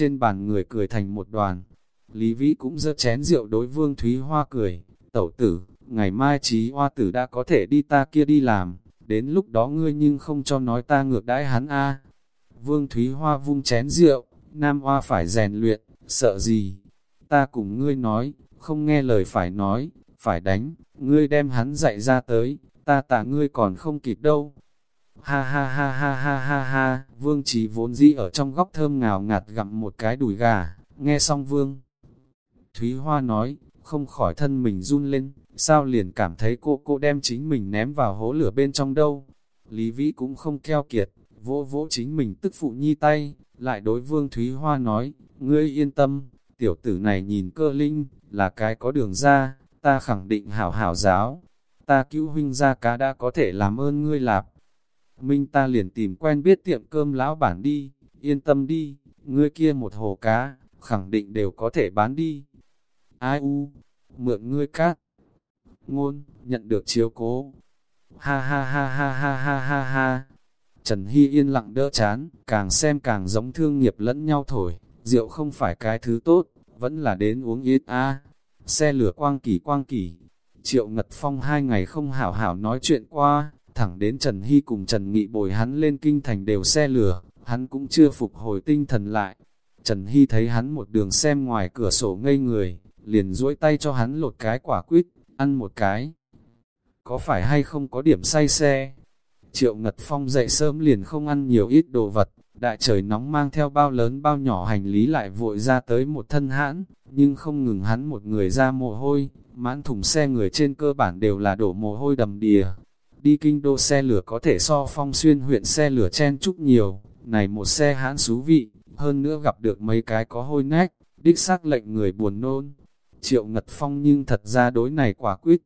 trên bàn người cười thành một đoàn. Lý Vĩ cũng giơ chén rượu đối Vương Thúy Hoa cười, tẩu tử, ngày mai trí hoa tử đã có thể đi ta kia đi làm, đến lúc đó ngươi nhưng không cho nói ta ngược đãi hắn a. Vương Thúy Hoa vung chén rượu, nam hoa phải rèn luyện, sợ gì? Ta cùng ngươi nói, không nghe lời phải nói, phải đánh, ngươi đem hắn dạy ra tới, ta tạ ngươi còn không kịp đâu. Ha ha ha ha ha ha ha, vương trí vốn dĩ ở trong góc thơm ngào ngạt gặm một cái đùi gà, nghe xong vương. Thúy Hoa nói, không khỏi thân mình run lên, sao liền cảm thấy cô cô đem chính mình ném vào hố lửa bên trong đâu. Lý Vĩ cũng không keo kiệt, vỗ vỗ chính mình tức phụ nhi tay, lại đối vương Thúy Hoa nói, ngươi yên tâm, tiểu tử này nhìn cơ linh, là cái có đường ra, ta khẳng định hảo hảo giáo, ta cứu huynh ra cá đã có thể làm ơn ngươi lạp. Minh ta liền tìm quen biết tiệm cơm lão bản đi, yên tâm đi, ngươi kia một hồ cá, khẳng định đều có thể bán đi. Ai u, mượn ngươi cát. Ngôn, nhận được chiếu cố. Ha ha ha ha ha ha ha ha. Trần Hy yên lặng đỡ chán, càng xem càng giống thương nghiệp lẫn nhau thổi, rượu không phải cái thứ tốt, vẫn là đến uống ít a. Xe lửa quang kỳ quang kỳ, Triệu Ngật Phong hai ngày không hảo hảo nói chuyện qua, thẳng đến Trần Hy cùng Trần Nghị bồi hắn lên kinh thành đều xe lửa, hắn cũng chưa phục hồi tinh thần lại. Trần Hy thấy hắn một đường xem ngoài cửa sổ ngây người, liền duỗi tay cho hắn lột cái quả quýt, ăn một cái. Có phải hay không có điểm say xe? Triệu Ngật Phong dậy sớm liền không ăn nhiều ít đồ vật, đại trời nóng mang theo bao lớn bao nhỏ hành lý lại vội ra tới một thân hãn, nhưng không ngừng hắn một người ra mồ hôi, mãn thùng xe người trên cơ bản đều là đổ mồ hôi đầm đìa. Đi kinh đô xe lửa có thể so phong xuyên huyện xe lửa chen chúc nhiều, này một xe hãn xú vị, hơn nữa gặp được mấy cái có hôi nách, đích xác lệnh người buồn nôn. Triệu Ngật Phong nhưng thật ra đối này quả quyết.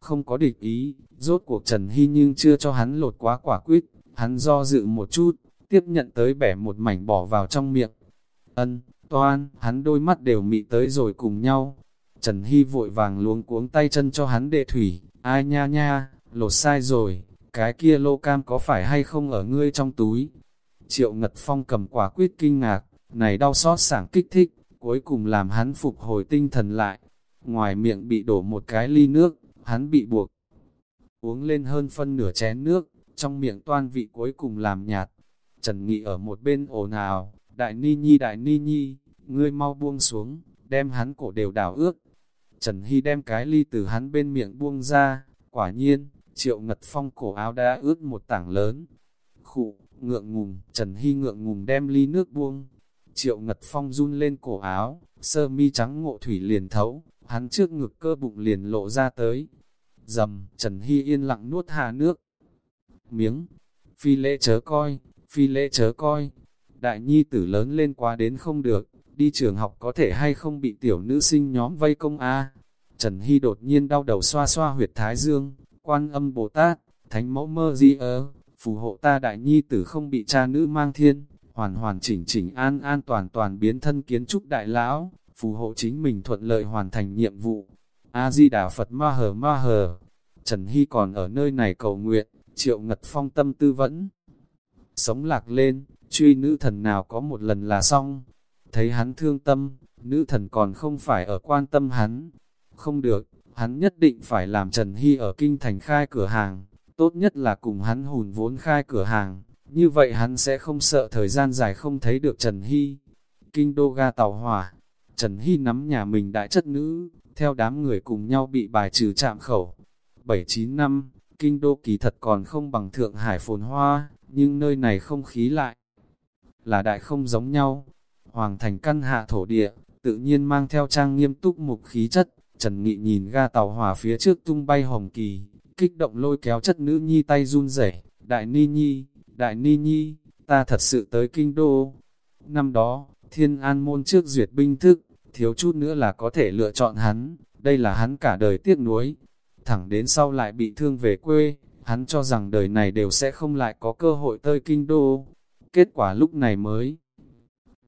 Không có địch ý, rốt cuộc Trần Hy nhưng chưa cho hắn lột quá quả quyết, hắn do dự một chút, tiếp nhận tới bẻ một mảnh bỏ vào trong miệng. Ân, toan, hắn đôi mắt đều mị tới rồi cùng nhau. Trần Hy vội vàng luống cuống tay chân cho hắn đệ thủy, ai nha nha, lột sai rồi, cái kia lô cam có phải hay không ở ngươi trong túi. Triệu Ngật Phong cầm quả quyết kinh ngạc, này đau xót sảng kích thích, cuối cùng làm hắn phục hồi tinh thần lại. Ngoài miệng bị đổ một cái ly nước, hắn bị buộc. Uống lên hơn phân nửa chén nước, trong miệng toan vị cuối cùng làm nhạt. Trần Nghị ở một bên ồn ào, đại ni nhi đại ni nhi, ngươi mau buông xuống, đem hắn cổ đều đảo ước. Trần Hy đem cái ly từ hắn bên miệng buông ra, quả nhiên, triệu ngật phong cổ áo đã ướt một tảng lớn. Khụ, ngượng ngùng, Trần Hy ngượng ngùng đem ly nước buông. Triệu ngật phong run lên cổ áo, sơ mi trắng ngộ thủy liền thấu, hắn trước ngực cơ bụng liền lộ ra tới. Dầm, Trần Hy yên lặng nuốt hà nước. Miếng, phi lễ chớ coi, phi lễ chớ coi. Đại nhi tử lớn lên quá đến không được, đi trường học có thể hay không bị tiểu nữ sinh nhóm vây công a Trần Hy đột nhiên đau đầu xoa xoa huyệt thái dương, quan âm Bồ Tát, thánh mẫu mơ di ớ, phù hộ ta đại nhi tử không bị cha nữ mang thiên, hoàn hoàn chỉnh chỉnh an an toàn toàn biến thân kiến trúc đại lão, phù hộ chính mình thuận lợi hoàn thành nhiệm vụ. A-di-đà Phật ma hờ ma hờ, Trần Hy còn ở nơi này cầu nguyện, triệu ngật phong tâm tư vẫn. Sống lạc lên, truy nữ thần nào có một lần là xong. Thấy hắn thương tâm, nữ thần còn không phải ở quan tâm hắn. Không được, hắn nhất định phải làm Trần Hy ở kinh thành khai cửa hàng. Tốt nhất là cùng hắn hùn vốn khai cửa hàng. Như vậy hắn sẽ không sợ thời gian dài không thấy được Trần Hy. Kinh đô ga tàu hỏa. Trần Hy nắm nhà mình đại chất nữ, theo đám người cùng nhau bị bài trừ chạm khẩu. 7-9 năm, kinh đô kỳ thật còn không bằng Thượng Hải phồn hoa, nhưng nơi này không khí lại là đại không giống nhau. Hoàng thành căn hạ thổ địa, tự nhiên mang theo trang nghiêm túc mục khí chất, Trần Nghị nhìn ga tàu hỏa phía trước tung bay hồng kỳ, kích động lôi kéo chất nữ nhi tay run rẩy đại ni nhi, đại ni nhi, ta thật sự tới kinh đô. Năm đó, thiên an môn trước duyệt binh thức, thiếu chút nữa là có thể lựa chọn hắn, đây là hắn cả đời tiếc nuối. Thẳng đến sau lại bị thương về quê, hắn cho rằng đời này đều sẽ không lại có cơ hội tới kinh đô. Kết quả lúc này mới.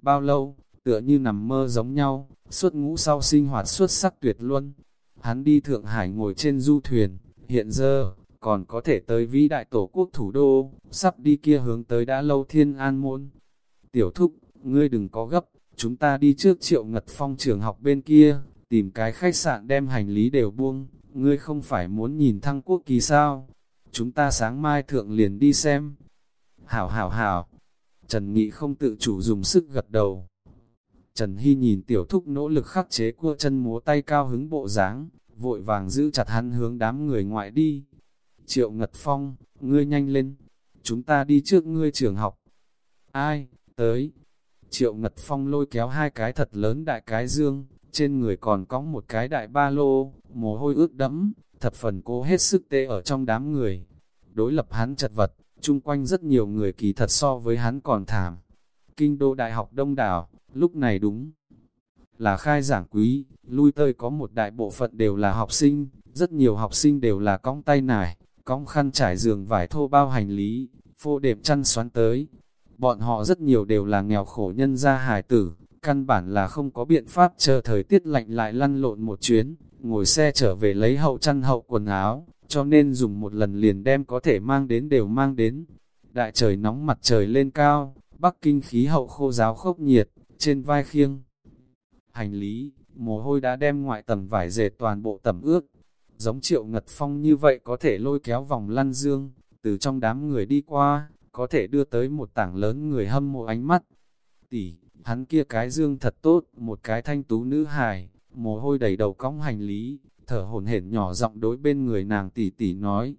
Bao lâu, tựa như nằm mơ giống nhau, suốt ngũ sau sinh hoạt xuất sắc tuyệt luân Hắn đi Thượng Hải ngồi trên du thuyền, hiện giờ, còn có thể tới vĩ đại tổ quốc thủ đô, sắp đi kia hướng tới đã lâu thiên an môn. Tiểu thúc, ngươi đừng có gấp, chúng ta đi trước triệu ngật phong trường học bên kia, tìm cái khách sạn đem hành lý đều buông, ngươi không phải muốn nhìn thăng quốc kỳ sao, chúng ta sáng mai thượng liền đi xem. Hảo hảo hảo, Trần Nghị không tự chủ dùng sức gật đầu. Trần Hy nhìn tiểu thúc nỗ lực khắc chế cua chân múa tay cao hứng bộ dáng, vội vàng giữ chặt hắn hướng đám người ngoại đi. Triệu Ngật Phong, ngươi nhanh lên, chúng ta đi trước ngươi trường học. Ai, tới. Triệu Ngật Phong lôi kéo hai cái thật lớn đại cái dương, trên người còn có một cái đại ba lô, mồ hôi ướt đẫm, thập phần cố hết sức tê ở trong đám người. Đối lập hắn chật vật, chung quanh rất nhiều người kỳ thật so với hắn còn thảm. Kinh đô đại học đông đảo, lúc này đúng là khai giảng quý, lui tơi có một đại bộ phận đều là học sinh, rất nhiều học sinh đều là cong tay nải, cong khăn trải giường vải thô bao hành lý, phô đệm chăn xoắn tới. Bọn họ rất nhiều đều là nghèo khổ nhân gia hài tử, căn bản là không có biện pháp chờ thời tiết lạnh lại lăn lộn một chuyến, ngồi xe trở về lấy hậu chăn hậu quần áo, cho nên dùng một lần liền đem có thể mang đến đều mang đến. Đại trời nóng mặt trời lên cao, Bắc Kinh khí hậu khô giáo khốc nhiệt, trên vai khiêng. Hành lý, mồ hôi đã đem ngoại tầng vải dệt toàn bộ tẩm ướt. Giống triệu ngật phong như vậy có thể lôi kéo vòng lăn dương, từ trong đám người đi qua, có thể đưa tới một tảng lớn người hâm mộ ánh mắt. Tỷ, hắn kia cái dương thật tốt, một cái thanh tú nữ hài, mồ hôi đầy đầu cong hành lý, thở hổn hển nhỏ giọng đối bên người nàng tỷ tỷ nói,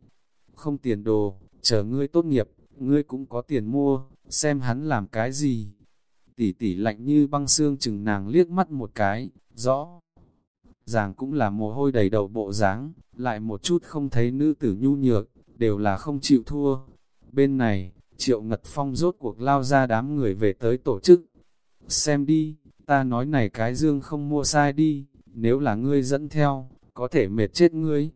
không tiền đồ, chờ ngươi tốt nghiệp, ngươi cũng có tiền mua, xem hắn làm cái gì. Tỷ tỷ lạnh như băng xương chừng nàng liếc mắt một cái, rõ. Ràng cũng là mồ hôi đầy đầu bộ dáng, lại một chút không thấy nữ tử nhu nhược, đều là không chịu thua. Bên này, Triệu Ngật Phong rốt cuộc lao ra đám người về tới tổ chức. Xem đi, ta nói này cái dương không mua sai đi, nếu là ngươi dẫn theo, có thể mệt chết ngươi.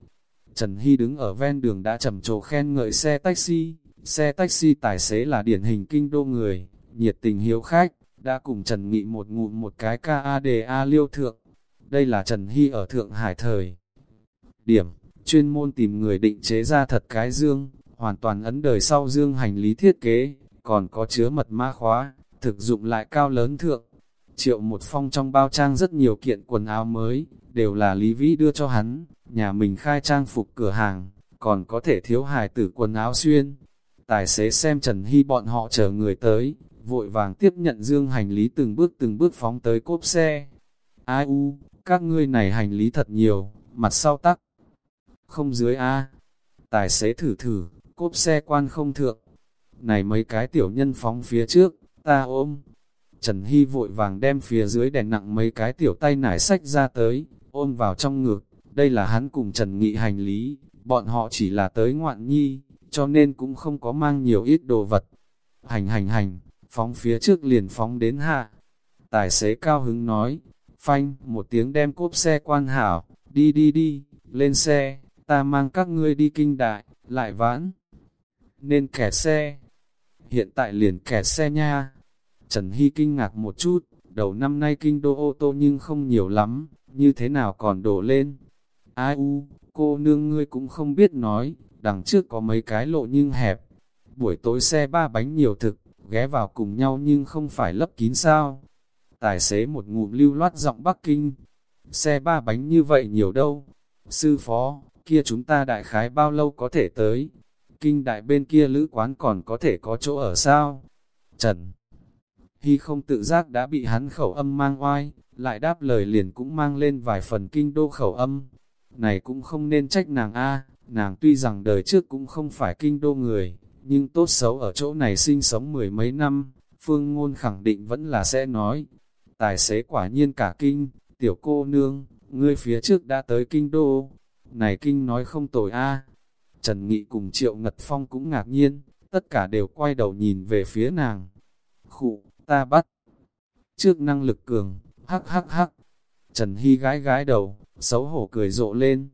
Trần Hy đứng ở ven đường đã trầm trồ khen ngợi xe taxi, xe taxi tài xế là điển hình kinh đô người, nhiệt tình hiếu khách, đã cùng Trần Nghị một ngụm một cái KADA liêu thượng. Đây là Trần Hy ở Thượng Hải thời. Điểm, chuyên môn tìm người định chế ra thật cái dương, hoàn toàn ấn đời sau dương hành lý thiết kế, còn có chứa mật mã khóa, thực dụng lại cao lớn thượng. Triệu một phong trong bao trang rất nhiều kiện quần áo mới, đều là Lý Vĩ đưa cho hắn, nhà mình khai trang phục cửa hàng, còn có thể thiếu hài tử quần áo xuyên. Tài xế xem Trần Hy bọn họ chờ người tới, vội vàng tiếp nhận dương hành lý từng bước từng bước phóng tới cốp xe. Ai u, các ngươi này hành lý thật nhiều, mặt sau tắc. Không dưới A. Tài xế thử thử, cốp xe quan không thượng. Này mấy cái tiểu nhân phóng phía trước, ta ôm. Trần Hy vội vàng đem phía dưới đèn nặng mấy cái tiểu tay nải sách ra tới, ôm vào trong ngực, đây là hắn cùng Trần Nghị hành lý, bọn họ chỉ là tới ngoạn nhi, cho nên cũng không có mang nhiều ít đồ vật. Hành hành hành, phóng phía trước liền phóng đến hạ. Tài xế cao hứng nói, phanh, một tiếng đem cốp xe quan hảo, đi đi đi, lên xe, ta mang các ngươi đi kinh đại, lại vãn. Nên kẻ xe, hiện tại liền kẻ xe nha. Trần Hy kinh ngạc một chút, đầu năm nay kinh đô ô tô nhưng không nhiều lắm, như thế nào còn đổ lên. Ai u, cô nương ngươi cũng không biết nói, đằng trước có mấy cái lộ nhưng hẹp. Buổi tối xe ba bánh nhiều thực, ghé vào cùng nhau nhưng không phải lấp kín sao. Tài xế một ngụm lưu loát giọng Bắc Kinh. Xe ba bánh như vậy nhiều đâu. Sư phó, kia chúng ta đại khái bao lâu có thể tới. Kinh đại bên kia lữ quán còn có thể có chỗ ở sao? Trần Hy không tự giác đã bị hắn khẩu âm mang oai, lại đáp lời liền cũng mang lên vài phần kinh đô khẩu âm. Này cũng không nên trách nàng a nàng tuy rằng đời trước cũng không phải kinh đô người, nhưng tốt xấu ở chỗ này sinh sống mười mấy năm, phương ngôn khẳng định vẫn là sẽ nói. Tài xế quả nhiên cả kinh, tiểu cô nương, ngươi phía trước đã tới kinh đô. Này kinh nói không tồi a Trần Nghị cùng Triệu Ngật Phong cũng ngạc nhiên, tất cả đều quay đầu nhìn về phía nàng. Khụ, ta bắt. Trước năng lực cường, hắc hắc hắc. Trần Hy gái gái đầu, xấu hổ cười rộ lên.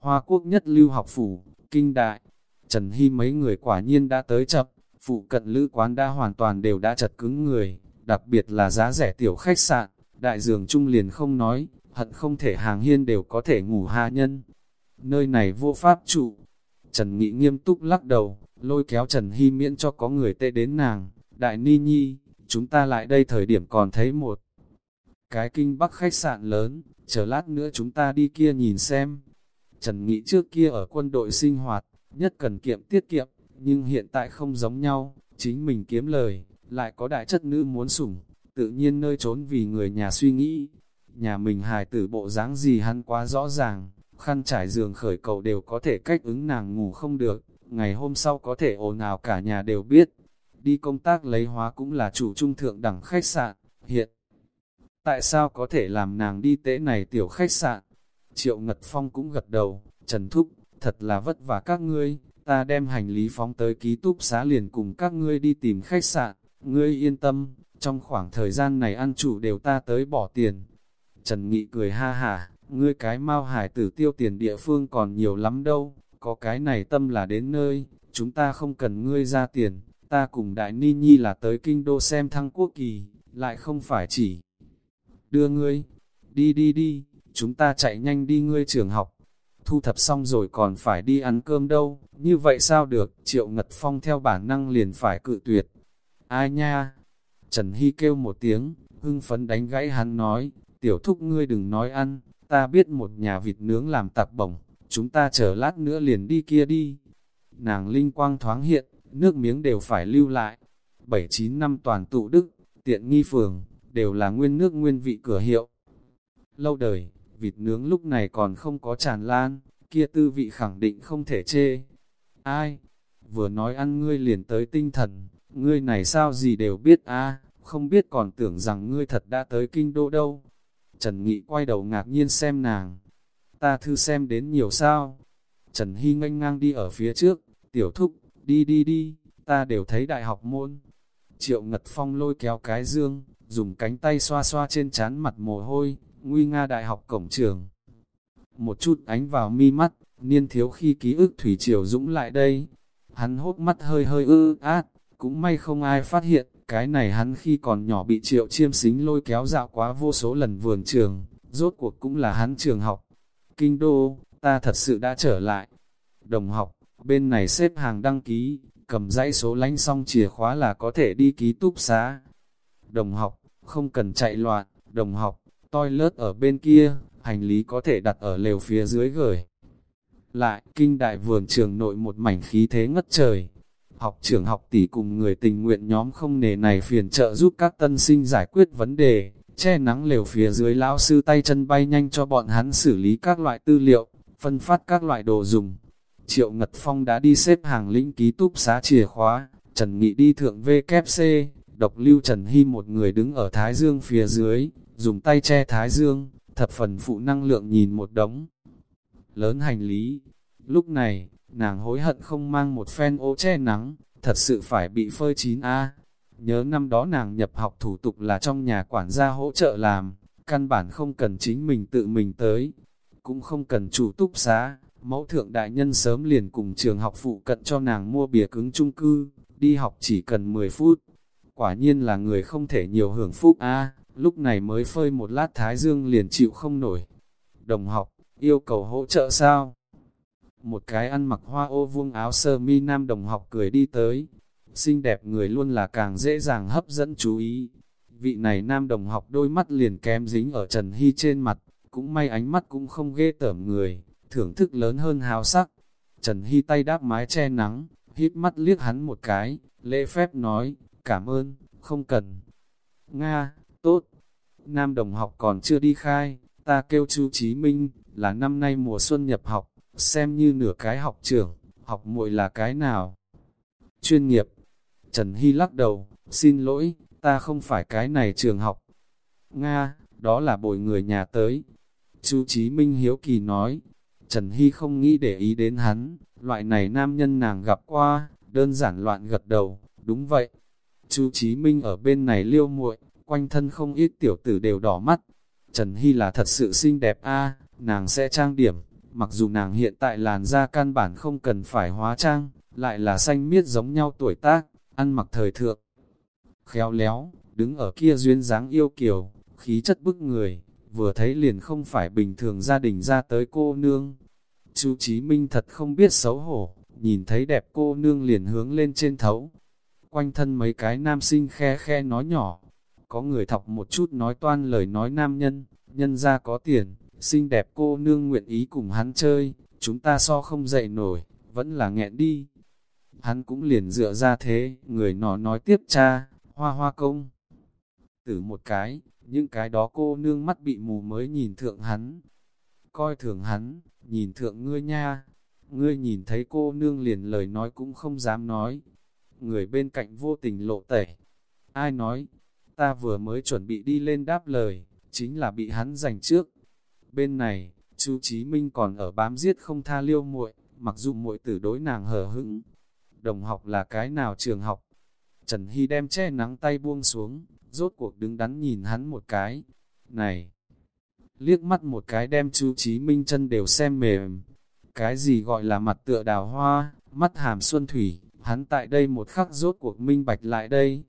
Hoa quốc nhất lưu học phủ, kinh đại. Trần Hy mấy người quả nhiên đã tới chập, phụ cận lữ quán đã hoàn toàn đều đã chật cứng người, đặc biệt là giá rẻ tiểu khách sạn, đại dường trung liền không nói, hận không thể hàng hiên đều có thể ngủ hạ nhân. Nơi này vô pháp trụ. Trần Nghị nghiêm túc lắc đầu, lôi kéo Trần Hy miễn cho có người tệ đến nàng, đại ni nhi, chúng ta lại đây thời điểm còn thấy một cái kinh bắc khách sạn lớn, chờ lát nữa chúng ta đi kia nhìn xem. Trần Nghị trước kia ở quân đội sinh hoạt, nhất cần kiệm tiết kiệm, nhưng hiện tại không giống nhau, chính mình kiếm lời, lại có đại chất nữ muốn sủng, tự nhiên nơi trốn vì người nhà suy nghĩ. Nhà mình hài tử bộ dáng gì hắn quá rõ ràng, khăn trải giường khởi cầu đều có thể cách ứng nàng ngủ không được, ngày hôm sau có thể ồn ào cả nhà đều biết. Đi công tác lấy hóa cũng là chủ trung thượng đẳng khách sạn, hiện. Tại sao có thể làm nàng đi tế này tiểu khách sạn? Triệu Ngật Phong cũng gật đầu, Trần Thúc, thật là vất vả các ngươi, ta đem hành lý phóng tới ký túc xá liền cùng các ngươi đi tìm khách sạn, ngươi yên tâm, trong khoảng thời gian này ăn chủ đều ta tới bỏ tiền. Trần Nghị cười ha hả, ngươi cái mau hải tử tiêu tiền địa phương còn nhiều lắm đâu, có cái này tâm là đến nơi, chúng ta không cần ngươi ra tiền, ta cùng Đại Ni Nhi là tới kinh đô xem thăng quốc kỳ, lại không phải chỉ đưa ngươi, đi đi đi, chúng ta chạy nhanh đi ngươi trường học, thu thập xong rồi còn phải đi ăn cơm đâu, như vậy sao được, Triệu Ngật Phong theo bản năng liền phải cự tuyệt. Ai nha? Trần Hy kêu một tiếng, hưng phấn đánh gãy hắn nói, tiểu thúc ngươi đừng nói ăn, ta biết một nhà vịt nướng làm tạp bổng, chúng ta chờ lát nữa liền đi kia đi. Nàng linh quang thoáng hiện, nước miếng đều phải lưu lại. 7-9 năm toàn tụ đức, tiện nghi phường, đều là nguyên nước nguyên vị cửa hiệu. Lâu đời, vịt nướng lúc này còn không có tràn lan, kia tư vị khẳng định không thể chê. Ai? Vừa nói ăn ngươi liền tới tinh thần, ngươi này sao gì đều biết a không biết còn tưởng rằng ngươi thật đã tới kinh đô đâu. Trần Nghị quay đầu ngạc nhiên xem nàng. Ta thư xem đến nhiều sao. Trần Hy nganh ngang đi ở phía trước, tiểu thúc, đi đi đi, ta đều thấy đại học môn. Triệu Ngật Phong lôi kéo cái dương, dùng cánh tay xoa xoa trên chán mặt mồ hôi, nguy nga đại học cổng trường. Một chút ánh vào mi mắt, niên thiếu khi ký ức Thủy Triều Dũng lại đây. Hắn hốt mắt hơi hơi ư át, cũng may không ai phát hiện, cái này hắn khi còn nhỏ bị triệu chiêm xính lôi kéo dạo quá vô số lần vườn trường, rốt cuộc cũng là hắn trường học. Kinh đô, ta thật sự đã trở lại. Đồng học, bên này xếp hàng đăng ký, cầm dãy số lánh xong chìa khóa là có thể đi ký túc xá. Đồng học, không cần chạy loạn, đồng học, toilet ở bên kia, hành lý có thể đặt ở lều phía dưới gửi. Lại, kinh đại vườn trường nội một mảnh khí thế ngất trời. Học trưởng học tỷ cùng người tình nguyện nhóm không nề này phiền trợ giúp các tân sinh giải quyết vấn đề, che nắng lều phía dưới lão sư tay chân bay nhanh cho bọn hắn xử lý các loại tư liệu, phân phát các loại đồ dùng. Triệu Ngật Phong đã đi xếp hàng lĩnh ký túc xá chìa khóa, Trần Nghị đi thượng VKC, độc lưu Trần Hy một người đứng ở Thái Dương phía dưới, dùng tay che Thái Dương, thập phần phụ năng lượng nhìn một đống. Lớn hành lý, lúc này, nàng hối hận không mang một phen ô che nắng, thật sự phải bị phơi chín a Nhớ năm đó nàng nhập học thủ tục là trong nhà quản gia hỗ trợ làm, căn bản không cần chính mình tự mình tới, cũng không cần chủ túc xá, mẫu thượng đại nhân sớm liền cùng trường học phụ cận cho nàng mua bìa cứng chung cư, đi học chỉ cần 10 phút. Quả nhiên là người không thể nhiều hưởng phúc a lúc này mới phơi một lát thái dương liền chịu không nổi. Đồng học, yêu cầu hỗ trợ sao? Một cái ăn mặc hoa ô vuông áo sơ mi nam đồng học cười đi tới. Xinh đẹp người luôn là càng dễ dàng hấp dẫn chú ý. Vị này nam đồng học đôi mắt liền kém dính ở Trần Hy trên mặt, cũng may ánh mắt cũng không ghê tởm người, thưởng thức lớn hơn hào sắc. Trần Hy tay đáp mái che nắng, hít mắt liếc hắn một cái, lễ phép nói, cảm ơn, không cần. Nga, tốt. Nam đồng học còn chưa đi khai, ta kêu Chu Chí Minh, là năm nay mùa xuân nhập học, xem như nửa cái học trưởng, học muội là cái nào. Chuyên nghiệp. Trần Hy lắc đầu, xin lỗi, ta không phải cái này trường học. Nga, đó là bồi người nhà tới. Chu Chí Minh hiếu kỳ nói, Trần Hy không nghĩ để ý đến hắn, loại này nam nhân nàng gặp qua, đơn giản loạn gật đầu, đúng vậy. Chú Chí Minh ở bên này liêu muội, quanh thân không ít tiểu tử đều đỏ mắt. Trần Hy là thật sự xinh đẹp a nàng sẽ trang điểm, mặc dù nàng hiện tại làn da căn bản không cần phải hóa trang, lại là xanh miết giống nhau tuổi tác, ăn mặc thời thượng. Khéo léo, đứng ở kia duyên dáng yêu kiều, khí chất bức người, vừa thấy liền không phải bình thường gia đình ra tới cô nương. Chú Chí Minh thật không biết xấu hổ, nhìn thấy đẹp cô nương liền hướng lên trên thấu. quanh thân mấy cái nam sinh khe khe nói nhỏ. Có người thọc một chút nói toan lời nói nam nhân, nhân ra có tiền, xinh đẹp cô nương nguyện ý cùng hắn chơi, chúng ta so không dậy nổi, vẫn là nghẹn đi. Hắn cũng liền dựa ra thế, người nọ nói tiếp cha, hoa hoa công. Tử một cái, những cái đó cô nương mắt bị mù mới nhìn thượng hắn. Coi thường hắn, nhìn thượng ngươi nha. Ngươi nhìn thấy cô nương liền lời nói cũng không dám nói. Người bên cạnh vô tình lộ tẩy. Ai nói, ta vừa mới chuẩn bị đi lên đáp lời, chính là bị hắn giành trước. Bên này, chú Chí Minh còn ở bám giết không tha liêu muội, mặc dù muội tử đối nàng hờ hững. Đồng học là cái nào trường học? Trần Hy đem che nắng tay buông xuống, rốt cuộc đứng đắn nhìn hắn một cái. Này! Liếc mắt một cái đem chú Chí Minh chân đều xem mềm. Cái gì gọi là mặt tựa đào hoa, mắt hàm xuân thủy, hắn tại đây một khắc rốt cuộc minh bạch lại đây.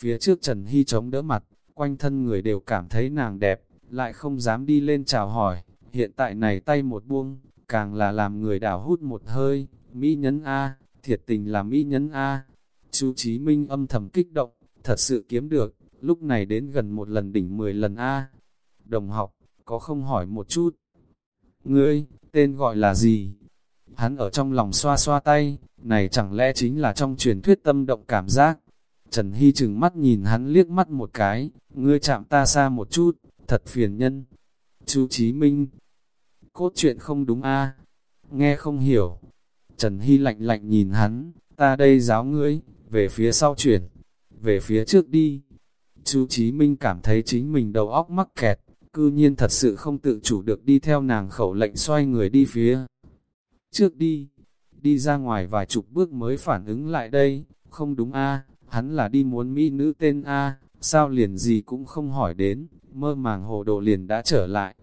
Phía trước Trần Hy chống đỡ mặt, quanh thân người đều cảm thấy nàng đẹp, lại không dám đi lên chào hỏi. Hiện tại này tay một buông, càng là làm người đảo hút một hơi, Mỹ nhấn A, thiệt tình là Mỹ nhấn A. Chú Chí Minh âm thầm kích động, thật sự kiếm được, lúc này đến gần một lần đỉnh 10 lần A. Đồng học, có không hỏi một chút? Ngươi, tên gọi là gì? Hắn ở trong lòng xoa xoa tay, này chẳng lẽ chính là trong truyền thuyết tâm động cảm giác? Trần Hy chừng mắt nhìn hắn liếc mắt một cái, ngươi chạm ta xa một chút, thật phiền nhân. Chú Chí Minh, cốt truyện không đúng a nghe không hiểu. Trần Hy lạnh lạnh nhìn hắn, ta đây giáo ngươi, về phía sau chuyển, về phía trước đi. Chú Chí Minh cảm thấy chính mình đầu óc mắc kẹt, cư nhiên thật sự không tự chủ được đi theo nàng khẩu lệnh xoay người đi phía trước đi. Đi ra ngoài vài chục bước mới phản ứng lại đây, không đúng a hắn là đi muốn mỹ nữ tên A, sao liền gì cũng không hỏi đến, mơ màng hồ đồ liền đã trở lại.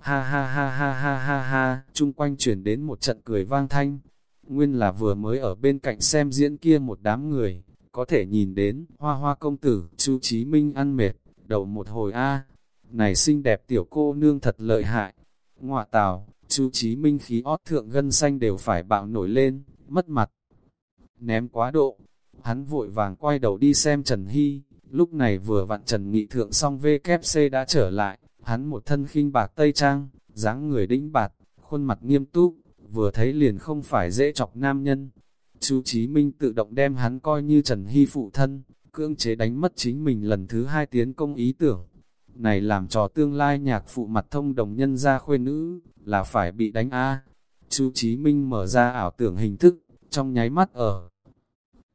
Ha ha ha ha ha ha ha, chung quanh chuyển đến một trận cười vang thanh. Nguyên là vừa mới ở bên cạnh xem diễn kia một đám người, có thể nhìn đến, hoa hoa công tử, chú Chí Minh ăn mệt, đầu một hồi A. Này xinh đẹp tiểu cô nương thật lợi hại. Ngoạ tào, chú Chí Minh khí ót thượng gân xanh đều phải bạo nổi lên, mất mặt. Ném quá độ, hắn vội vàng quay đầu đi xem Trần Hy, lúc này vừa vặn Trần Nghị thượng xong VKC đã trở lại, hắn một thân khinh bạc tây trang, dáng người đĩnh bạt, khuôn mặt nghiêm túc, vừa thấy liền không phải dễ chọc nam nhân. Chú Chí Minh tự động đem hắn coi như Trần Hy phụ thân, cưỡng chế đánh mất chính mình lần thứ hai tiến công ý tưởng. Này làm trò tương lai nhạc phụ mặt thông đồng nhân ra khuê nữ, là phải bị đánh A. Chú Chí Minh mở ra ảo tưởng hình thức, trong nháy mắt ở.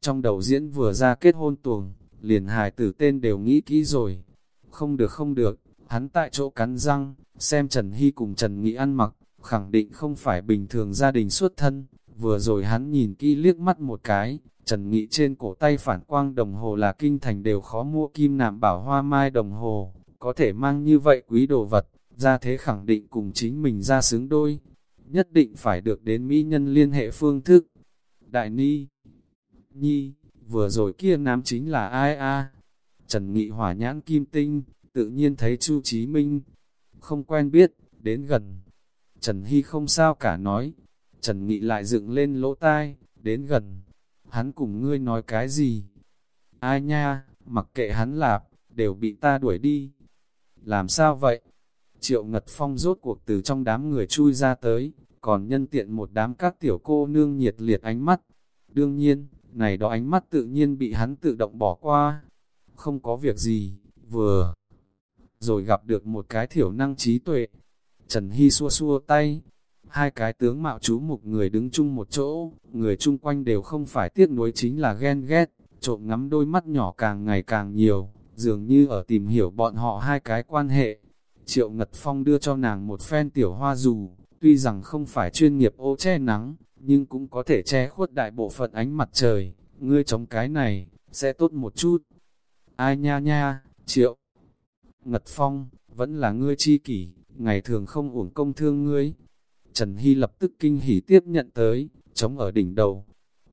Trong đầu diễn vừa ra kết hôn tuồng, liền hài tử tên đều nghĩ kỹ rồi. Không được không được, hắn tại chỗ cắn răng, xem Trần Hy cùng Trần Nghị ăn mặc, khẳng định không phải bình thường gia đình xuất thân. Vừa rồi hắn nhìn kỹ liếc mắt một cái, Trần Nghị trên cổ tay phản quang đồng hồ là kinh thành đều khó mua kim nạm bảo hoa mai đồng hồ, có thể mang như vậy quý đồ vật, ra thế khẳng định cùng chính mình ra xứng đôi. Nhất định phải được đến mỹ nhân liên hệ phương thức. Đại Ni Nhi, vừa rồi kia nam chính là ai a? Trần Nghị hỏa nhãn kim tinh, tự nhiên thấy Chu Chí Minh. Không quen biết, đến gần. Trần Hy không sao cả nói. Trần Nghị lại dựng lên lỗ tai, đến gần. Hắn cùng ngươi nói cái gì? Ai nha, mặc kệ hắn lạp, đều bị ta đuổi đi. Làm sao vậy? Triệu Ngật Phong rốt cuộc từ trong đám người chui ra tới, còn nhân tiện một đám các tiểu cô nương nhiệt liệt ánh mắt. Đương nhiên, này đó ánh mắt tự nhiên bị hắn tự động bỏ qua. Không có việc gì, vừa rồi gặp được một cái thiểu năng trí tuệ. Trần Hy xua xua tay, hai cái tướng mạo chú mục người đứng chung một chỗ, người chung quanh đều không phải tiếc nuối chính là ghen ghét, trộm ngắm đôi mắt nhỏ càng ngày càng nhiều, dường như ở tìm hiểu bọn họ hai cái quan hệ. Triệu Ngật Phong đưa cho nàng một phen tiểu hoa dù, tuy rằng không phải chuyên nghiệp ô che nắng, nhưng cũng có thể che khuất đại bộ phận ánh mặt trời, ngươi chống cái này, sẽ tốt một chút. Ai nha nha, Triệu Ngật Phong, vẫn là ngươi chi kỷ, ngày thường không uổng công thương ngươi. Trần Hy lập tức kinh hỉ tiếp nhận tới, chống ở đỉnh đầu.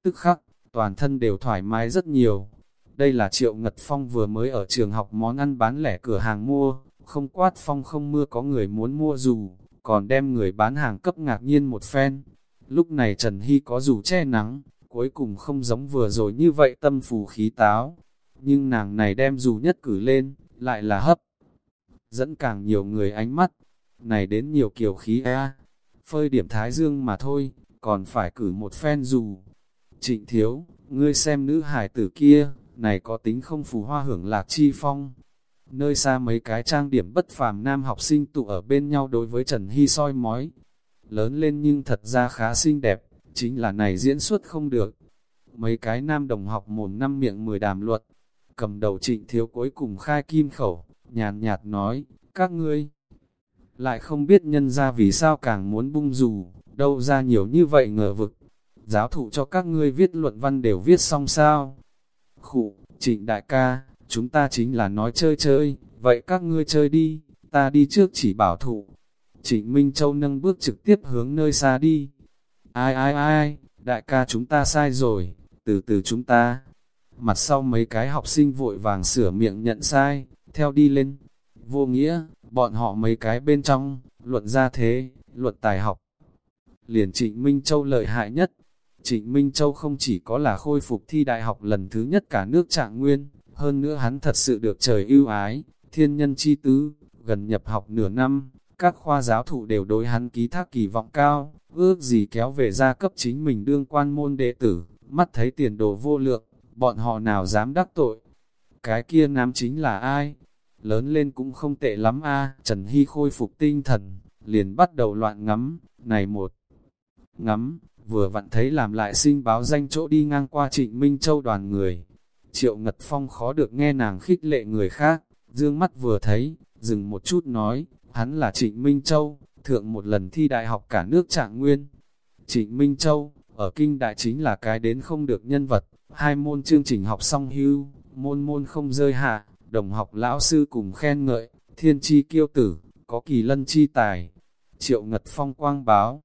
Tức khắc, toàn thân đều thoải mái rất nhiều. Đây là Triệu Ngật Phong vừa mới ở trường học món ăn bán lẻ cửa hàng mua, không quát phong không mưa có người muốn mua dù, còn đem người bán hàng cấp ngạc nhiên một phen. Lúc này Trần Hy có dù che nắng, cuối cùng không giống vừa rồi như vậy tâm phù khí táo. Nhưng nàng này đem dù nhất cử lên, lại là hấp. Dẫn càng nhiều người ánh mắt, này đến nhiều kiểu khí e, phơi điểm thái dương mà thôi, còn phải cử một phen dù. Trịnh thiếu, ngươi xem nữ hải tử kia, này có tính không phù hoa hưởng lạc chi phong. Nơi xa mấy cái trang điểm bất phàm nam học sinh tụ ở bên nhau đối với Trần Hy soi mói. Lớn lên nhưng thật ra khá xinh đẹp, chính là này diễn xuất không được. Mấy cái nam đồng học mồm năm miệng mười đàm luật, cầm đầu trịnh thiếu cuối cùng khai kim khẩu, nhàn nhạt nói, các ngươi lại không biết nhân ra vì sao càng muốn bung dù, đâu ra nhiều như vậy ngờ vực. Giáo thụ cho các ngươi viết luận văn đều viết xong sao? Khụ, trịnh đại ca, chúng ta chính là nói chơi chơi, vậy các ngươi chơi đi, ta đi trước chỉ bảo thụ. Trịnh Minh Châu nâng bước trực tiếp hướng nơi xa đi. Ai ai ai, đại ca chúng ta sai rồi, từ từ chúng ta. Mặt sau mấy cái học sinh vội vàng sửa miệng nhận sai, theo đi lên. Vô nghĩa, bọn họ mấy cái bên trong, luận ra thế, luận tài học. Liền Trịnh Minh Châu lợi hại nhất. Trịnh Minh Châu không chỉ có là khôi phục thi đại học lần thứ nhất cả nước trạng nguyên, hơn nữa hắn thật sự được trời ưu ái, thiên nhân chi tứ, gần nhập học nửa năm, các khoa giáo thụ đều đối hắn ký thác kỳ vọng cao, ước gì kéo về gia cấp chính mình đương quan môn đệ tử, mắt thấy tiền đồ vô lượng, bọn họ nào dám đắc tội. Cái kia nam chính là ai? Lớn lên cũng không tệ lắm a Trần Hy khôi phục tinh thần, liền bắt đầu loạn ngắm, này một. Ngắm, vừa vặn thấy làm lại sinh báo danh chỗ đi ngang qua trịnh Minh Châu đoàn người. Triệu Ngật Phong khó được nghe nàng khích lệ người khác, dương mắt vừa thấy, dừng một chút nói, hắn là trịnh Minh Châu, thượng một lần thi đại học cả nước trạng nguyên. Trịnh Minh Châu, ở kinh đại chính là cái đến không được nhân vật, hai môn chương trình học xong hưu, môn môn không rơi hạ, đồng học lão sư cùng khen ngợi, thiên chi kiêu tử, có kỳ lân chi tài. Triệu Ngật Phong quang báo.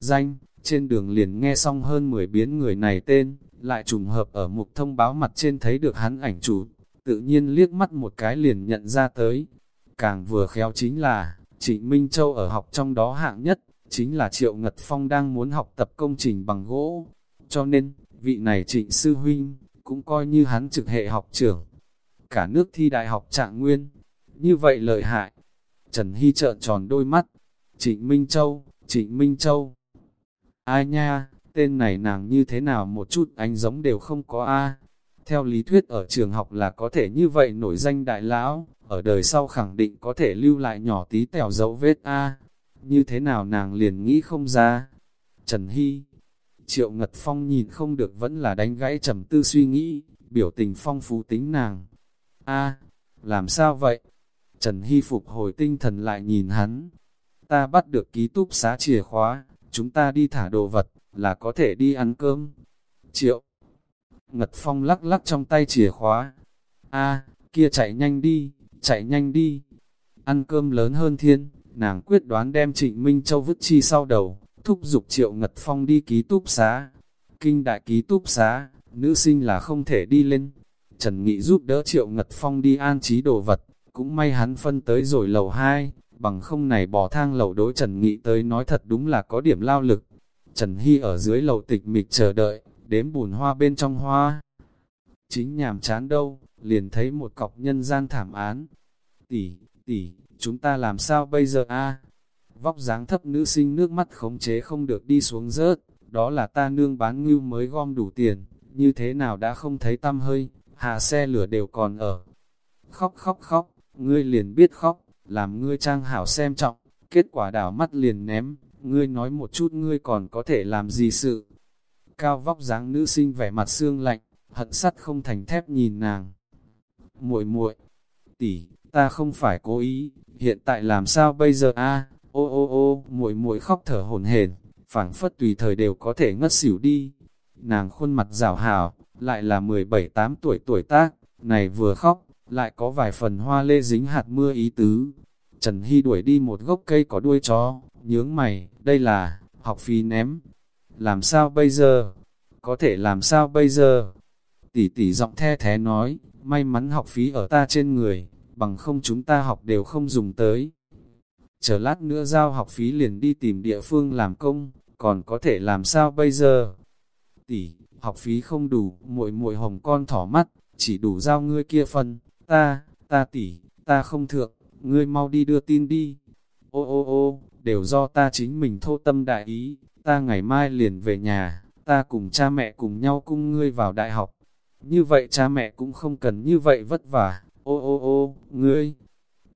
Danh, trên đường liền nghe xong hơn 10 biến người này tên, lại trùng hợp ở mục thông báo mặt trên thấy được hắn ảnh chủ, tự nhiên liếc mắt một cái liền nhận ra tới. Càng vừa khéo chính là, Trịnh Minh Châu ở học trong đó hạng nhất, chính là Triệu Ngật Phong đang muốn học tập công trình bằng gỗ. Cho nên, vị này Trịnh Sư Huynh, cũng coi như hắn trực hệ học trưởng. Cả nước thi đại học trạng nguyên, như vậy lợi hại. Trần Hy trợn tròn đôi mắt, Trịnh Minh Châu, Trịnh Minh Châu. Ai nha, tên này nàng như thế nào một chút ánh giống đều không có a theo lý thuyết ở trường học là có thể như vậy nổi danh đại lão, ở đời sau khẳng định có thể lưu lại nhỏ tí tèo dấu vết A. Như thế nào nàng liền nghĩ không ra. Trần Hy Triệu Ngật Phong nhìn không được vẫn là đánh gãy trầm tư suy nghĩ, biểu tình phong phú tính nàng. A, làm sao vậy? Trần Hy phục hồi tinh thần lại nhìn hắn. Ta bắt được ký túc xá chìa khóa, chúng ta đi thả đồ vật, là có thể đi ăn cơm. Triệu Ngật Phong lắc lắc trong tay chìa khóa. A, kia chạy nhanh đi, chạy nhanh đi. Ăn cơm lớn hơn thiên, nàng quyết đoán đem Trịnh Minh Châu vứt chi sau đầu, thúc giục Triệu Ngật Phong đi ký túp xá. Kinh đại ký túp xá, nữ sinh là không thể đi lên. Trần Nghị giúp đỡ Triệu Ngật Phong đi an trí đồ vật, cũng may hắn phân tới rồi lầu 2, bằng không này bỏ thang lầu đối Trần Nghị tới nói thật đúng là có điểm lao lực. Trần Hy ở dưới lầu tịch mịch chờ đợi, đếm bùn hoa bên trong hoa. Chính nhàm chán đâu, liền thấy một cọc nhân gian thảm án. Tỷ, tỷ, chúng ta làm sao bây giờ a? Vóc dáng thấp nữ sinh nước mắt khống chế không được đi xuống rớt, đó là ta nương bán ngưu mới gom đủ tiền, như thế nào đã không thấy tâm hơi, hạ xe lửa đều còn ở. Khóc khóc khóc, ngươi liền biết khóc, làm ngươi trang hảo xem trọng, kết quả đảo mắt liền ném, ngươi nói một chút ngươi còn có thể làm gì sự. Cao vóc dáng nữ sinh vẻ mặt xương lạnh, hận sắt không thành thép nhìn nàng muội muội tỷ, ta không phải cố ý, hiện tại làm sao bây giờ a? Ô ô ô, muội muội khóc thở hổn hển, phảng phất tùy thời đều có thể ngất xỉu đi. Nàng khuôn mặt rào hào, lại là 17-8 tuổi tuổi tác, này vừa khóc, lại có vài phần hoa lê dính hạt mưa ý tứ. Trần Hy đuổi đi một gốc cây có đuôi chó, nhướng mày, đây là, học phí ném. Làm sao bây giờ? Có thể làm sao bây giờ? Tỷ tỷ giọng the thế nói, may mắn học phí ở ta trên người, bằng không chúng ta học đều không dùng tới. Chờ lát nữa giao học phí liền đi tìm địa phương làm công, còn có thể làm sao bây giờ? tỷ, học phí không đủ, muội muội hồng con thỏ mắt, chỉ đủ giao ngươi kia phân, ta, ta tỷ, ta không thượng, ngươi mau đi đưa tin đi. Ô ô ô, đều do ta chính mình thô tâm đại ý, ta ngày mai liền về nhà, ta cùng cha mẹ cùng nhau cung ngươi vào đại học. Như vậy cha mẹ cũng không cần như vậy vất vả, ô ô ô, ngươi,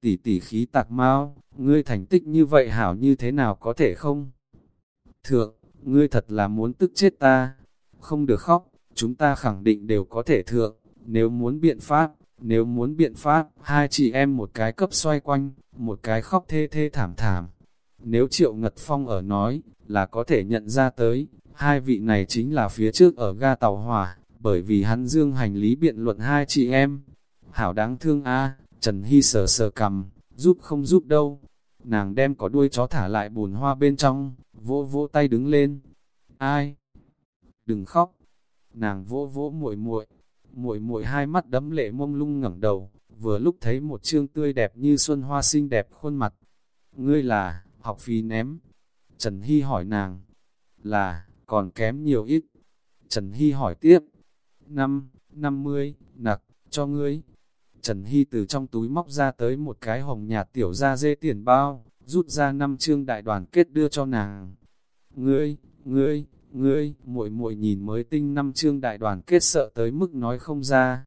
tỷ tỷ khí tạc mau, ngươi thành tích như vậy hảo như thế nào có thể không? Thượng, ngươi thật là muốn tức chết ta, không được khóc, chúng ta khẳng định đều có thể thượng, nếu muốn biện pháp, nếu muốn biện pháp, hai chị em một cái cấp xoay quanh, một cái khóc thê thê thảm thảm. Nếu Triệu Ngật Phong ở nói, là có thể nhận ra tới, hai vị này chính là phía trước ở ga tàu hỏa, bởi vì hắn dương hành lý biện luận hai chị em. Hảo đáng thương a Trần Hy sờ sờ cầm, giúp không giúp đâu. Nàng đem có đuôi chó thả lại bùn hoa bên trong, vỗ vỗ tay đứng lên. Ai? Đừng khóc. Nàng vỗ vỗ muội muội, muội muội hai mắt đấm lệ mông lung ngẩng đầu, vừa lúc thấy một trương tươi đẹp như xuân hoa xinh đẹp khuôn mặt. Ngươi là, học phí ném. Trần Hy hỏi nàng, là, còn kém nhiều ít. Trần Hy hỏi tiếp, năm, năm mươi, nặc, cho ngươi. Trần Hy từ trong túi móc ra tới một cái hồng nhạt tiểu ra dê tiền bao, rút ra năm chương đại đoàn kết đưa cho nàng. Ngươi, ngươi, ngươi, muội muội nhìn mới tinh năm chương đại đoàn kết sợ tới mức nói không ra.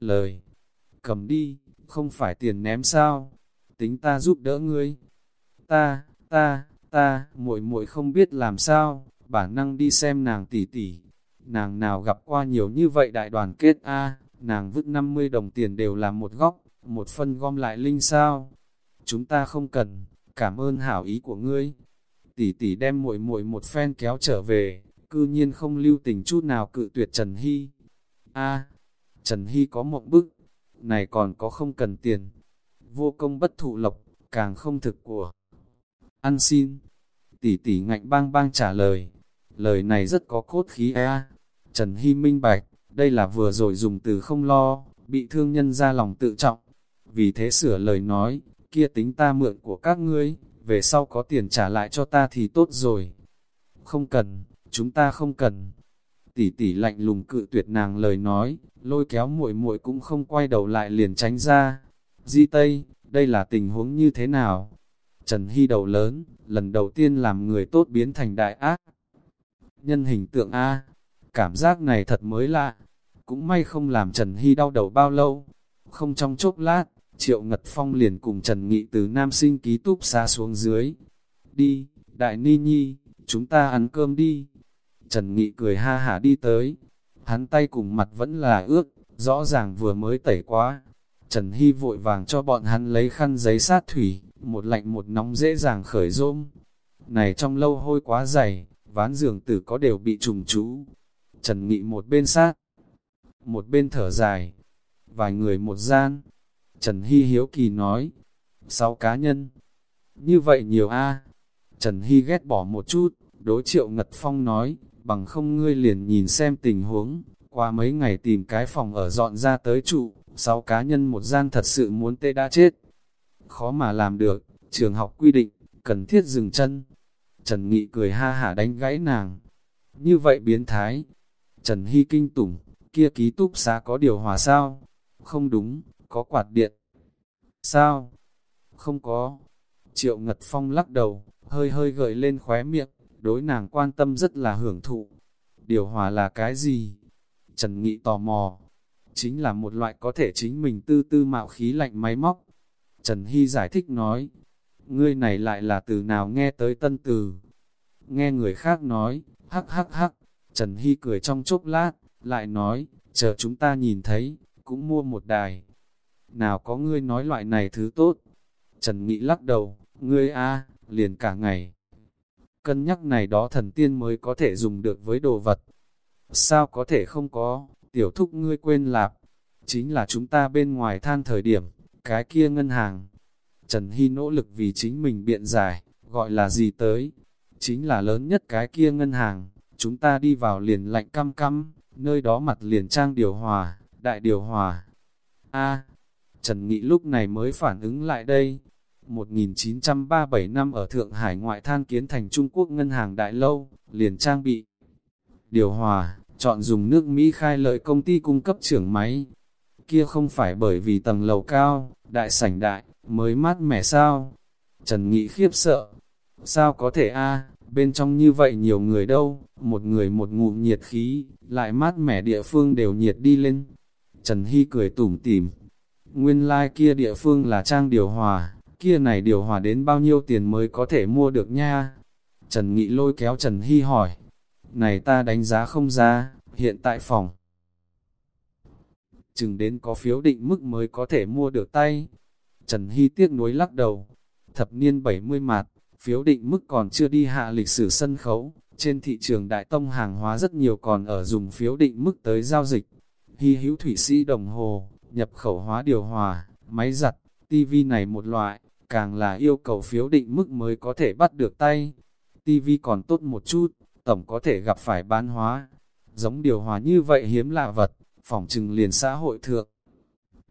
Lời, cầm đi, không phải tiền ném sao, tính ta giúp đỡ ngươi. Ta, ta, ta, muội muội không biết làm sao, bản năng đi xem nàng tỷ tỷ. Nàng nào gặp qua nhiều như vậy đại đoàn kết a nàng vứt 50 đồng tiền đều là một góc, một phân gom lại linh sao. Chúng ta không cần, cảm ơn hảo ý của ngươi. Tỷ tỷ đem muội muội một phen kéo trở về, cư nhiên không lưu tình chút nào cự tuyệt Trần Hy. A, Trần Hy có mộng bức, này còn có không cần tiền. Vô công bất thụ lộc, càng không thực của. Ăn xin. Tỷ tỷ ngạnh bang bang trả lời. Lời này rất có cốt khí e a. Trần Hy minh bạch, đây là vừa rồi dùng từ không lo, bị thương nhân ra lòng tự trọng. Vì thế sửa lời nói, kia tính ta mượn của các ngươi, về sau có tiền trả lại cho ta thì tốt rồi. Không cần, chúng ta không cần. Tỷ tỷ lạnh lùng cự tuyệt nàng lời nói, lôi kéo muội muội cũng không quay đầu lại liền tránh ra. Di Tây, đây là tình huống như thế nào? Trần Hy đầu lớn, lần đầu tiên làm người tốt biến thành đại ác. Nhân hình tượng A, cảm giác này thật mới lạ, cũng may không làm Trần Hy đau đầu bao lâu. Không trong chốc lát, Triệu Ngật Phong liền cùng Trần Nghị từ Nam sinh ký túc xa xuống dưới. Đi, Đại Ni Nhi, chúng ta ăn cơm đi. Trần Nghị cười ha hả đi tới. Hắn tay cùng mặt vẫn là ướt, rõ ràng vừa mới tẩy quá. Trần Hy vội vàng cho bọn hắn lấy khăn giấy sát thủy, một lạnh một nóng dễ dàng khởi rôm. Này trong lâu hôi quá dày, ván giường tử có đều bị trùng chú. Trần Nghị một bên sát, một bên thở dài. Vài người một gian, Trần Hy hiếu kỳ nói, sáu cá nhân, như vậy nhiều a Trần Hy ghét bỏ một chút, đối triệu Ngật Phong nói, bằng không ngươi liền nhìn xem tình huống, qua mấy ngày tìm cái phòng ở dọn ra tới trụ, sáu cá nhân một gian thật sự muốn tê đã chết. Khó mà làm được, trường học quy định, cần thiết dừng chân. Trần Nghị cười ha hả đánh gãy nàng. Như vậy biến thái. Trần Hy kinh tủng, kia ký túc xá có điều hòa sao? Không đúng, có quạt điện. Sao? Không có. Triệu Ngật Phong lắc đầu, hơi hơi gợi lên khóe miệng, đối nàng quan tâm rất là hưởng thụ. Điều hòa là cái gì? Trần Nghị tò mò. Chính là một loại có thể chính mình tư tư mạo khí lạnh máy móc. Trần Hy giải thích nói, ngươi này lại là từ nào nghe tới tân từ. Nghe người khác nói, hắc hắc hắc, Trần Hy cười trong chốc lát, lại nói, chờ chúng ta nhìn thấy, cũng mua một đài. Nào có ngươi nói loại này thứ tốt. Trần Nghị lắc đầu, ngươi a liền cả ngày. Cân nhắc này đó thần tiên mới có thể dùng được với đồ vật. Sao có thể không có, tiểu thúc ngươi quên lạp. Chính là chúng ta bên ngoài than thời điểm, cái kia ngân hàng. Trần Hy nỗ lực vì chính mình biện giải, gọi là gì tới? Chính là lớn nhất cái kia ngân hàng, chúng ta đi vào liền lạnh căm căm, nơi đó mặt liền trang điều hòa, đại điều hòa. A, Trần Nghị lúc này mới phản ứng lại đây. 1937 năm ở Thượng Hải ngoại than kiến thành Trung Quốc ngân hàng đại lâu, liền trang bị điều hòa, chọn dùng nước Mỹ khai lợi công ty cung cấp trưởng máy. Kia không phải bởi vì tầng lầu cao, đại sảnh đại, mới mát mẻ sao? Trần Nghị khiếp sợ. Sao có thể a bên trong như vậy nhiều người đâu, một người một ngụm nhiệt khí, lại mát mẻ địa phương đều nhiệt đi lên. Trần Hy cười tủm tỉm. Nguyên lai like kia địa phương là trang điều hòa, kia này điều hòa đến bao nhiêu tiền mới có thể mua được nha. Trần Nghị lôi kéo Trần Hy hỏi, này ta đánh giá không ra, hiện tại phòng. Chừng đến có phiếu định mức mới có thể mua được tay. Trần Hy tiếc nuối lắc đầu, thập niên 70 mạt, phiếu định mức còn chưa đi hạ lịch sử sân khấu, trên thị trường đại tông hàng hóa rất nhiều còn ở dùng phiếu định mức tới giao dịch. Hy hữu thủy sĩ đồng hồ, nhập khẩu hóa điều hòa, máy giặt, tivi này một loại, càng là yêu cầu phiếu định mức mới có thể bắt được tay. Tivi còn tốt một chút, tổng có thể gặp phải bán hóa. Giống điều hòa như vậy hiếm lạ vật, phòng trừng liền xã hội thượng.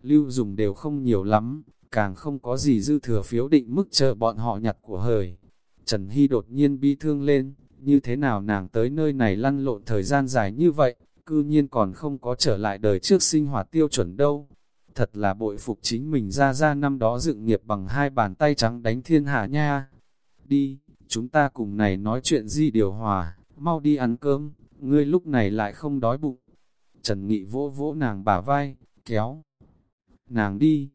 Lưu dùng đều không nhiều lắm, càng không có gì dư thừa phiếu định mức chờ bọn họ nhặt của hời. Trần Hy đột nhiên bi thương lên, như thế nào nàng tới nơi này lăn lộn thời gian dài như vậy, cư nhiên còn không có trở lại đời trước sinh hoạt tiêu chuẩn đâu. Thật là bội phục chính mình ra ra năm đó dựng nghiệp bằng hai bàn tay trắng đánh thiên hạ nha. Đi, chúng ta cùng này nói chuyện gì điều hòa, mau đi ăn cơm, ngươi lúc này lại không đói bụng. Trần Nghị vỗ vỗ nàng bả vai, kéo. Nàng đi,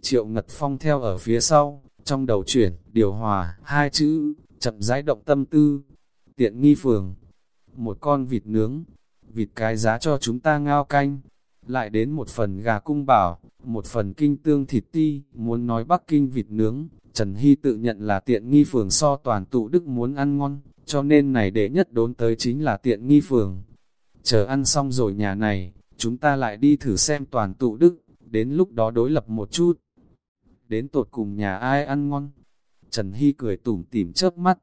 Triệu Ngật Phong theo ở phía sau, trong đầu chuyển, điều hòa, hai chữ, chậm rãi động tâm tư. Tiện nghi phường, một con vịt nướng, vịt cái giá cho chúng ta ngao canh, lại đến một phần gà cung bảo, một phần kinh tương thịt ti, muốn nói Bắc Kinh vịt nướng, Trần Hy tự nhận là tiện nghi phường so toàn tụ đức muốn ăn ngon, cho nên này để nhất đốn tới chính là tiện nghi phường. Chờ ăn xong rồi nhà này, chúng ta lại đi thử xem toàn tụ đức, đến lúc đó đối lập một chút đến tột cùng nhà ai ăn ngon. Trần Hy cười tủm tỉm chớp mắt,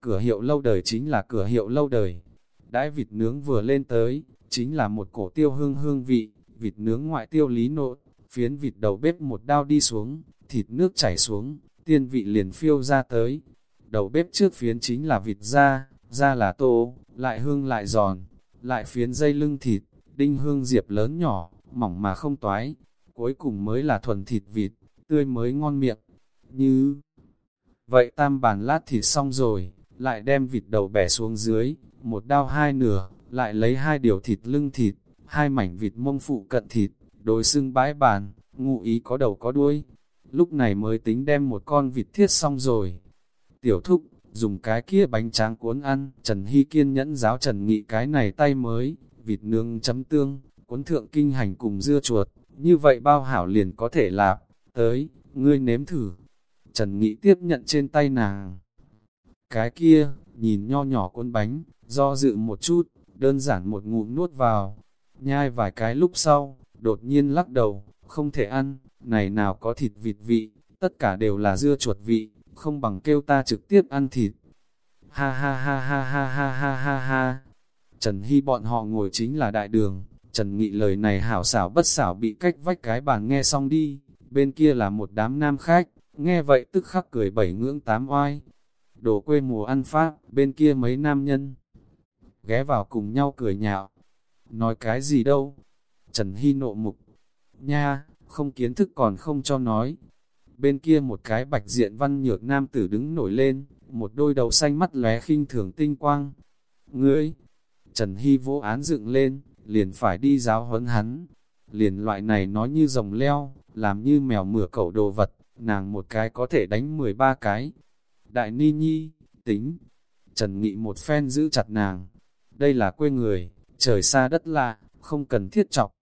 cửa hiệu lâu đời chính là cửa hiệu lâu đời. Đãi vịt nướng vừa lên tới, chính là một cổ tiêu hương hương vị, vịt nướng ngoại tiêu lý nộ, phiến vịt đầu bếp một đao đi xuống, thịt nước chảy xuống, tiên vị liền phiêu ra tới. Đầu bếp trước phiến chính là vịt da, da là tô, lại hương lại giòn, lại phiến dây lưng thịt, đinh hương diệp lớn nhỏ, mỏng mà không toái, cuối cùng mới là thuần thịt vịt tươi mới ngon miệng. Như vậy tam bàn lát thịt xong rồi, lại đem vịt đầu bẻ xuống dưới, một đao hai nửa, lại lấy hai điều thịt lưng thịt, hai mảnh vịt mông phụ cận thịt, đối xưng bãi bàn, ngụ ý có đầu có đuôi. Lúc này mới tính đem một con vịt thiết xong rồi. Tiểu thúc, dùng cái kia bánh tráng cuốn ăn, Trần Hy kiên nhẫn giáo Trần Nghị cái này tay mới, vịt nướng chấm tương, cuốn thượng kinh hành cùng dưa chuột, như vậy bao hảo liền có thể lạp. Tới, ngươi nếm thử. Trần Nghị tiếp nhận trên tay nàng. Cái kia, nhìn nho nhỏ cuốn bánh, do dự một chút, đơn giản một ngụm nuốt vào. Nhai vài cái lúc sau, đột nhiên lắc đầu, không thể ăn, này nào có thịt vịt vị, tất cả đều là dưa chuột vị, không bằng kêu ta trực tiếp ăn thịt. Ha ha ha ha ha ha ha ha ha. Trần Hy bọn họ ngồi chính là đại đường, Trần Nghị lời này hảo xảo bất xảo bị cách vách cái bàn nghe xong đi, bên kia là một đám nam khách, nghe vậy tức khắc cười bảy ngưỡng tám oai. Đồ quê mùa ăn pháp, bên kia mấy nam nhân. Ghé vào cùng nhau cười nhạo. Nói cái gì đâu? Trần Hy nộ mục. Nha, không kiến thức còn không cho nói. Bên kia một cái bạch diện văn nhược nam tử đứng nổi lên, một đôi đầu xanh mắt lóe khinh thường tinh quang. Ngươi! Trần Hy vô án dựng lên, liền phải đi giáo huấn hắn. Liền loại này nói như rồng leo, làm như mèo mửa cẩu đồ vật, nàng một cái có thể đánh 13 cái. Đại Ni Nhi, tính, Trần Nghị một phen giữ chặt nàng, đây là quê người, trời xa đất lạ, không cần thiết chọc.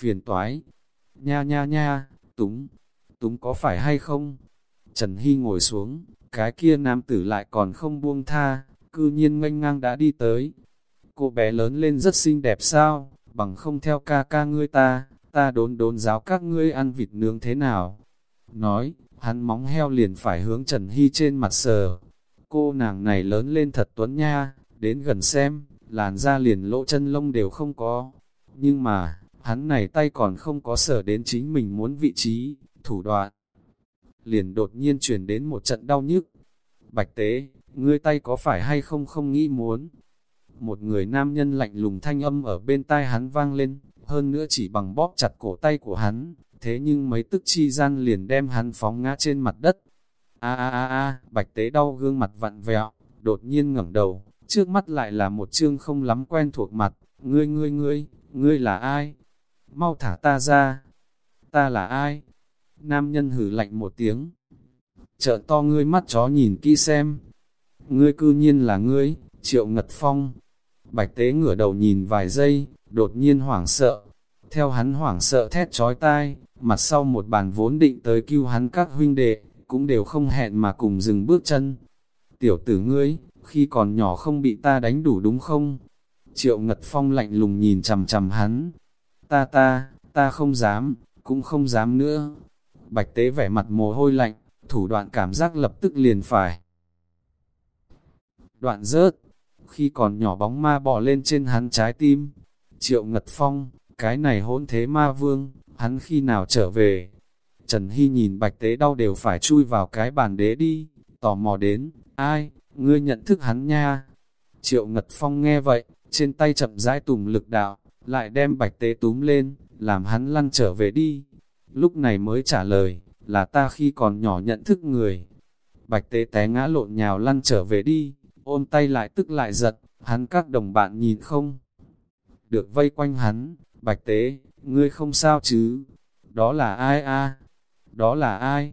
Phiền toái, nha nha nha, túng, túng có phải hay không? Trần Hy ngồi xuống, cái kia nam tử lại còn không buông tha, cư nhiên nganh ngang đã đi tới. Cô bé lớn lên rất xinh đẹp sao, bằng không theo ca ca ngươi ta, ta đốn đốn giáo các ngươi ăn vịt nướng thế nào. Nói, hắn móng heo liền phải hướng Trần Hy trên mặt sờ. Cô nàng này lớn lên thật tuấn nha, đến gần xem, làn da liền lỗ chân lông đều không có. Nhưng mà, hắn này tay còn không có sở đến chính mình muốn vị trí, thủ đoạn. Liền đột nhiên chuyển đến một trận đau nhức. Bạch tế, ngươi tay có phải hay không không nghĩ muốn. Một người nam nhân lạnh lùng thanh âm ở bên tai hắn vang lên, hơn nữa chỉ bằng bóp chặt cổ tay của hắn, thế nhưng mấy tức chi gian liền đem hắn phóng ngã trên mặt đất. A a a a, bạch tế đau gương mặt vặn vẹo, đột nhiên ngẩng đầu, trước mắt lại là một chương không lắm quen thuộc mặt, ngươi ngươi ngươi, ngươi là ai? Mau thả ta ra, ta là ai? Nam nhân hử lạnh một tiếng, Trợ to ngươi mắt chó nhìn kỹ xem, ngươi cư nhiên là ngươi, triệu ngật phong. Bạch tế ngửa đầu nhìn vài giây, đột nhiên hoảng sợ, theo hắn hoảng sợ thét chói tai, mặt sau một bàn vốn định tới cứu hắn các huynh đệ, cũng đều không hẹn mà cùng dừng bước chân. Tiểu tử ngươi, khi còn nhỏ không bị ta đánh đủ đúng không? Triệu Ngật Phong lạnh lùng nhìn chầm chầm hắn. Ta ta, ta không dám, cũng không dám nữa. Bạch tế vẻ mặt mồ hôi lạnh, thủ đoạn cảm giác lập tức liền phải. Đoạn rớt, khi còn nhỏ bóng ma bò lên trên hắn trái tim. Triệu Ngật Phong, cái này hỗn thế ma vương, hắn khi nào trở về? Trần Hy nhìn bạch tế đau đều phải chui vào cái bàn đế đi, tò mò đến, ai, ngươi nhận thức hắn nha. Triệu Ngật Phong nghe vậy, trên tay chậm rãi tùm lực đạo, lại đem bạch tế túm lên, làm hắn lăn trở về đi. Lúc này mới trả lời, là ta khi còn nhỏ nhận thức người. Bạch tế té ngã lộn nhào lăn trở về đi, ôm tay lại tức lại giật, hắn các đồng bạn nhìn không. Được vây quanh hắn, bạch tế, ngươi không sao chứ? Đó là ai a? Đó là ai?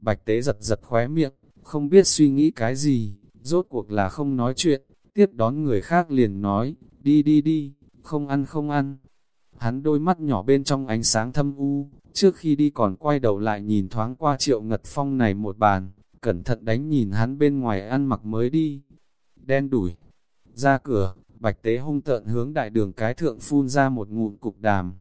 Bạch tế giật giật khóe miệng, không biết suy nghĩ cái gì, rốt cuộc là không nói chuyện, tiếp đón người khác liền nói, đi đi đi, không ăn không ăn. Hắn đôi mắt nhỏ bên trong ánh sáng thâm u, trước khi đi còn quay đầu lại nhìn thoáng qua triệu ngật phong này một bàn, cẩn thận đánh nhìn hắn bên ngoài ăn mặc mới đi. Đen đủi, ra cửa, bạch tế hung tợn hướng đại đường cái thượng phun ra một ngụm cục đàm.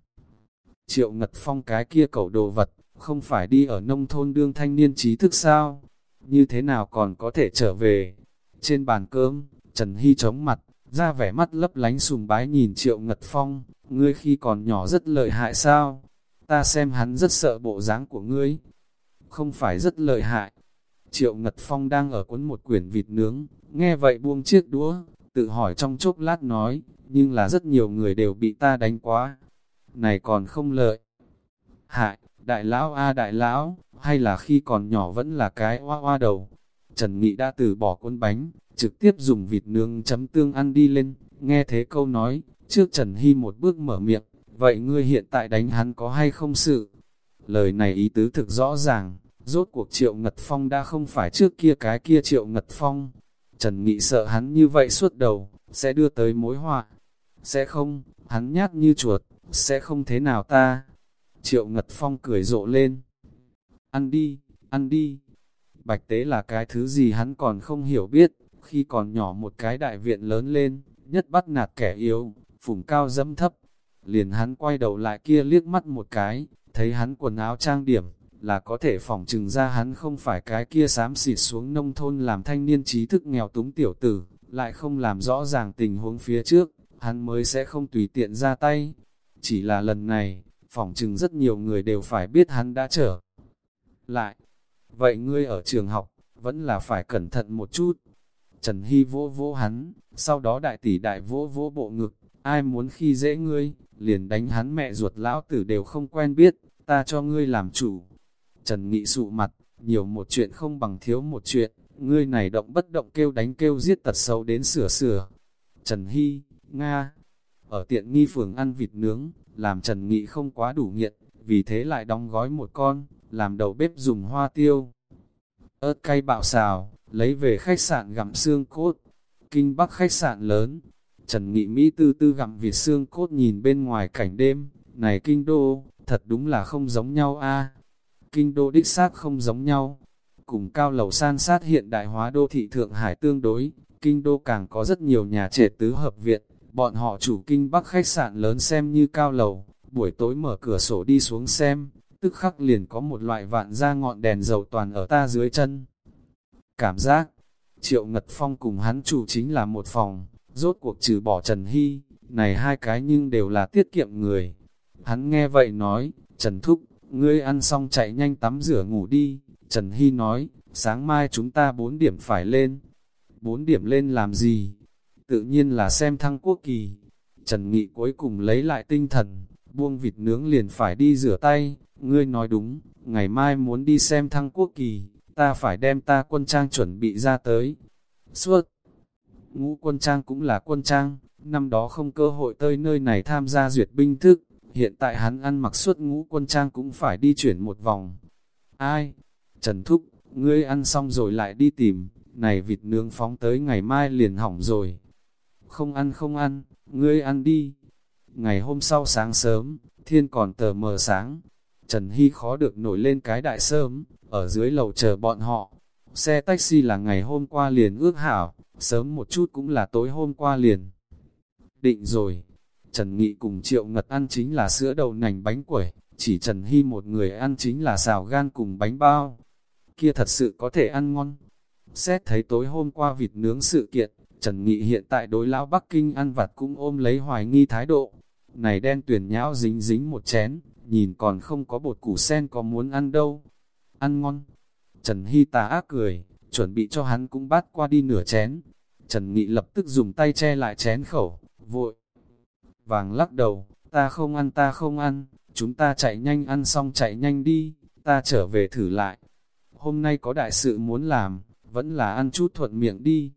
Triệu ngật phong cái kia cẩu đồ vật, không phải đi ở nông thôn đương thanh niên trí thức sao? Như thế nào còn có thể trở về? Trên bàn cơm, Trần Hy chống mặt, ra vẻ mắt lấp lánh sùng bái nhìn Triệu Ngật Phong, ngươi khi còn nhỏ rất lợi hại sao? Ta xem hắn rất sợ bộ dáng của ngươi. Không phải rất lợi hại. Triệu Ngật Phong đang ở cuốn một quyển vịt nướng, nghe vậy buông chiếc đũa, tự hỏi trong chốc lát nói, nhưng là rất nhiều người đều bị ta đánh quá. Này còn không lợi. Hại, đại lão a đại lão, hay là khi còn nhỏ vẫn là cái oa oa đầu. Trần Nghị đã từ bỏ cuốn bánh, trực tiếp dùng vịt nướng chấm tương ăn đi lên, nghe thế câu nói, trước Trần Hy một bước mở miệng, vậy ngươi hiện tại đánh hắn có hay không sự? Lời này ý tứ thực rõ ràng, rốt cuộc Triệu Ngật Phong đã không phải trước kia cái kia Triệu Ngật Phong. Trần Nghị sợ hắn như vậy suốt đầu, sẽ đưa tới mối họa. Sẽ không, hắn nhát như chuột, sẽ không thế nào ta. Triệu Ngật Phong cười rộ lên. Ăn đi, ăn đi. Bạch tế là cái thứ gì hắn còn không hiểu biết, khi còn nhỏ một cái đại viện lớn lên, nhất bắt nạt kẻ yếu, phủng cao dẫm thấp. Liền hắn quay đầu lại kia liếc mắt một cái, thấy hắn quần áo trang điểm, là có thể phỏng trừng ra hắn không phải cái kia xám xịt xuống nông thôn làm thanh niên trí thức nghèo túng tiểu tử, lại không làm rõ ràng tình huống phía trước, hắn mới sẽ không tùy tiện ra tay. Chỉ là lần này, phỏng chừng rất nhiều người đều phải biết hắn đã trở lại. Vậy ngươi ở trường học, vẫn là phải cẩn thận một chút. Trần Hy vỗ vỗ hắn, sau đó đại tỷ đại vỗ vỗ bộ ngực, ai muốn khi dễ ngươi, liền đánh hắn mẹ ruột lão tử đều không quen biết, ta cho ngươi làm chủ. Trần Nghị sụ mặt, nhiều một chuyện không bằng thiếu một chuyện, ngươi này động bất động kêu đánh kêu giết tật xấu đến sửa sửa. Trần Hy, Nga, ở tiện nghi phường ăn vịt nướng, làm Trần Nghị không quá đủ nghiện, vì thế lại đóng gói một con, làm đầu bếp dùng hoa tiêu. ớt cay bạo xào, lấy về khách sạn gặm xương cốt, kinh bắc khách sạn lớn. Trần Nghị Mỹ tư tư gặm vịt xương cốt nhìn bên ngoài cảnh đêm, này kinh đô, thật đúng là không giống nhau a. Kinh đô đích xác không giống nhau. Cùng cao lầu san sát hiện đại hóa đô thị Thượng Hải tương đối, kinh đô càng có rất nhiều nhà trẻ tứ hợp viện, bọn họ chủ kinh bắc khách sạn lớn xem như cao lầu, buổi tối mở cửa sổ đi xuống xem, tức khắc liền có một loại vạn ra ngọn đèn dầu toàn ở ta dưới chân. Cảm giác, Triệu Ngật Phong cùng hắn chủ chính là một phòng, rốt cuộc trừ bỏ Trần Hy, này hai cái nhưng đều là tiết kiệm người. Hắn nghe vậy nói, Trần Thúc, ngươi ăn xong chạy nhanh tắm rửa ngủ đi. Trần Hy nói, sáng mai chúng ta bốn điểm phải lên. Bốn điểm lên làm gì? tự nhiên là xem thăng quốc kỳ. Trần Nghị cuối cùng lấy lại tinh thần, buông vịt nướng liền phải đi rửa tay, ngươi nói đúng, ngày mai muốn đi xem thăng quốc kỳ, ta phải đem ta quân trang chuẩn bị ra tới. Suốt, ngũ quân trang cũng là quân trang, năm đó không cơ hội tới nơi này tham gia duyệt binh thức, hiện tại hắn ăn mặc suốt ngũ quân trang cũng phải đi chuyển một vòng. Ai? Trần Thúc, ngươi ăn xong rồi lại đi tìm, này vịt nướng phóng tới ngày mai liền hỏng rồi. Không ăn không ăn, ngươi ăn đi. Ngày hôm sau sáng sớm, thiên còn tờ mờ sáng, Trần Hy khó được nổi lên cái đại sớm, ở dưới lầu chờ bọn họ. Xe taxi là ngày hôm qua liền ước hảo, sớm một chút cũng là tối hôm qua liền. Định rồi, Trần Nghị cùng Triệu Ngật ăn chính là sữa đậu nành bánh quẩy, chỉ Trần Hy một người ăn chính là xào gan cùng bánh bao. Kia thật sự có thể ăn ngon. Xét thấy tối hôm qua vịt nướng sự kiện, Trần Nghị hiện tại đối lão Bắc Kinh ăn vặt cũng ôm lấy hoài nghi thái độ. Này đen tuyển nhão dính dính một chén, nhìn còn không có bột củ sen có muốn ăn đâu. Ăn ngon. Trần Hy tà ác cười, chuẩn bị cho hắn cũng bắt qua đi nửa chén. Trần Nghị lập tức dùng tay che lại chén khẩu, vội. Vàng lắc đầu, ta không ăn ta không ăn, chúng ta chạy nhanh ăn xong chạy nhanh đi, ta trở về thử lại. Hôm nay có đại sự muốn làm, vẫn là ăn chút thuận miệng đi.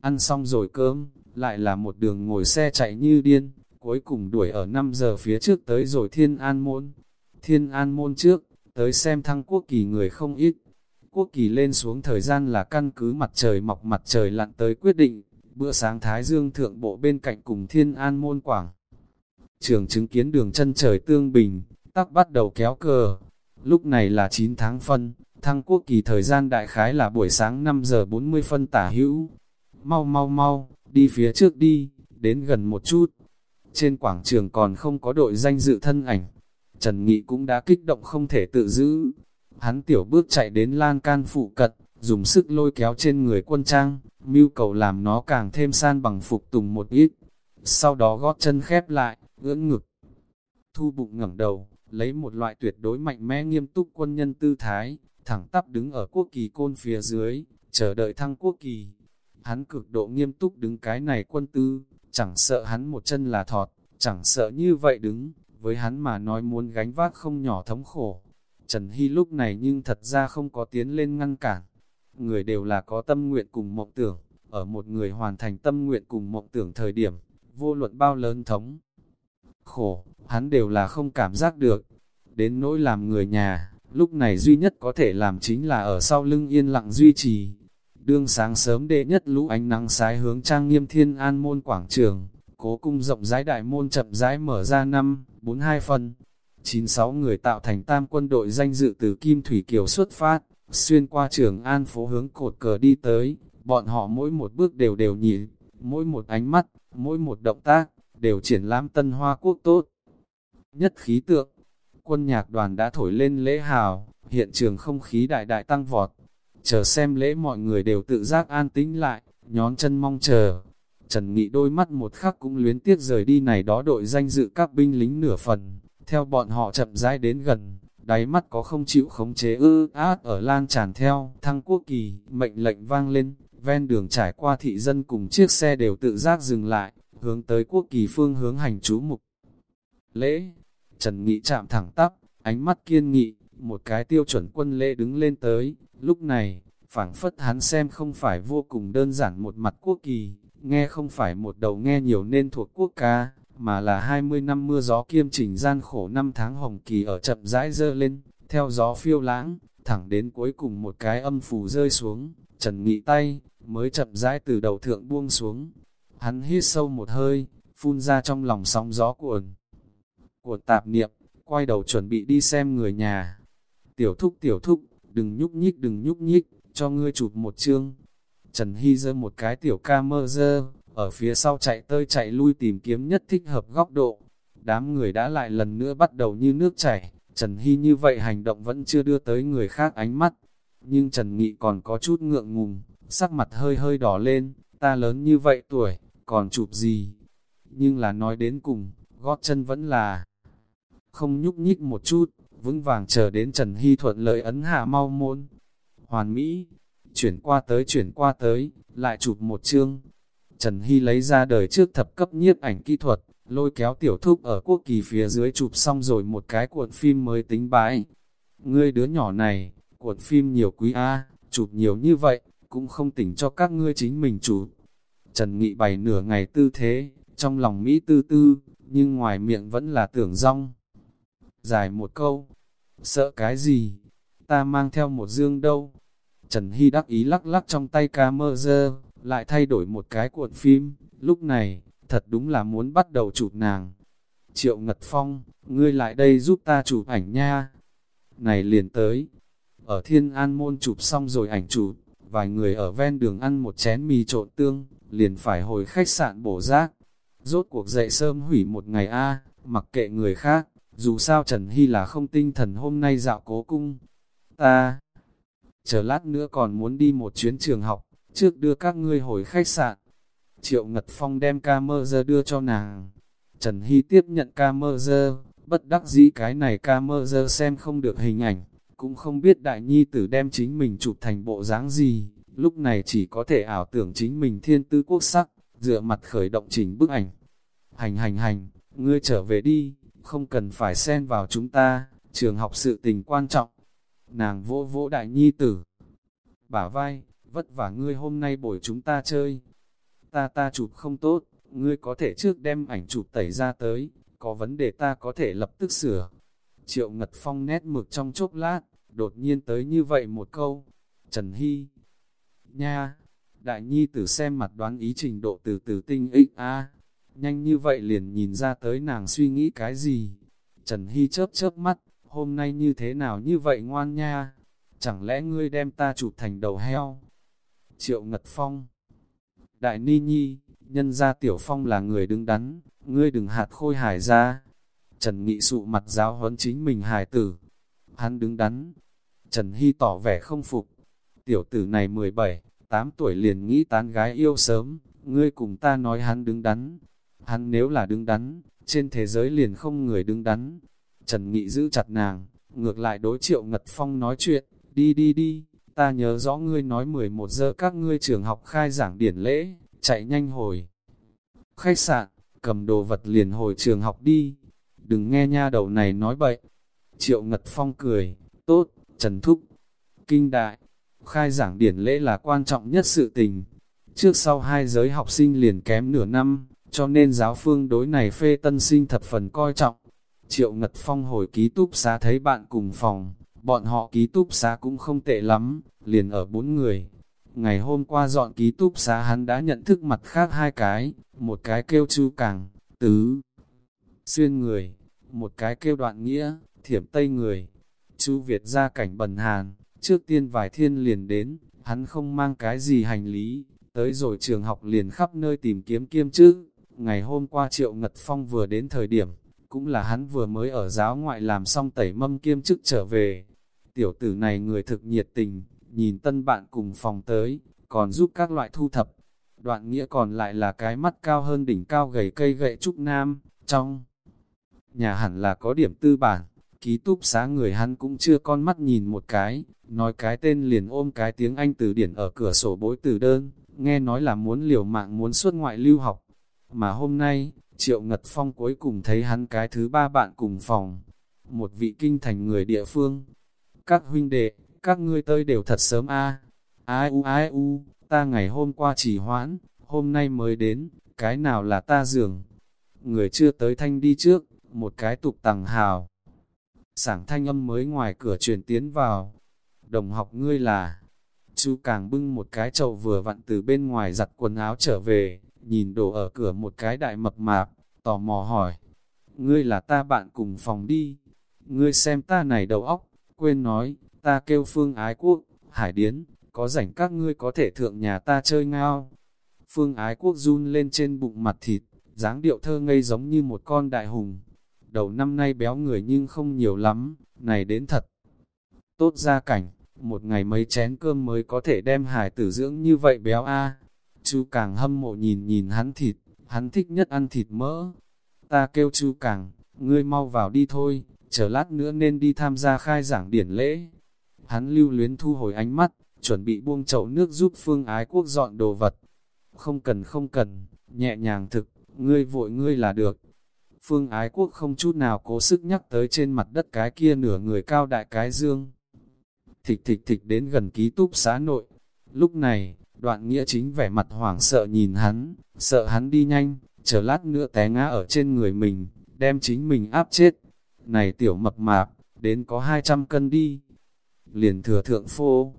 Ăn xong rồi cơm, lại là một đường ngồi xe chạy như điên, cuối cùng đuổi ở 5 giờ phía trước tới rồi Thiên An Môn. Thiên An Môn trước, tới xem thăng quốc kỳ người không ít. Quốc kỳ lên xuống thời gian là căn cứ mặt trời mọc mặt trời lặn tới quyết định, bữa sáng Thái Dương thượng bộ bên cạnh cùng Thiên An Môn Quảng. Trường chứng kiến đường chân trời tương bình, tắc bắt đầu kéo cờ. Lúc này là 9 tháng phân, thăng quốc kỳ thời gian đại khái là buổi sáng 5 giờ 40 phân tả hữu. Mau mau mau, đi phía trước đi, đến gần một chút, trên quảng trường còn không có đội danh dự thân ảnh. Trần Nghị cũng đã kích động không thể tự giữ. Hắn tiểu bước chạy đến lan can phụ cận, dùng sức lôi kéo trên người quân trang, mưu cầu làm nó càng thêm san bằng phục tùng một ít. Sau đó gót chân khép lại, ưỡn ngực. Thu bụng ngẩng đầu, lấy một loại tuyệt đối mạnh mẽ nghiêm túc quân nhân tư thái, thẳng tắp đứng ở quốc kỳ côn phía dưới, chờ đợi thăng quốc kỳ. Hắn cực độ nghiêm túc đứng cái này quân tư, chẳng sợ hắn một chân là thọt, chẳng sợ như vậy đứng, với hắn mà nói muốn gánh vác không nhỏ thống khổ. Trần Hy lúc này nhưng thật ra không có tiến lên ngăn cản. Người đều là có tâm nguyện cùng mộng tưởng, ở một người hoàn thành tâm nguyện cùng mộng tưởng thời điểm, vô luận bao lớn thống. Khổ, hắn đều là không cảm giác được. Đến nỗi làm người nhà, lúc này duy nhất có thể làm chính là ở sau lưng yên lặng duy trì, Đương sáng sớm đệ nhất lũ ánh nắng sái hướng trang nghiêm thiên an môn quảng trường, cố cung rộng rãi đại môn chậm rãi mở ra năm, bốn hai phần. 96 người tạo thành tam quân đội danh dự từ Kim Thủy Kiều xuất phát, xuyên qua trường an phố hướng cột cờ đi tới, bọn họ mỗi một bước đều đều nhị, mỗi một ánh mắt, mỗi một động tác, đều triển lãm tân hoa quốc tốt. Nhất khí tượng, quân nhạc đoàn đã thổi lên lễ hào, hiện trường không khí đại đại tăng vọt, chờ xem lễ mọi người đều tự giác an tĩnh lại, nhón chân mong chờ. Trần Nghị đôi mắt một khắc cũng luyến tiếc rời đi này đó đội danh dự các binh lính nửa phần, theo bọn họ chậm rãi đến gần, đáy mắt có không chịu khống chế ư át ở lan tràn theo, thăng quốc kỳ, mệnh lệnh vang lên, ven đường trải qua thị dân cùng chiếc xe đều tự giác dừng lại, hướng tới quốc kỳ phương hướng hành chú mục. Lễ, Trần Nghị chạm thẳng tắp, ánh mắt kiên nghị, một cái tiêu chuẩn quân lễ đứng lên tới, Lúc này, phảng phất hắn xem không phải vô cùng đơn giản một mặt quốc kỳ, nghe không phải một đầu nghe nhiều nên thuộc quốc ca, mà là 20 năm mưa gió kiêm trình gian khổ năm tháng hồng kỳ ở chậm rãi dơ lên, theo gió phiêu lãng, thẳng đến cuối cùng một cái âm phù rơi xuống, trần nghị tay, mới chậm rãi từ đầu thượng buông xuống. Hắn hít sâu một hơi, phun ra trong lòng sóng gió cuồn. Cuộn tạp niệm, quay đầu chuẩn bị đi xem người nhà. Tiểu thúc tiểu thúc, đừng nhúc nhích đừng nhúc nhích, cho ngươi chụp một chương. Trần Hy dơ một cái tiểu ca mơ dơ, ở phía sau chạy tơi chạy lui tìm kiếm nhất thích hợp góc độ. Đám người đã lại lần nữa bắt đầu như nước chảy, Trần Hy như vậy hành động vẫn chưa đưa tới người khác ánh mắt. Nhưng Trần Nghị còn có chút ngượng ngùng, sắc mặt hơi hơi đỏ lên, ta lớn như vậy tuổi, còn chụp gì? Nhưng là nói đến cùng, gót chân vẫn là không nhúc nhích một chút, vững vàng chờ đến Trần Hy thuận lợi ấn hạ mau môn. Hoàn Mỹ, chuyển qua tới chuyển qua tới, lại chụp một chương. Trần Hy lấy ra đời trước thập cấp nhiếp ảnh kỹ thuật, lôi kéo tiểu thúc ở quốc kỳ phía dưới chụp xong rồi một cái cuộn phim mới tính bãi. Ngươi đứa nhỏ này, cuộn phim nhiều quý A, chụp nhiều như vậy, cũng không tỉnh cho các ngươi chính mình chụp. Trần Nghị bày nửa ngày tư thế, trong lòng Mỹ tư tư, nhưng ngoài miệng vẫn là tưởng rong. Dài một câu, sợ cái gì, ta mang theo một dương đâu. Trần Hy đắc ý lắc lắc trong tay ca mơ dơ, lại thay đổi một cái cuộn phim, lúc này, thật đúng là muốn bắt đầu chụp nàng. Triệu Ngật Phong, ngươi lại đây giúp ta chụp ảnh nha. Này liền tới, ở Thiên An Môn chụp xong rồi ảnh chụp, vài người ở ven đường ăn một chén mì trộn tương, liền phải hồi khách sạn bổ rác. Rốt cuộc dậy sớm hủy một ngày a mặc kệ người khác, dù sao Trần Hy là không tinh thần hôm nay dạo cố cung. Ta, chờ lát nữa còn muốn đi một chuyến trường học, trước đưa các ngươi hồi khách sạn. Triệu Ngật Phong đem ca mơ giờ đưa cho nàng. Trần Hy tiếp nhận ca mơ giờ, bất đắc dĩ cái này ca mơ giờ xem không được hình ảnh, cũng không biết đại nhi tử đem chính mình chụp thành bộ dáng gì, lúc này chỉ có thể ảo tưởng chính mình thiên tư quốc sắc, dựa mặt khởi động chỉnh bức ảnh. Hành hành hành, ngươi trở về đi, không cần phải xen vào chúng ta, trường học sự tình quan trọng. Nàng vỗ vỗ đại nhi tử. Bả vai, vất vả ngươi hôm nay buổi chúng ta chơi. Ta ta chụp không tốt, ngươi có thể trước đem ảnh chụp tẩy ra tới, có vấn đề ta có thể lập tức sửa. Triệu Ngật Phong nét mực trong chốc lát, đột nhiên tới như vậy một câu. Trần Hy Nha, đại nhi tử xem mặt đoán ý trình độ từ từ tinh ích a nhanh như vậy liền nhìn ra tới nàng suy nghĩ cái gì. Trần Hy chớp chớp mắt, hôm nay như thế nào như vậy ngoan nha, chẳng lẽ ngươi đem ta chụp thành đầu heo? Triệu Ngật Phong Đại Ni Nhi, nhân ra Tiểu Phong là người đứng đắn, ngươi đừng hạt khôi hài ra. Trần Nghị sụ mặt giáo huấn chính mình hài tử. Hắn đứng đắn. Trần Hy tỏ vẻ không phục. Tiểu tử này 17, 8 tuổi liền nghĩ tán gái yêu sớm, ngươi cùng ta nói hắn đứng đắn. Hắn nếu là đứng đắn, trên thế giới liền không người đứng đắn. Trần Nghị giữ chặt nàng, ngược lại đối triệu Ngật Phong nói chuyện, đi đi đi, ta nhớ rõ ngươi nói 11 giờ các ngươi trường học khai giảng điển lễ, chạy nhanh hồi. Khách sạn, cầm đồ vật liền hồi trường học đi, đừng nghe nha đầu này nói bậy. Triệu Ngật Phong cười, tốt, Trần Thúc, kinh đại, khai giảng điển lễ là quan trọng nhất sự tình. Trước sau hai giới học sinh liền kém nửa năm, cho nên giáo phương đối này phê tân sinh thập phần coi trọng. Triệu Ngật Phong hồi ký túc xá thấy bạn cùng phòng, bọn họ ký túc xá cũng không tệ lắm, liền ở bốn người. Ngày hôm qua dọn ký túc xá hắn đã nhận thức mặt khác hai cái, một cái kêu chu càng, tứ, xuyên người, một cái kêu đoạn nghĩa, thiểm tây người. Chu Việt ra cảnh bần hàn, trước tiên vài thiên liền đến, hắn không mang cái gì hành lý, tới rồi trường học liền khắp nơi tìm kiếm kiêm chứ. Ngày hôm qua Triệu Ngật Phong vừa đến thời điểm, cũng là hắn vừa mới ở giáo ngoại làm xong tẩy mâm kiêm chức trở về. Tiểu tử này người thực nhiệt tình, nhìn tân bạn cùng phòng tới, còn giúp các loại thu thập. Đoạn nghĩa còn lại là cái mắt cao hơn đỉnh cao gầy cây gậy trúc nam, trong nhà hẳn là có điểm tư bản, ký túc xá người hắn cũng chưa con mắt nhìn một cái, nói cái tên liền ôm cái tiếng Anh từ điển ở cửa sổ bối từ đơn, nghe nói là muốn liều mạng muốn xuất ngoại lưu học. Mà hôm nay, Triệu Ngật Phong cuối cùng thấy hắn cái thứ ba bạn cùng phòng, một vị kinh thành người địa phương. Các huynh đệ, các ngươi tới đều thật sớm a Ai u ai u, ta ngày hôm qua chỉ hoãn, hôm nay mới đến, cái nào là ta giường. Người chưa tới thanh đi trước, một cái tục tằng hào. Sảng thanh âm mới ngoài cửa truyền tiến vào. Đồng học ngươi là, chú càng bưng một cái chậu vừa vặn từ bên ngoài giặt quần áo trở về, nhìn đổ ở cửa một cái đại mập mạp, tò mò hỏi. Ngươi là ta bạn cùng phòng đi. Ngươi xem ta này đầu óc, quên nói, ta kêu phương ái quốc, hải điến, có rảnh các ngươi có thể thượng nhà ta chơi ngao. Phương ái quốc run lên trên bụng mặt thịt, dáng điệu thơ ngây giống như một con đại hùng. Đầu năm nay béo người nhưng không nhiều lắm, này đến thật. Tốt ra cảnh, một ngày mấy chén cơm mới có thể đem hải tử dưỡng như vậy béo a chu càng hâm mộ nhìn nhìn hắn thịt, hắn thích nhất ăn thịt mỡ. Ta kêu chu càng, ngươi mau vào đi thôi, chờ lát nữa nên đi tham gia khai giảng điển lễ. Hắn lưu luyến thu hồi ánh mắt, chuẩn bị buông chậu nước giúp phương ái quốc dọn đồ vật. Không cần không cần, nhẹ nhàng thực, ngươi vội ngươi là được. Phương Ái Quốc không chút nào cố sức nhắc tới trên mặt đất cái kia nửa người cao đại cái dương. Thịch thịch thịch đến gần ký túc xá nội. Lúc này, đoạn nghĩa chính vẻ mặt hoảng sợ nhìn hắn, sợ hắn đi nhanh, chờ lát nữa té ngã ở trên người mình, đem chính mình áp chết. Này tiểu mập mạp, đến có 200 cân đi. Liền thừa thượng phô.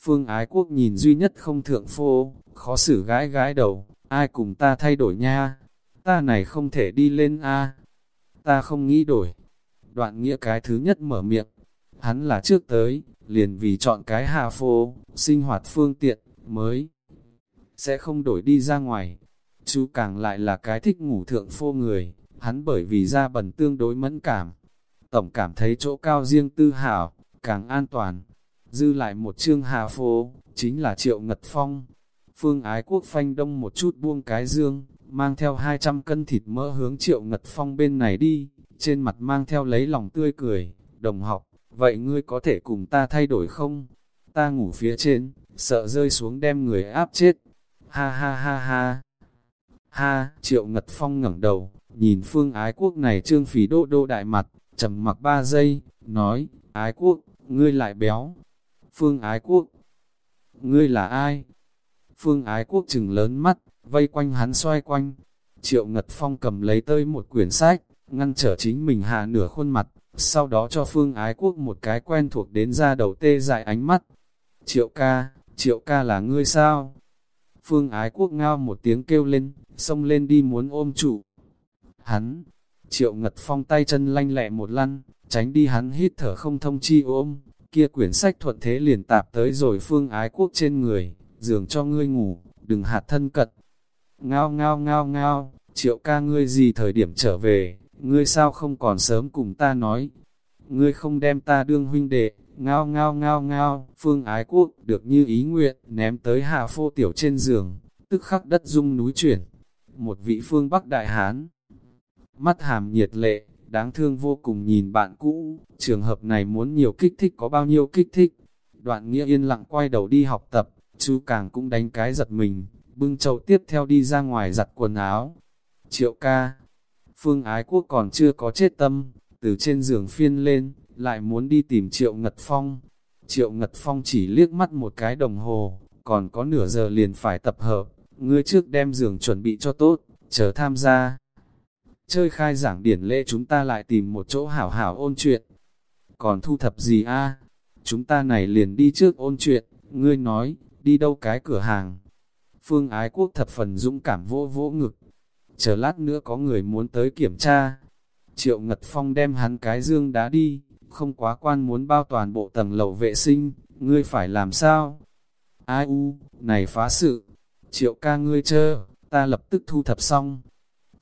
Phương Ái Quốc nhìn duy nhất không thượng phô, khó xử gái gái đầu, ai cùng ta thay đổi nha, ta này không thể đi lên a ta không nghĩ đổi. Đoạn nghĩa cái thứ nhất mở miệng, hắn là trước tới, liền vì chọn cái hà phô, sinh hoạt phương tiện, mới sẽ không đổi đi ra ngoài. Chú càng lại là cái thích ngủ thượng phô người, hắn bởi vì da bẩn tương đối mẫn cảm. Tổng cảm thấy chỗ cao riêng tư hảo, càng an toàn. Dư lại một chương hà phố chính là triệu ngật phong. Phương ái quốc phanh đông một chút buông cái dương, mang theo 200 cân thịt mỡ hướng triệu ngật phong bên này đi, trên mặt mang theo lấy lòng tươi cười, đồng học, vậy ngươi có thể cùng ta thay đổi không? Ta ngủ phía trên, sợ rơi xuống đem người áp chết. Ha ha ha ha. Ha, triệu ngật phong ngẩng đầu, nhìn phương ái quốc này trương phí đô đô đại mặt, trầm mặc ba giây, nói, ái quốc, ngươi lại béo. Phương ái quốc, ngươi là ai? Phương ái quốc chừng lớn mắt, vây quanh hắn xoay quanh. Triệu Ngật Phong cầm lấy tơi một quyển sách, ngăn trở chính mình hạ nửa khuôn mặt, sau đó cho Phương Ái Quốc một cái quen thuộc đến ra đầu tê dại ánh mắt. Triệu ca, triệu ca là ngươi sao? Phương Ái Quốc ngao một tiếng kêu lên, xông lên đi muốn ôm trụ. Hắn, triệu ngật phong tay chân lanh lẹ một lăn, tránh đi hắn hít thở không thông chi ôm, kia quyển sách thuận thế liền tạp tới rồi Phương Ái Quốc trên người, giường cho ngươi ngủ, đừng hạt thân cật Ngao ngao ngao ngao, triệu ca ngươi gì thời điểm trở về, ngươi sao không còn sớm cùng ta nói. Ngươi không đem ta đương huynh đệ, ngao ngao ngao ngao, phương ái quốc, được như ý nguyện, ném tới hạ phô tiểu trên giường, tức khắc đất dung núi chuyển. Một vị phương Bắc Đại Hán, mắt hàm nhiệt lệ, đáng thương vô cùng nhìn bạn cũ, trường hợp này muốn nhiều kích thích có bao nhiêu kích thích. Đoạn nghĩa yên lặng quay đầu đi học tập, chú càng cũng đánh cái giật mình, bưng chậu tiếp theo đi ra ngoài giặt quần áo. Triệu ca, phương ái quốc còn chưa có chết tâm, từ trên giường phiên lên, lại muốn đi tìm Triệu Ngật Phong. Triệu Ngật Phong chỉ liếc mắt một cái đồng hồ, còn có nửa giờ liền phải tập hợp, ngươi trước đem giường chuẩn bị cho tốt, chờ tham gia. Chơi khai giảng điển lễ chúng ta lại tìm một chỗ hảo hảo ôn chuyện. Còn thu thập gì a? Chúng ta này liền đi trước ôn chuyện, ngươi nói, đi đâu cái cửa hàng. Phương Ái Quốc thập phần dũng cảm vỗ vỗ ngực. Chờ lát nữa có người muốn tới kiểm tra. Triệu Ngật Phong đem hắn cái dương đá đi, không quá quan muốn bao toàn bộ tầng lầu vệ sinh, ngươi phải làm sao? Ai u, này phá sự. Triệu ca ngươi chơ, ta lập tức thu thập xong.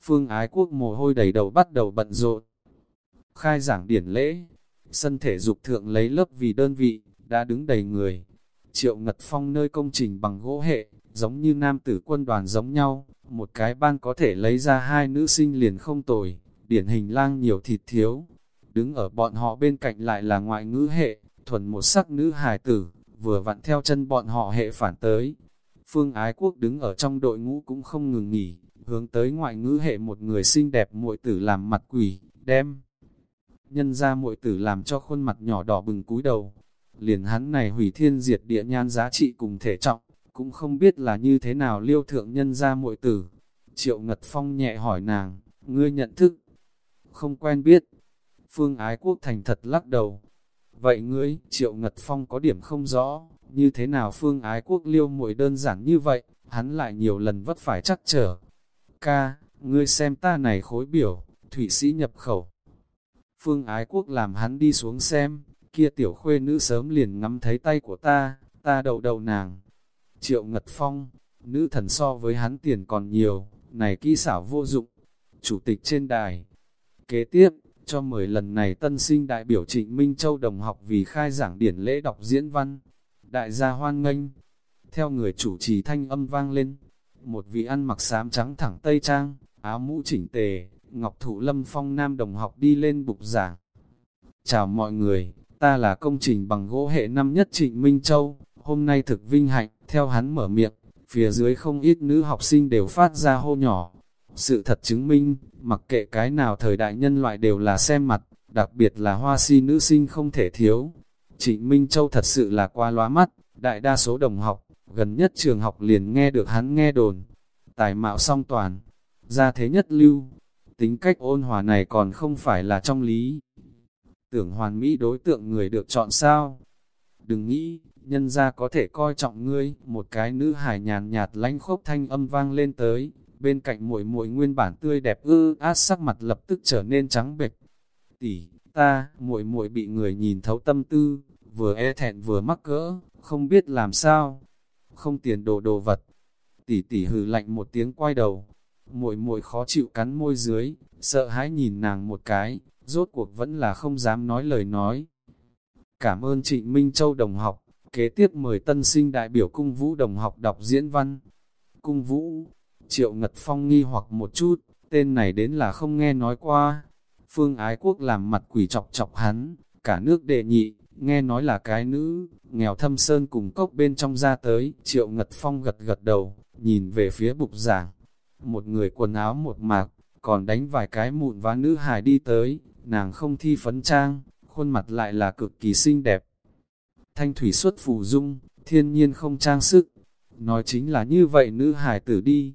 Phương Ái Quốc mồ hôi đầy đầu bắt đầu bận rộn. Khai giảng điển lễ, sân thể dục thượng lấy lớp vì đơn vị, đã đứng đầy người. Triệu Ngật Phong nơi công trình bằng gỗ hệ, giống như nam tử quân đoàn giống nhau, một cái ban có thể lấy ra hai nữ sinh liền không tồi, điển hình lang nhiều thịt thiếu. Đứng ở bọn họ bên cạnh lại là ngoại ngữ hệ, thuần một sắc nữ hài tử, vừa vặn theo chân bọn họ hệ phản tới. Phương Ái Quốc đứng ở trong đội ngũ cũng không ngừng nghỉ, hướng tới ngoại ngữ hệ một người xinh đẹp muội tử làm mặt quỷ, đem. Nhân ra muội tử làm cho khuôn mặt nhỏ đỏ bừng cúi đầu. Liền hắn này hủy thiên diệt địa nhan giá trị cùng thể trọng, cũng không biết là như thế nào liêu thượng nhân ra muội tử. Triệu Ngật Phong nhẹ hỏi nàng, ngươi nhận thức, không quen biết. Phương Ái Quốc thành thật lắc đầu. Vậy ngươi, Triệu Ngật Phong có điểm không rõ, như thế nào Phương Ái Quốc liêu muội đơn giản như vậy, hắn lại nhiều lần vất phải chắc trở. Ca, ngươi xem ta này khối biểu, thủy sĩ nhập khẩu. Phương Ái Quốc làm hắn đi xuống xem, kia tiểu khuê nữ sớm liền ngắm thấy tay của ta, ta đầu đầu nàng, Triệu Ngật Phong, nữ thần so với hắn tiền còn nhiều, này kỹ xảo vô dụng. Chủ tịch trên đài. Kế tiếp, cho mời lần này tân sinh đại biểu Trịnh Minh Châu đồng học vì khai giảng điển lễ đọc diễn văn. Đại gia hoan nghênh. Theo người chủ trì thanh âm vang lên, một vị ăn mặc xám trắng thẳng tây trang, áo mũ chỉnh tề, Ngọc Thủ Lâm Phong Nam đồng học đi lên bục giảng. Chào mọi người, ta là công trình bằng gỗ hệ năm nhất Trịnh Minh Châu, hôm nay thực vinh hạnh, theo hắn mở miệng, phía dưới không ít nữ học sinh đều phát ra hô nhỏ. Sự thật chứng minh, mặc kệ cái nào thời đại nhân loại đều là xem mặt, đặc biệt là hoa si nữ sinh không thể thiếu. Trịnh Minh Châu thật sự là qua lóa mắt, đại đa số đồng học, gần nhất trường học liền nghe được hắn nghe đồn. Tài mạo song toàn, ra thế nhất lưu, tính cách ôn hòa này còn không phải là trong lý. Tưởng hoàn mỹ đối tượng người được chọn sao? Đừng nghĩ, nhân ra có thể coi trọng ngươi, một cái nữ hài nhàn nhạt lánh khốc thanh âm vang lên tới, bên cạnh muội muội nguyên bản tươi đẹp ư át sắc mặt lập tức trở nên trắng bệch. Tỷ, ta, muội muội bị người nhìn thấu tâm tư, vừa e thẹn vừa mắc cỡ, không biết làm sao, không tiền đồ đồ vật. Tỷ tỷ hừ lạnh một tiếng quay đầu, muội muội khó chịu cắn môi dưới, sợ hãi nhìn nàng một cái, rốt cuộc vẫn là không dám nói lời nói. Cảm ơn Trịnh Minh Châu đồng học, kế tiếp mời tân sinh đại biểu cung vũ đồng học đọc diễn văn. Cung vũ, Triệu Ngật Phong nghi hoặc một chút, tên này đến là không nghe nói qua. Phương Ái Quốc làm mặt quỷ chọc chọc hắn, cả nước đệ nhị, nghe nói là cái nữ, nghèo thâm sơn cùng cốc bên trong ra tới, Triệu Ngật Phong gật gật đầu, nhìn về phía bục giảng. Một người quần áo một mạc, còn đánh vài cái mụn vá nữ hài đi tới, nàng không thi phấn trang, khuôn mặt lại là cực kỳ xinh đẹp. Thanh thủy xuất phù dung, thiên nhiên không trang sức, nói chính là như vậy nữ hài tử đi.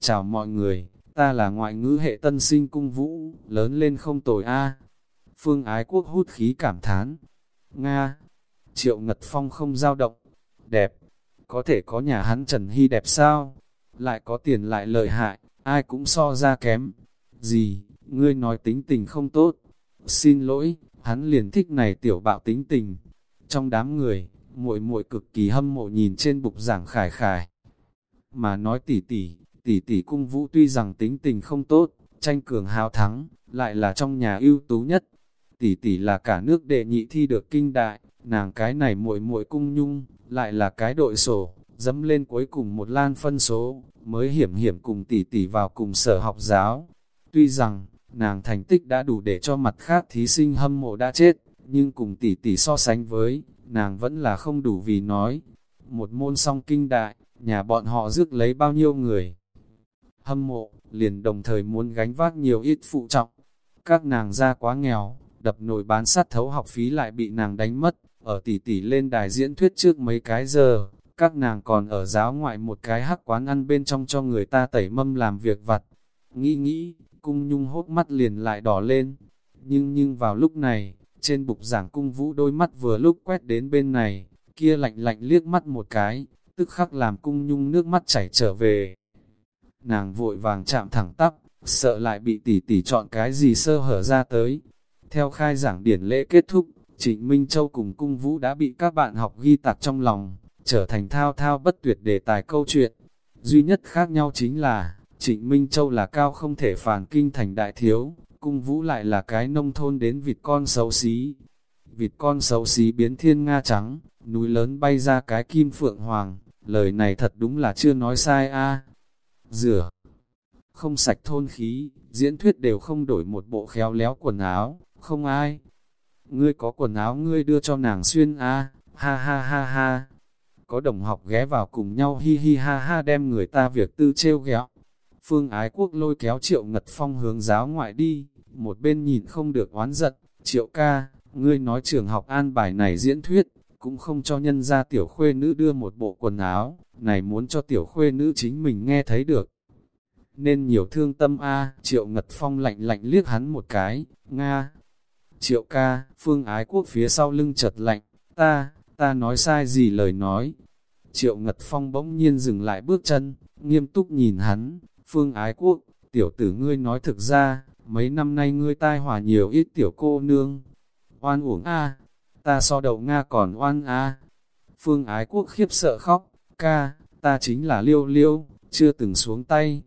Chào mọi người, ta là ngoại ngữ hệ tân sinh cung vũ, lớn lên không tồi a. Phương Ái Quốc hút khí cảm thán. Nga, Triệu Ngật Phong không dao động, đẹp, có thể có nhà hắn Trần Hy đẹp sao? Lại có tiền lại lợi hại, ai cũng so ra kém. Gì, ngươi nói tính tình không tốt, Xin lỗi, hắn liền thích này tiểu bạo tính tình. Trong đám người, muội muội cực kỳ hâm mộ nhìn trên bục giảng khải khải. Mà nói tỉ tỉ, tỉ tỉ cung vũ tuy rằng tính tình không tốt, tranh cường hào thắng, lại là trong nhà ưu tú nhất. Tỷ tỷ là cả nước đệ nhị thi được kinh đại, nàng cái này muội muội cung nhung, lại là cái đội sổ, dẫm lên cuối cùng một lan phân số, mới hiểm hiểm cùng tỷ tỷ vào cùng sở học giáo. Tuy rằng, nàng thành tích đã đủ để cho mặt khác thí sinh hâm mộ đã chết, nhưng cùng tỷ tỷ so sánh với, nàng vẫn là không đủ vì nói. Một môn song kinh đại, nhà bọn họ rước lấy bao nhiêu người. Hâm mộ, liền đồng thời muốn gánh vác nhiều ít phụ trọng. Các nàng ra quá nghèo, đập nồi bán sắt thấu học phí lại bị nàng đánh mất, ở tỷ tỷ lên đài diễn thuyết trước mấy cái giờ, các nàng còn ở giáo ngoại một cái hắc quán ăn bên trong cho người ta tẩy mâm làm việc vặt. Nghĩ nghĩ, cung nhung hốt mắt liền lại đỏ lên. Nhưng nhưng vào lúc này, trên bục giảng cung vũ đôi mắt vừa lúc quét đến bên này, kia lạnh lạnh liếc mắt một cái, tức khắc làm cung nhung nước mắt chảy trở về. Nàng vội vàng chạm thẳng tắp, sợ lại bị tỷ tỷ chọn cái gì sơ hở ra tới. Theo khai giảng điển lễ kết thúc, Trịnh Minh Châu cùng cung vũ đã bị các bạn học ghi tạc trong lòng, trở thành thao thao bất tuyệt đề tài câu chuyện. Duy nhất khác nhau chính là, Trịnh Minh Châu là cao không thể phản kinh thành đại thiếu, cung vũ lại là cái nông thôn đến vịt con xấu xí. Vịt con xấu xí biến thiên nga trắng, núi lớn bay ra cái kim phượng hoàng, lời này thật đúng là chưa nói sai a. Rửa, không sạch thôn khí, diễn thuyết đều không đổi một bộ khéo léo quần áo, không ai. Ngươi có quần áo ngươi đưa cho nàng xuyên a, ha ha ha ha. Có đồng học ghé vào cùng nhau hi hi ha ha đem người ta việc tư trêu ghẹo Phương Ái Quốc lôi kéo Triệu Ngật Phong hướng giáo ngoại đi, một bên nhìn không được oán giận, Triệu ca, ngươi nói trường học an bài này diễn thuyết, cũng không cho nhân ra tiểu khuê nữ đưa một bộ quần áo, này muốn cho tiểu khuê nữ chính mình nghe thấy được. Nên nhiều thương tâm a Triệu Ngật Phong lạnh lạnh liếc hắn một cái, Nga. Triệu ca, Phương Ái Quốc phía sau lưng chật lạnh, ta, ta nói sai gì lời nói. Triệu Ngật Phong bỗng nhiên dừng lại bước chân, nghiêm túc nhìn hắn, Phương Ái Quốc, tiểu tử ngươi nói thực ra, mấy năm nay ngươi tai hòa nhiều ít tiểu cô nương. Oan uổng a ta so đầu Nga còn oan a Phương Ái Quốc khiếp sợ khóc, ca, ta chính là liêu liêu, chưa từng xuống tay.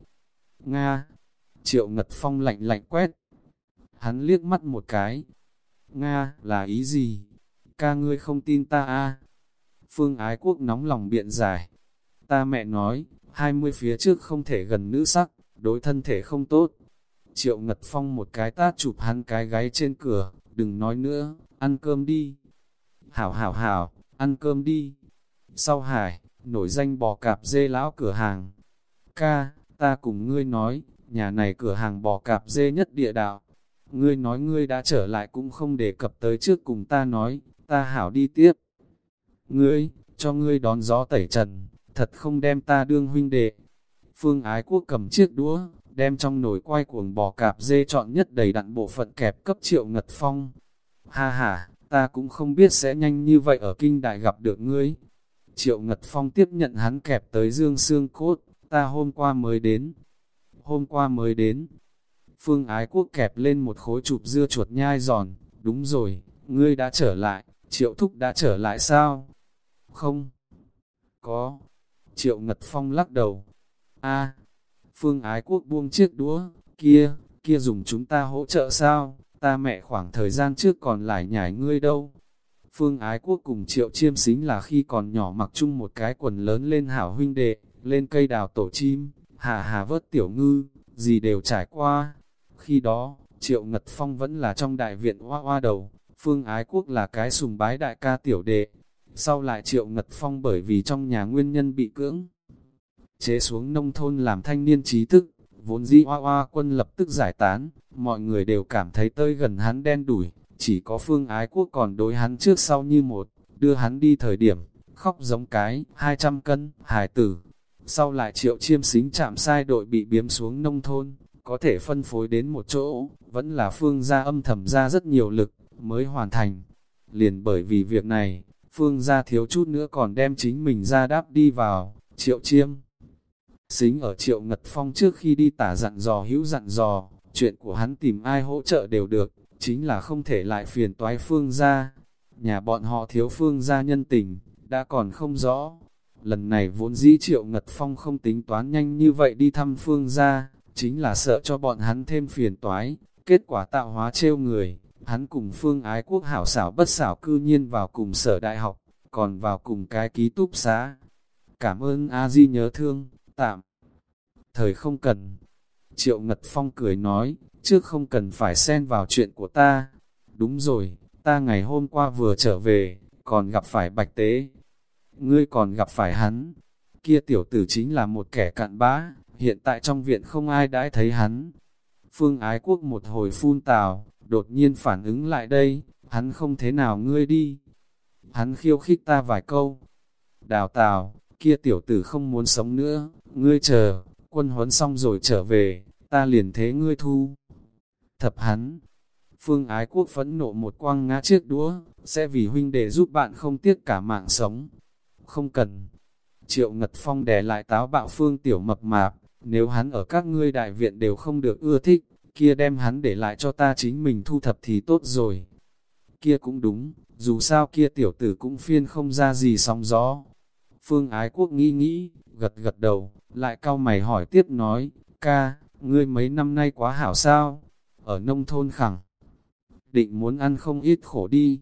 Nga, triệu ngật phong lạnh lạnh quét. Hắn liếc mắt một cái. Nga, là ý gì? Ca ngươi không tin ta a Phương Ái Quốc nóng lòng biện giải. Ta mẹ nói, 20 phía trước không thể gần nữ sắc, đối thân thể không tốt. Triệu Ngật Phong một cái tát chụp hắn cái gáy trên cửa, đừng nói nữa, ăn cơm đi. Hảo hảo hảo, ăn cơm đi. Sau hải, nổi danh bò cạp dê lão cửa hàng. Ca, ta cùng ngươi nói, nhà này cửa hàng bò cạp dê nhất địa đạo. Ngươi nói ngươi đã trở lại cũng không đề cập tới trước cùng ta nói, ta hảo đi tiếp. Ngươi, cho ngươi đón gió tẩy trần, thật không đem ta đương huynh đệ. Phương Ái Quốc cầm chiếc đũa, đem trong nồi quay cuồng bò cạp dê chọn nhất đầy đặn bộ phận kẹp cấp triệu ngật phong. Ha ha, ta cũng không biết sẽ nhanh như vậy ở kinh đại gặp được ngươi. Triệu ngật phong tiếp nhận hắn kẹp tới dương xương cốt, ta hôm qua mới đến. Hôm qua mới đến. Phương Ái Quốc kẹp lên một khối chụp dưa chuột nhai giòn, đúng rồi, ngươi đã trở lại, triệu thúc đã trở lại sao? Không. Có. Triệu Ngật Phong lắc đầu. a Phương Ái Quốc buông chiếc đũa, kia, kia dùng chúng ta hỗ trợ sao? Ta mẹ khoảng thời gian trước còn lại nhảy ngươi đâu. Phương Ái Quốc cùng Triệu Chiêm Xính là khi còn nhỏ mặc chung một cái quần lớn lên hảo huynh đệ, lên cây đào tổ chim, hà hà vớt tiểu ngư, gì đều trải qua. Khi đó, Triệu Ngật Phong vẫn là trong đại viện hoa hoa đầu, Phương Ái Quốc là cái sùng bái đại ca tiểu đệ. Sau lại Triệu Ngật Phong bởi vì trong nhà nguyên nhân bị cưỡng, chế xuống nông thôn làm thanh niên trí thức, vốn dĩ hoa hoa quân lập tức giải tán, mọi người đều cảm thấy tơi gần hắn đen đủi, chỉ có phương ái quốc còn đối hắn trước sau như một, đưa hắn đi thời điểm, khóc giống cái, 200 cân, hài tử. Sau lại triệu chiêm xính chạm sai đội bị biếm xuống nông thôn, có thể phân phối đến một chỗ, vẫn là phương gia âm thầm ra rất nhiều lực, mới hoàn thành. Liền bởi vì việc này, phương gia thiếu chút nữa còn đem chính mình ra đáp đi vào, triệu chiêm. Xính ở triệu ngật phong trước khi đi tả dặn dò hữu dặn dò, chuyện của hắn tìm ai hỗ trợ đều được, chính là không thể lại phiền toái phương gia. Nhà bọn họ thiếu phương gia nhân tình, đã còn không rõ. Lần này vốn dĩ triệu ngật phong không tính toán nhanh như vậy đi thăm phương gia, chính là sợ cho bọn hắn thêm phiền toái, kết quả tạo hóa trêu người. Hắn cùng phương ái quốc hảo xảo bất xảo cư nhiên vào cùng sở đại học, còn vào cùng cái ký túc xá. Cảm ơn A-di nhớ thương, tạm. Thời không cần. Triệu Ngật Phong cười nói, trước không cần phải xen vào chuyện của ta. Đúng rồi, ta ngày hôm qua vừa trở về, còn gặp phải bạch tế. Ngươi còn gặp phải hắn. Kia tiểu tử chính là một kẻ cặn bã, hiện tại trong viện không ai đãi thấy hắn. Phương Ái Quốc một hồi phun tào, đột nhiên phản ứng lại đây, hắn không thế nào ngươi đi. Hắn khiêu khích ta vài câu. Đào tào, kia tiểu tử không muốn sống nữa, ngươi chờ, quân huấn xong rồi trở về, ta liền thế ngươi thu. Thập hắn, phương ái quốc phẫn nộ một quang ngã chiếc đũa, sẽ vì huynh để giúp bạn không tiếc cả mạng sống. Không cần. Triệu Ngật Phong đè lại táo bạo phương tiểu mập mạp, nếu hắn ở các ngươi đại viện đều không được ưa thích, kia đem hắn để lại cho ta chính mình thu thập thì tốt rồi. Kia cũng đúng, dù sao kia tiểu tử cũng phiên không ra gì sóng gió. Phương Ái Quốc nghĩ nghĩ, gật gật đầu, lại cau mày hỏi tiếp nói, ca, ngươi mấy năm nay quá hảo sao? Ở nông thôn khẳng, định muốn ăn không ít khổ đi.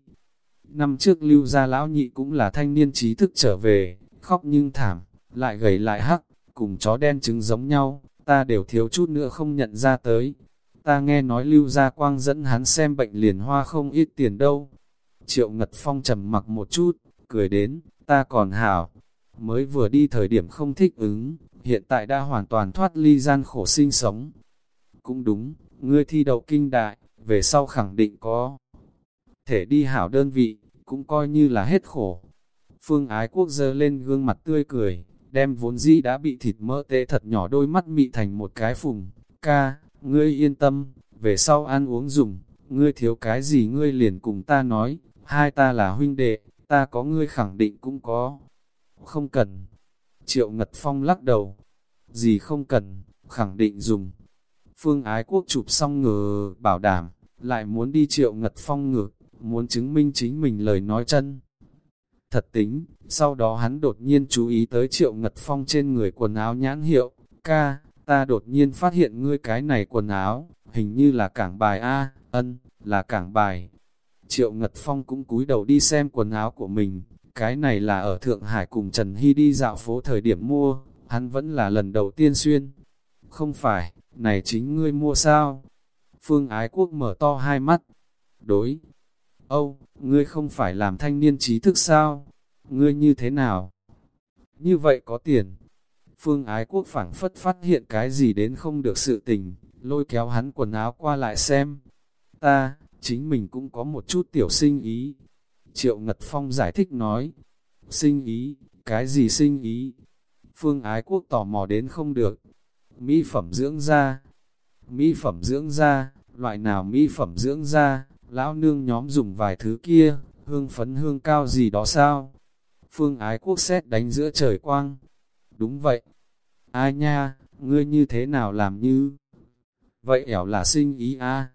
Năm trước lưu gia lão nhị cũng là thanh niên trí thức trở về, khóc nhưng thảm, lại gầy lại hắc, cùng chó đen trứng giống nhau, ta đều thiếu chút nữa không nhận ra tới. Ta nghe nói lưu gia quang dẫn hắn xem bệnh liền hoa không ít tiền đâu. Triệu Ngật Phong trầm mặc một chút, cười đến, ta còn hảo, mới vừa đi thời điểm không thích ứng, hiện tại đã hoàn toàn thoát ly gian khổ sinh sống. Cũng đúng, ngươi thi đậu kinh đại, về sau khẳng định có thể đi hảo đơn vị, cũng coi như là hết khổ. Phương Ái Quốc dơ lên gương mặt tươi cười, đem vốn dĩ đã bị thịt mỡ tê thật nhỏ đôi mắt mị thành một cái phùng. Ca, ngươi yên tâm, về sau ăn uống dùng, ngươi thiếu cái gì ngươi liền cùng ta nói, hai ta là huynh đệ, ta có ngươi khẳng định cũng có. Không cần. Triệu Ngật Phong lắc đầu. Gì không cần, khẳng định dùng. Phương Ái Quốc chụp xong ngờ bảo đảm, lại muốn đi Triệu Ngật Phong ngược, muốn chứng minh chính mình lời nói chân. Thật tính, sau đó hắn đột nhiên chú ý tới Triệu Ngật Phong trên người quần áo nhãn hiệu, ca, ta đột nhiên phát hiện ngươi cái này quần áo, hình như là cảng bài A, ân, là cảng bài. Triệu Ngật Phong cũng cúi đầu đi xem quần áo của mình, cái này là ở Thượng Hải cùng Trần Hy đi dạo phố thời điểm mua, hắn vẫn là lần đầu tiên xuyên. Không phải, này chính ngươi mua sao? Phương Ái Quốc mở to hai mắt. Đối. Âu, ngươi không phải làm thanh niên trí thức sao? Ngươi như thế nào? như vậy có tiền. Phương Ái Quốc phảng phất phát hiện cái gì đến không được sự tình, lôi kéo hắn quần áo qua lại xem. Ta, chính mình cũng có một chút tiểu sinh ý. Triệu Ngật Phong giải thích nói, sinh ý, cái gì sinh ý? Phương Ái Quốc tò mò đến không được. Mỹ phẩm dưỡng da, mỹ phẩm dưỡng da, loại nào mỹ phẩm dưỡng da, lão nương nhóm dùng vài thứ kia, hương phấn hương cao gì đó sao? Phương Ái Quốc xét đánh giữa trời quang. Đúng vậy. Ai nha, ngươi như thế nào làm như? Vậy ẻo là sinh ý a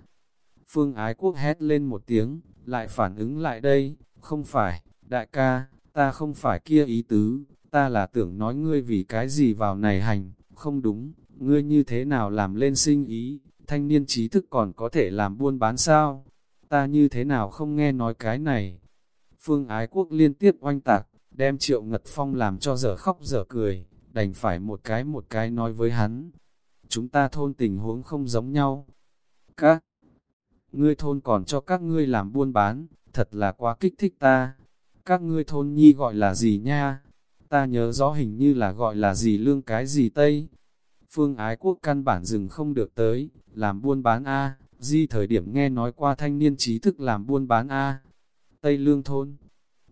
Phương Ái Quốc hét lên một tiếng, lại phản ứng lại đây, không phải, đại ca, ta không phải kia ý tứ, ta là tưởng nói ngươi vì cái gì vào này hành, không đúng, ngươi như thế nào làm lên sinh ý, thanh niên trí thức còn có thể làm buôn bán sao, ta như thế nào không nghe nói cái này. Phương Ái Quốc liên tiếp oanh tạc, đem Triệu Ngật Phong làm cho dở khóc dở cười, đành phải một cái một cái nói với hắn. Chúng ta thôn tình huống không giống nhau. Các ngươi thôn còn cho các ngươi làm buôn bán, thật là quá kích thích ta. Các ngươi thôn nhi gọi là gì nha? Ta nhớ rõ hình như là gọi là gì lương cái gì Tây. Phương Ái Quốc căn bản dừng không được tới, làm buôn bán A, di thời điểm nghe nói qua thanh niên trí thức làm buôn bán A. Tây Lương Thôn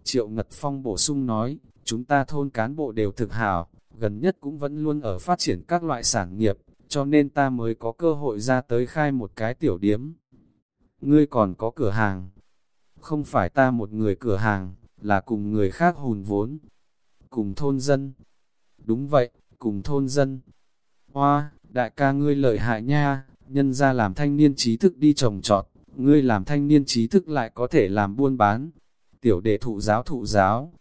Triệu Ngật Phong bổ sung nói, chúng ta thôn cán bộ đều thực hảo, gần nhất cũng vẫn luôn ở phát triển các loại sản nghiệp, cho nên ta mới có cơ hội ra tới khai một cái tiểu điếm. Ngươi còn có cửa hàng. Không phải ta một người cửa hàng, là cùng người khác hùn vốn. Cùng thôn dân. Đúng vậy, cùng thôn dân. Hoa, đại ca ngươi lợi hại nha, nhân ra làm thanh niên trí thức đi trồng trọt, ngươi làm thanh niên trí thức lại có thể làm buôn bán. Tiểu đệ thụ giáo thụ giáo.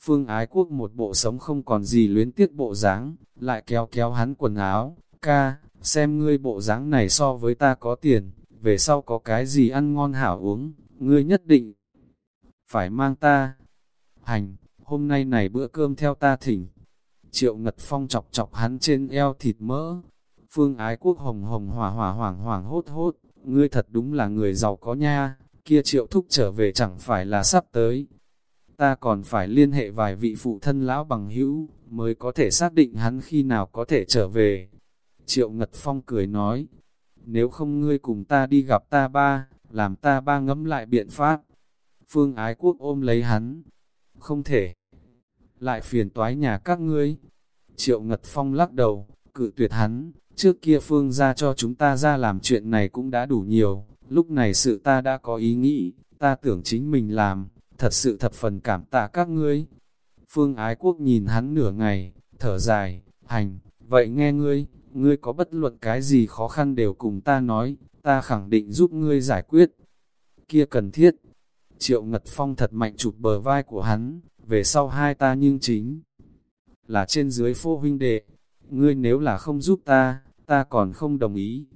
Phương Ái Quốc một bộ sống không còn gì luyến tiếc bộ dáng, lại kéo kéo hắn quần áo. Ca, xem ngươi bộ dáng này so với ta có tiền, về sau có cái gì ăn ngon hảo uống, ngươi nhất định phải mang ta. Hành, hôm nay này bữa cơm theo ta thỉnh. Triệu Ngật Phong chọc chọc hắn trên eo thịt mỡ. Phương Ái Quốc hồng hồng hỏa hỏa hoảng hoảng hốt hốt, ngươi thật đúng là người giàu có nha, kia triệu thúc trở về chẳng phải là sắp tới. Ta còn phải liên hệ vài vị phụ thân lão bằng hữu, mới có thể xác định hắn khi nào có thể trở về. Triệu Ngật Phong cười nói, nếu không ngươi cùng ta đi gặp ta ba, làm ta ba ngẫm lại biện pháp. Phương Ái Quốc ôm lấy hắn, không thể. Lại phiền toái nhà các ngươi. Triệu Ngật Phong lắc đầu, cự tuyệt hắn, trước kia Phương ra cho chúng ta ra làm chuyện này cũng đã đủ nhiều, lúc này sự ta đã có ý nghĩ, ta tưởng chính mình làm, thật sự thập phần cảm tạ các ngươi. Phương Ái Quốc nhìn hắn nửa ngày, thở dài, hành, vậy nghe ngươi, ngươi có bất luận cái gì khó khăn đều cùng ta nói, ta khẳng định giúp ngươi giải quyết. Kia cần thiết. Triệu Ngật Phong thật mạnh chụp bờ vai của hắn, về sau hai ta nhưng chính là trên dưới phô huynh đệ. Ngươi nếu là không giúp ta, ta còn không đồng ý.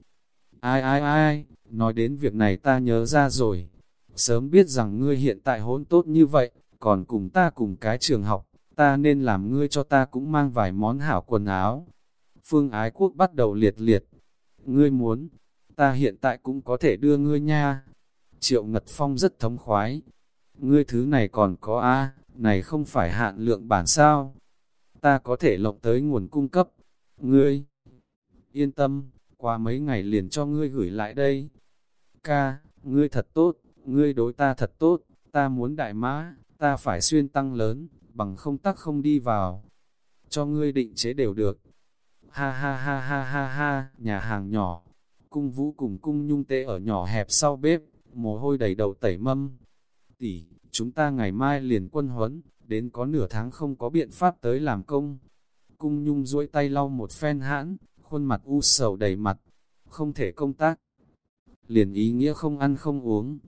Ai ai ai, nói đến việc này ta nhớ ra rồi. Sớm biết rằng ngươi hiện tại hỗn tốt như vậy, còn cùng ta cùng cái trường học, ta nên làm ngươi cho ta cũng mang vài món hảo quần áo, Phương Ái Quốc bắt đầu liệt liệt. Ngươi muốn, ta hiện tại cũng có thể đưa ngươi nha. Triệu Ngật Phong rất thống khoái. Ngươi thứ này còn có a này không phải hạn lượng bản sao. Ta có thể lộng tới nguồn cung cấp. Ngươi, yên tâm, qua mấy ngày liền cho ngươi gửi lại đây. Ca, ngươi thật tốt, ngươi đối ta thật tốt, ta muốn đại mã, ta phải xuyên tăng lớn, bằng không tắc không đi vào. Cho ngươi định chế đều được, Ha ha ha ha ha ha, nhà hàng nhỏ. Cung vũ cùng cung nhung tê ở nhỏ hẹp sau bếp, mồ hôi đầy đầu tẩy mâm. Tỷ, chúng ta ngày mai liền quân huấn, đến có nửa tháng không có biện pháp tới làm công. Cung nhung duỗi tay lau một phen hãn, khuôn mặt u sầu đầy mặt, không thể công tác. Liền ý nghĩa không ăn không uống.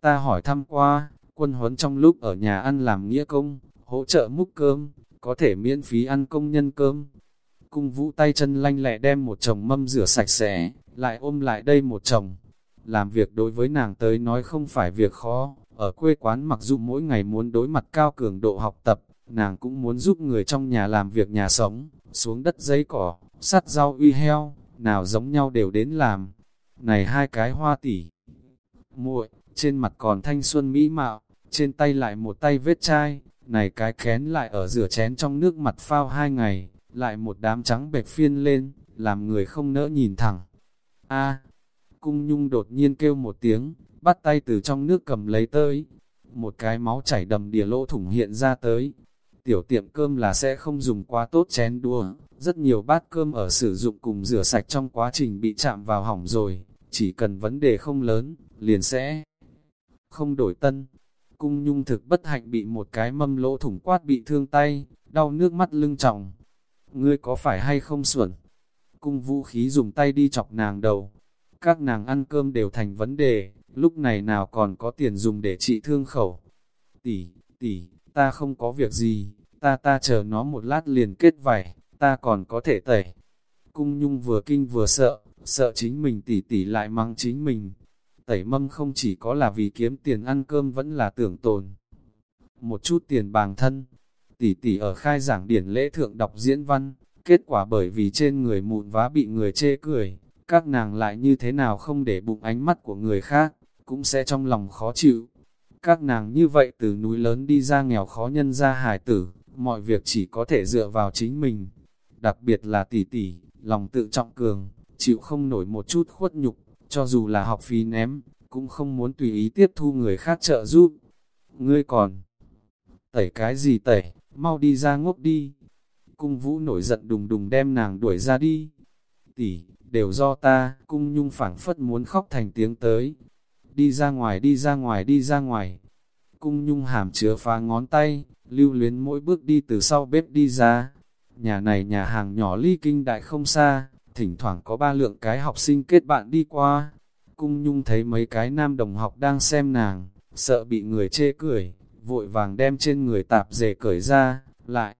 Ta hỏi thăm qua, quân huấn trong lúc ở nhà ăn làm nghĩa công, hỗ trợ múc cơm, có thể miễn phí ăn công nhân cơm, Cung vũ tay chân lanh lẹ đem một chồng mâm rửa sạch sẽ, lại ôm lại đây một chồng. Làm việc đối với nàng tới nói không phải việc khó, ở quê quán mặc dù mỗi ngày muốn đối mặt cao cường độ học tập, nàng cũng muốn giúp người trong nhà làm việc nhà sống, xuống đất giấy cỏ, sắt rau uy heo, nào giống nhau đều đến làm. Này hai cái hoa tỉ, muội trên mặt còn thanh xuân mỹ mạo, trên tay lại một tay vết chai, Này cái kén lại ở rửa chén trong nước mặt phao hai ngày, lại một đám trắng bệch phiên lên, làm người không nỡ nhìn thẳng. A, cung nhung đột nhiên kêu một tiếng, bắt tay từ trong nước cầm lấy tới. Một cái máu chảy đầm đìa lỗ thủng hiện ra tới. Tiểu tiệm cơm là sẽ không dùng quá tốt chén đua, rất nhiều bát cơm ở sử dụng cùng rửa sạch trong quá trình bị chạm vào hỏng rồi, chỉ cần vấn đề không lớn, liền sẽ không đổi tân. Cung nhung thực bất hạnh bị một cái mâm lỗ thủng quát bị thương tay, đau nước mắt lưng trọng. Ngươi có phải hay không xuẩn? Cung vũ khí dùng tay đi chọc nàng đầu. Các nàng ăn cơm đều thành vấn đề, lúc này nào còn có tiền dùng để trị thương khẩu. Tỷ, tỷ, ta không có việc gì, ta ta chờ nó một lát liền kết vảy, ta còn có thể tẩy. Cung nhung vừa kinh vừa sợ, sợ chính mình tỷ tỷ lại mang chính mình. Tẩy mâm không chỉ có là vì kiếm tiền ăn cơm vẫn là tưởng tồn. Một chút tiền bàng thân, tỷ tỷ ở khai giảng điển lễ thượng đọc diễn văn, kết quả bởi vì trên người mụn vá bị người chê cười, các nàng lại như thế nào không để bụng ánh mắt của người khác, cũng sẽ trong lòng khó chịu. Các nàng như vậy từ núi lớn đi ra nghèo khó nhân ra hải tử, mọi việc chỉ có thể dựa vào chính mình. Đặc biệt là tỷ tỷ, lòng tự trọng cường, chịu không nổi một chút khuất nhục, cho dù là học phí ném, cũng không muốn tùy ý tiếp thu người khác trợ giúp. Ngươi còn tẩy cái gì tẩy, mau đi ra ngốc đi. Cung vũ nổi giận đùng đùng đem nàng đuổi ra đi. Tỷ, đều do ta, cung nhung phảng phất muốn khóc thành tiếng tới. Đi ra ngoài, đi ra ngoài, đi ra ngoài. Cung nhung hàm chứa phá ngón tay, lưu luyến mỗi bước đi từ sau bếp đi ra. Nhà này nhà hàng nhỏ ly kinh đại không xa, thỉnh thoảng có ba lượng cái học sinh kết bạn đi qua. Cung nhung thấy mấy cái nam đồng học đang xem nàng, sợ bị người chê cười, vội vàng đem trên người tạp dề cởi ra, lại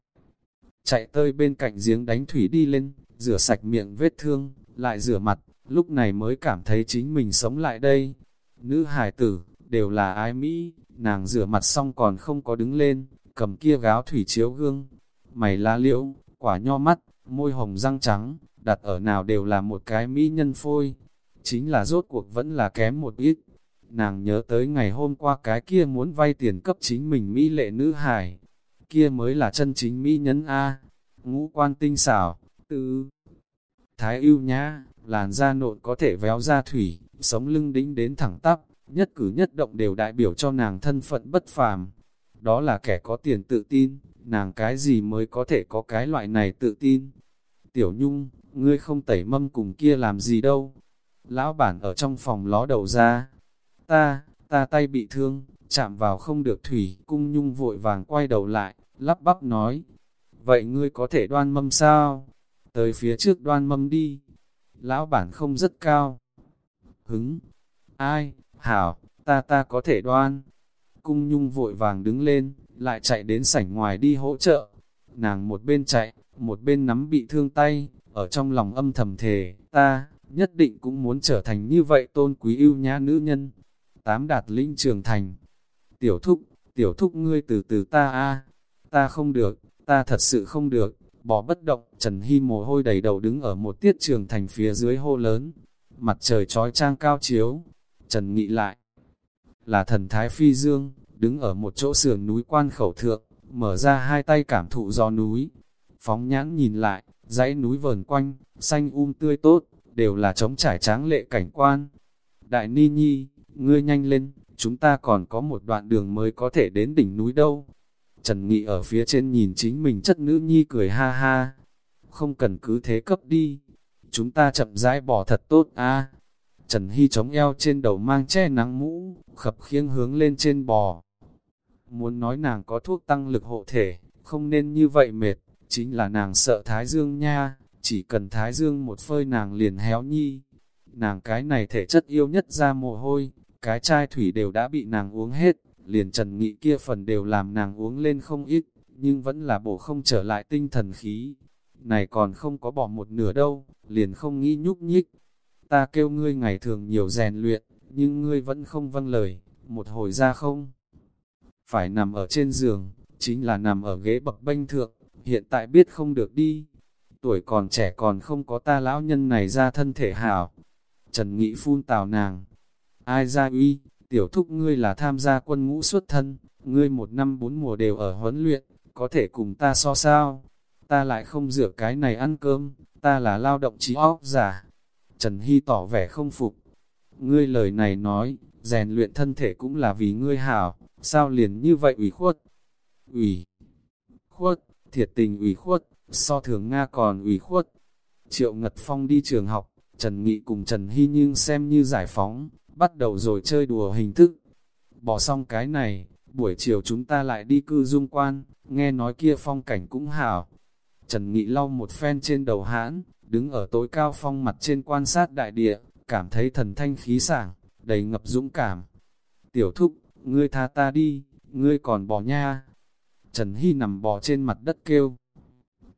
chạy tơi bên cạnh giếng đánh thủy đi lên, rửa sạch miệng vết thương, lại rửa mặt, lúc này mới cảm thấy chính mình sống lại đây. Nữ hải tử, đều là ai Mỹ, nàng rửa mặt xong còn không có đứng lên, cầm kia gáo thủy chiếu gương. Mày la liễu, quả nho mắt, môi hồng răng trắng, đặt ở nào đều là một cái Mỹ nhân phôi. Chính là rốt cuộc vẫn là kém một ít. Nàng nhớ tới ngày hôm qua cái kia muốn vay tiền cấp chính mình Mỹ lệ nữ hải. Kia mới là chân chính Mỹ nhân A. Ngũ quan tinh xảo, tư thái ưu nhã, làn da nộn có thể véo ra thủy, sống lưng đính đến thẳng tắp, nhất cử nhất động đều đại biểu cho nàng thân phận bất phàm. Đó là kẻ có tiền tự tin, nàng cái gì mới có thể có cái loại này tự tin. Tiểu Nhung, ngươi không tẩy mâm cùng kia làm gì đâu. Lão bản ở trong phòng ló đầu ra. Ta, ta tay bị thương, chạm vào không được thủy. Cung Nhung vội vàng quay đầu lại, lắp bắp nói. Vậy ngươi có thể đoan mâm sao? tới phía trước đoan mâm đi. Lão bản không rất cao. Hứng. Ai, hảo, ta ta có thể đoan. Cung nhung vội vàng đứng lên, lại chạy đến sảnh ngoài đi hỗ trợ. Nàng một bên chạy, một bên nắm bị thương tay, ở trong lòng âm thầm thề, ta, nhất định cũng muốn trở thành như vậy tôn quý ưu nhã nữ nhân. Tám đạt linh trường thành. Tiểu thúc, tiểu thúc ngươi từ từ ta a ta không được, ta thật sự không được bỏ bất động, Trần Hy mồ hôi đầy đầu đứng ở một tiết trường thành phía dưới hô lớn, mặt trời trói trang cao chiếu, Trần nghĩ lại, là thần Thái Phi Dương, đứng ở một chỗ sườn núi quan khẩu thượng, mở ra hai tay cảm thụ gió núi, phóng nhãn nhìn lại, dãy núi vờn quanh, xanh um tươi tốt, đều là trống trải tráng lệ cảnh quan. Đại Ni Nhi, ngươi nhanh lên, chúng ta còn có một đoạn đường mới có thể đến đỉnh núi đâu. Trần Nghị ở phía trên nhìn chính mình chất nữ nhi cười ha ha. Không cần cứ thế cấp đi. Chúng ta chậm rãi bỏ thật tốt a. Trần Hy chống eo trên đầu mang che nắng mũ, khập khiêng hướng lên trên bò. Muốn nói nàng có thuốc tăng lực hộ thể, không nên như vậy mệt, chính là nàng sợ Thái Dương nha, chỉ cần Thái Dương một phơi nàng liền héo nhi. Nàng cái này thể chất yêu nhất ra mồ hôi, cái chai thủy đều đã bị nàng uống hết, liền trần nghị kia phần đều làm nàng uống lên không ít, nhưng vẫn là bổ không trở lại tinh thần khí. Này còn không có bỏ một nửa đâu, liền không nghĩ nhúc nhích. Ta kêu ngươi ngày thường nhiều rèn luyện, nhưng ngươi vẫn không vâng lời, một hồi ra không. Phải nằm ở trên giường, chính là nằm ở ghế bậc bênh thượng, hiện tại biết không được đi. Tuổi còn trẻ còn không có ta lão nhân này ra thân thể hảo. Trần Nghị phun tào nàng. Ai ra uy, tiểu thúc ngươi là tham gia quân ngũ xuất thân, ngươi một năm bốn mùa đều ở huấn luyện, có thể cùng ta so sao? Ta lại không rửa cái này ăn cơm, ta là lao động trí óc giả. Trần Hy tỏ vẻ không phục. Ngươi lời này nói, rèn luyện thân thể cũng là vì ngươi hảo, sao liền như vậy ủy khuất? Ủy khuất, thiệt tình ủy khuất, so thường Nga còn ủy khuất. Triệu Ngật Phong đi trường học, Trần Nghị cùng Trần Hy nhưng xem như giải phóng, bắt đầu rồi chơi đùa hình thức. Bỏ xong cái này, buổi chiều chúng ta lại đi cư dung quan, nghe nói kia phong cảnh cũng hảo. Trần Nghị lau một phen trên đầu hãn, đứng ở tối cao phong mặt trên quan sát đại địa, cảm thấy thần thanh khí sảng, đầy ngập dũng cảm. Tiểu thúc, ngươi tha ta đi, ngươi còn bỏ nha. Trần Hy nằm bò trên mặt đất kêu.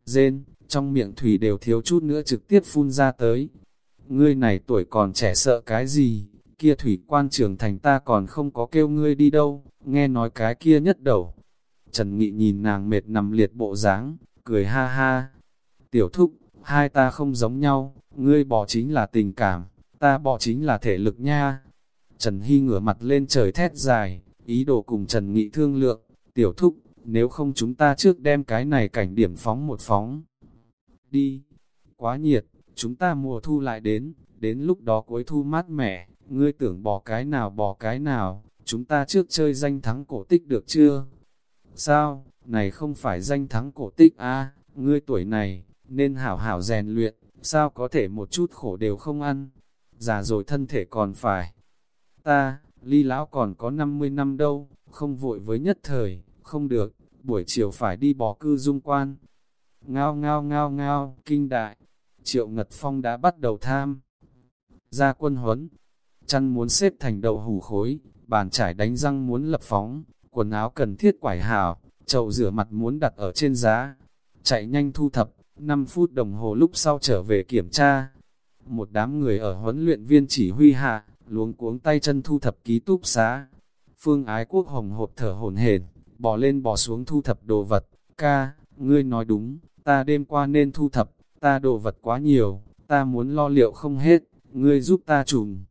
Dên, trong miệng thủy đều thiếu chút nữa trực tiếp phun ra tới. Ngươi này tuổi còn trẻ sợ cái gì, kia thủy quan trưởng thành ta còn không có kêu ngươi đi đâu, nghe nói cái kia nhất đầu. Trần Nghị nhìn nàng mệt nằm liệt bộ dáng, cười ha ha. Tiểu thúc, hai ta không giống nhau, ngươi bỏ chính là tình cảm, ta bỏ chính là thể lực nha. Trần Hy ngửa mặt lên trời thét dài, ý đồ cùng Trần Nghị thương lượng, tiểu thúc, nếu không chúng ta trước đem cái này cảnh điểm phóng một phóng. Đi, quá nhiệt, chúng ta mùa thu lại đến, đến lúc đó cuối thu mát mẻ, ngươi tưởng bỏ cái nào bỏ cái nào, chúng ta trước chơi danh thắng cổ tích được chưa? Sao, này không phải danh thắng cổ tích a à, ngươi tuổi này, nên hảo hảo rèn luyện, sao có thể một chút khổ đều không ăn, già rồi thân thể còn phải. Ta, ly lão còn có 50 năm đâu, không vội với nhất thời, không được, buổi chiều phải đi bò cư dung quan. Ngao ngao ngao ngao, kinh đại, triệu ngật phong đã bắt đầu tham. Ra quân huấn, chăn muốn xếp thành đậu hủ khối, bàn trải đánh răng muốn lập phóng, quần áo cần thiết quải hảo, chậu rửa mặt muốn đặt ở trên giá. Chạy nhanh thu thập, 5 phút đồng hồ lúc sau trở về kiểm tra. Một đám người ở huấn luyện viên chỉ huy hạ, luống cuống tay chân thu thập ký túc xá. Phương Ái Quốc hồng hộp thở hồn hển, bỏ lên bỏ xuống thu thập đồ vật. Ca, ngươi nói đúng, ta đêm qua nên thu thập, ta đồ vật quá nhiều, ta muốn lo liệu không hết, ngươi giúp ta trùm.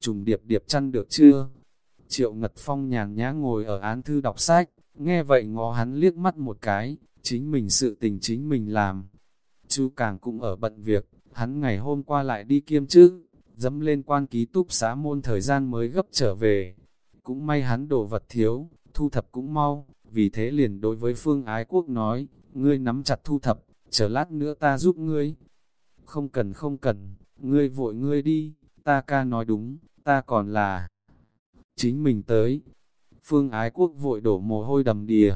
Trùm điệp điệp chăn được chưa? Triệu Ngật Phong nhàn nhã ngồi ở án thư đọc sách, nghe vậy ngó hắn liếc mắt một cái, chính mình sự tình chính mình làm. Chú Càng cũng ở bận việc, hắn ngày hôm qua lại đi kiêm chứ, dẫm lên quan ký túp xá môn thời gian mới gấp trở về. Cũng may hắn đồ vật thiếu, thu thập cũng mau, vì thế liền đối với Phương Ái Quốc nói, ngươi nắm chặt thu thập, chờ lát nữa ta giúp ngươi. Không cần không cần, ngươi vội ngươi đi, ta ca nói đúng, ta còn là chính mình tới. Phương Ái Quốc vội đổ mồ hôi đầm đìa,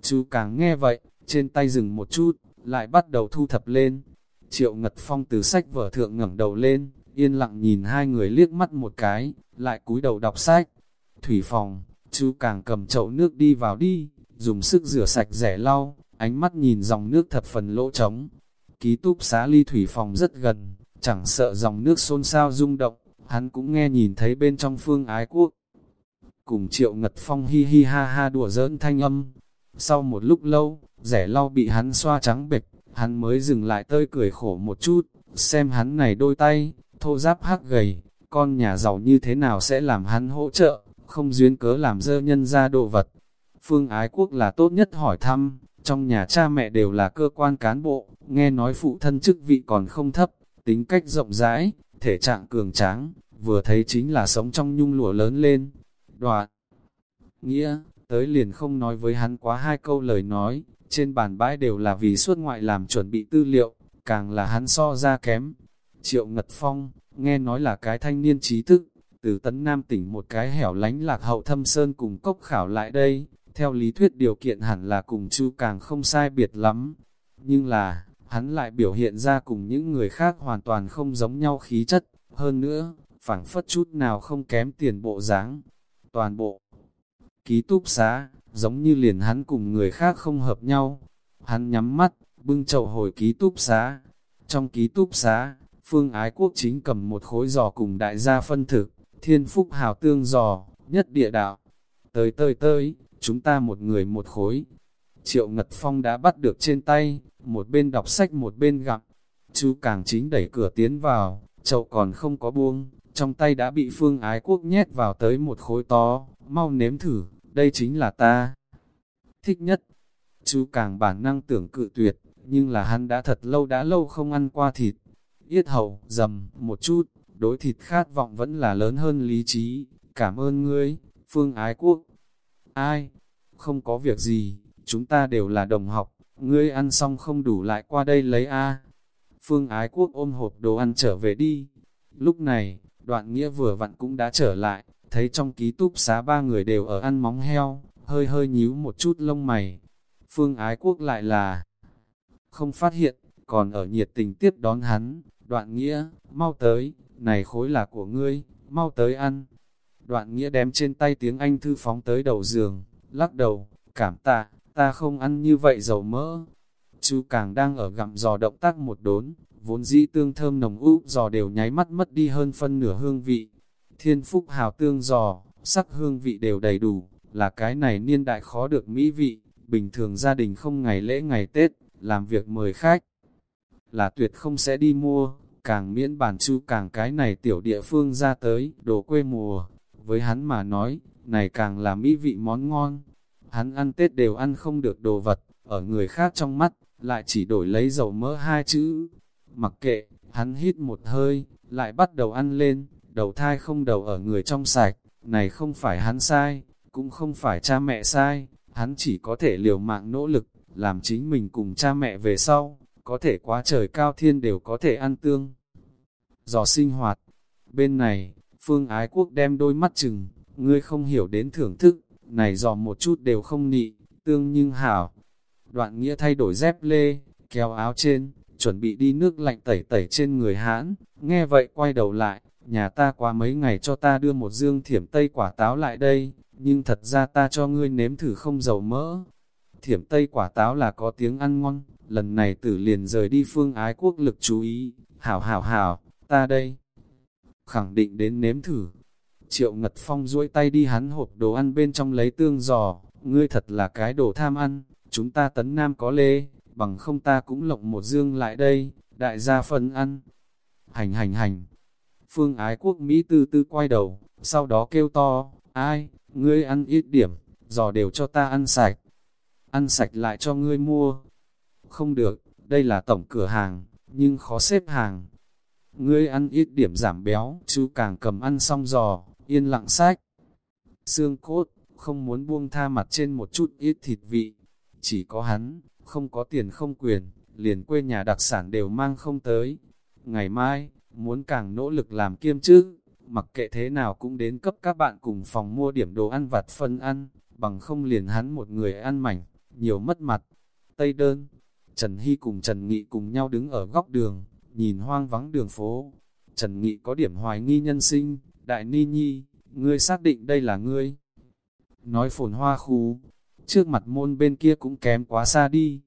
chú càng nghe vậy, trên tay dừng một chút, lại bắt đầu thu thập lên. Triệu Ngật Phong từ sách vở thượng ngẩng đầu lên, yên lặng nhìn hai người liếc mắt một cái, lại cúi đầu đọc sách. Thủy phòng, chú càng cầm chậu nước đi vào đi, dùng sức rửa sạch rẻ lau, ánh mắt nhìn dòng nước thập phần lỗ trống. Ký túc xá ly thủy phòng rất gần, chẳng sợ dòng nước xôn xao rung động, hắn cũng nghe nhìn thấy bên trong phương ái quốc. Cùng triệu ngật phong hi hi ha ha đùa giỡn thanh âm. Sau một lúc lâu, rẻ lau bị hắn xoa trắng bệch, hắn mới dừng lại tơi cười khổ một chút, xem hắn này đôi tay, thô giáp hắc gầy, con nhà giàu như thế nào sẽ làm hắn hỗ trợ, không duyên cớ làm dơ nhân ra đồ vật. Phương Ái Quốc là tốt nhất hỏi thăm, trong nhà cha mẹ đều là cơ quan cán bộ, nghe nói phụ thân chức vị còn không thấp, tính cách rộng rãi, thể trạng cường tráng, vừa thấy chính là sống trong nhung lụa lớn lên. Đoạn Nghĩa, tới liền không nói với hắn quá hai câu lời nói, trên bàn bãi đều là vì suốt ngoại làm chuẩn bị tư liệu, càng là hắn so ra kém. Triệu Ngật Phong, nghe nói là cái thanh niên trí thức, từ Tấn Nam tỉnh một cái hẻo lánh lạc hậu thâm sơn cùng cốc khảo lại đây, theo lý thuyết điều kiện hẳn là cùng chu càng không sai biệt lắm. Nhưng là, hắn lại biểu hiện ra cùng những người khác hoàn toàn không giống nhau khí chất, hơn nữa, phảng phất chút nào không kém tiền bộ dáng. Toàn bộ ký túc xá, giống như liền hắn cùng người khác không hợp nhau. Hắn nhắm mắt, bưng chậu hồi ký túc xá. Trong ký túc xá, Phương Ái Quốc chính cầm một khối giò cùng đại gia phân thực, thiên phúc hào tương giò, nhất địa đạo. Tới tới tới, chúng ta một người một khối. Triệu Ngật Phong đã bắt được trên tay, một bên đọc sách một bên gặp. Chú càng chính đẩy cửa tiến vào, chậu còn không có buông, trong tay đã bị Phương Ái Quốc nhét vào tới một khối to, mau nếm thử, đây chính là ta. Thích nhất, chú càng bản năng tưởng cự tuyệt, nhưng là hắn đã thật lâu đã lâu không ăn qua thịt. Yết hầu, dầm, một chút, đối thịt khát vọng vẫn là lớn hơn lý trí. Cảm ơn ngươi, Phương Ái Quốc. Ai? Không có việc gì, chúng ta đều là đồng học, ngươi ăn xong không đủ lại qua đây lấy A. Phương Ái Quốc ôm hộp đồ ăn trở về đi. Lúc này, đoạn nghĩa vừa vặn cũng đã trở lại, thấy trong ký túc xá ba người đều ở ăn móng heo, hơi hơi nhíu một chút lông mày. Phương Ái Quốc lại là không phát hiện, còn ở nhiệt tình tiếp đón hắn, đoạn nghĩa, mau tới, này khối là của ngươi, mau tới ăn. Đoạn nghĩa đem trên tay tiếng Anh thư phóng tới đầu giường, lắc đầu, cảm tạ, ta không ăn như vậy dầu mỡ. Chú càng đang ở gặm giò động tác một đốn, vốn dĩ tương thơm nồng úp giò đều nháy mắt mất đi hơn phân nửa hương vị. Thiên phúc hào tương giò, sắc hương vị đều đầy đủ, là cái này niên đại khó được mỹ vị, bình thường gia đình không ngày lễ ngày Tết, làm việc mời khách, là tuyệt không sẽ đi mua, càng miễn bản chu càng cái này tiểu địa phương ra tới, đồ quê mùa. Với hắn mà nói, này càng là mỹ vị món ngon. Hắn ăn Tết đều ăn không được đồ vật, ở người khác trong mắt, lại chỉ đổi lấy dầu mỡ hai chữ. Mặc kệ, hắn hít một hơi, lại bắt đầu ăn lên, đầu thai không đầu ở người trong sạch, này không phải hắn sai, cũng không phải cha mẹ sai, hắn chỉ có thể liều mạng nỗ lực, làm chính mình cùng cha mẹ về sau, có thể quá trời cao thiên đều có thể ăn tương. Giò sinh hoạt, bên này, Phương Ái Quốc đem đôi mắt chừng, ngươi không hiểu đến thưởng thức, này giò một chút đều không nị, tương nhưng hảo. Đoạn nghĩa thay đổi dép lê, kéo áo trên, chuẩn bị đi nước lạnh tẩy tẩy trên người hãn, nghe vậy quay đầu lại, nhà ta qua mấy ngày cho ta đưa một dương thiểm tây quả táo lại đây, nhưng thật ra ta cho ngươi nếm thử không dầu mỡ, thiểm tây quả táo là có tiếng ăn ngon, lần này tử liền rời đi phương ái quốc lực chú ý, hảo hảo hảo, ta đây. Khẳng định đến nếm thử. Triệu Ngật Phong duỗi tay đi hắn hộp đồ ăn bên trong lấy tương giò, ngươi thật là cái đồ tham ăn, chúng ta tấn nam có lê, bằng không ta cũng lộng một dương lại đây, đại gia phân ăn. Hành hành hành. Phương ái quốc Mỹ tư tư quay đầu, sau đó kêu to, ai, ngươi ăn ít điểm, giò đều cho ta ăn sạch ăn sạch lại cho ngươi mua. Không được, đây là tổng cửa hàng, nhưng khó xếp hàng. Ngươi ăn ít điểm giảm béo, chú càng cầm ăn xong giò, yên lặng sách. Xương cốt, không muốn buông tha mặt trên một chút ít thịt vị. Chỉ có hắn, không có tiền không quyền, liền quê nhà đặc sản đều mang không tới. Ngày mai, muốn càng nỗ lực làm kiêm chứ, mặc kệ thế nào cũng đến cấp các bạn cùng phòng mua điểm đồ ăn vặt phân ăn, bằng không liền hắn một người ăn mảnh nhiều mất mặt. Tây đơn, Trần Hy cùng Trần Nghị cùng nhau đứng ở góc đường, nhìn hoang vắng đường phố. Trần Nghị có điểm hoài nghi nhân sinh, đại ni nhi, ngươi xác định đây là ngươi. Nói phồn hoa khu, trước mặt môn bên kia cũng kém quá xa đi.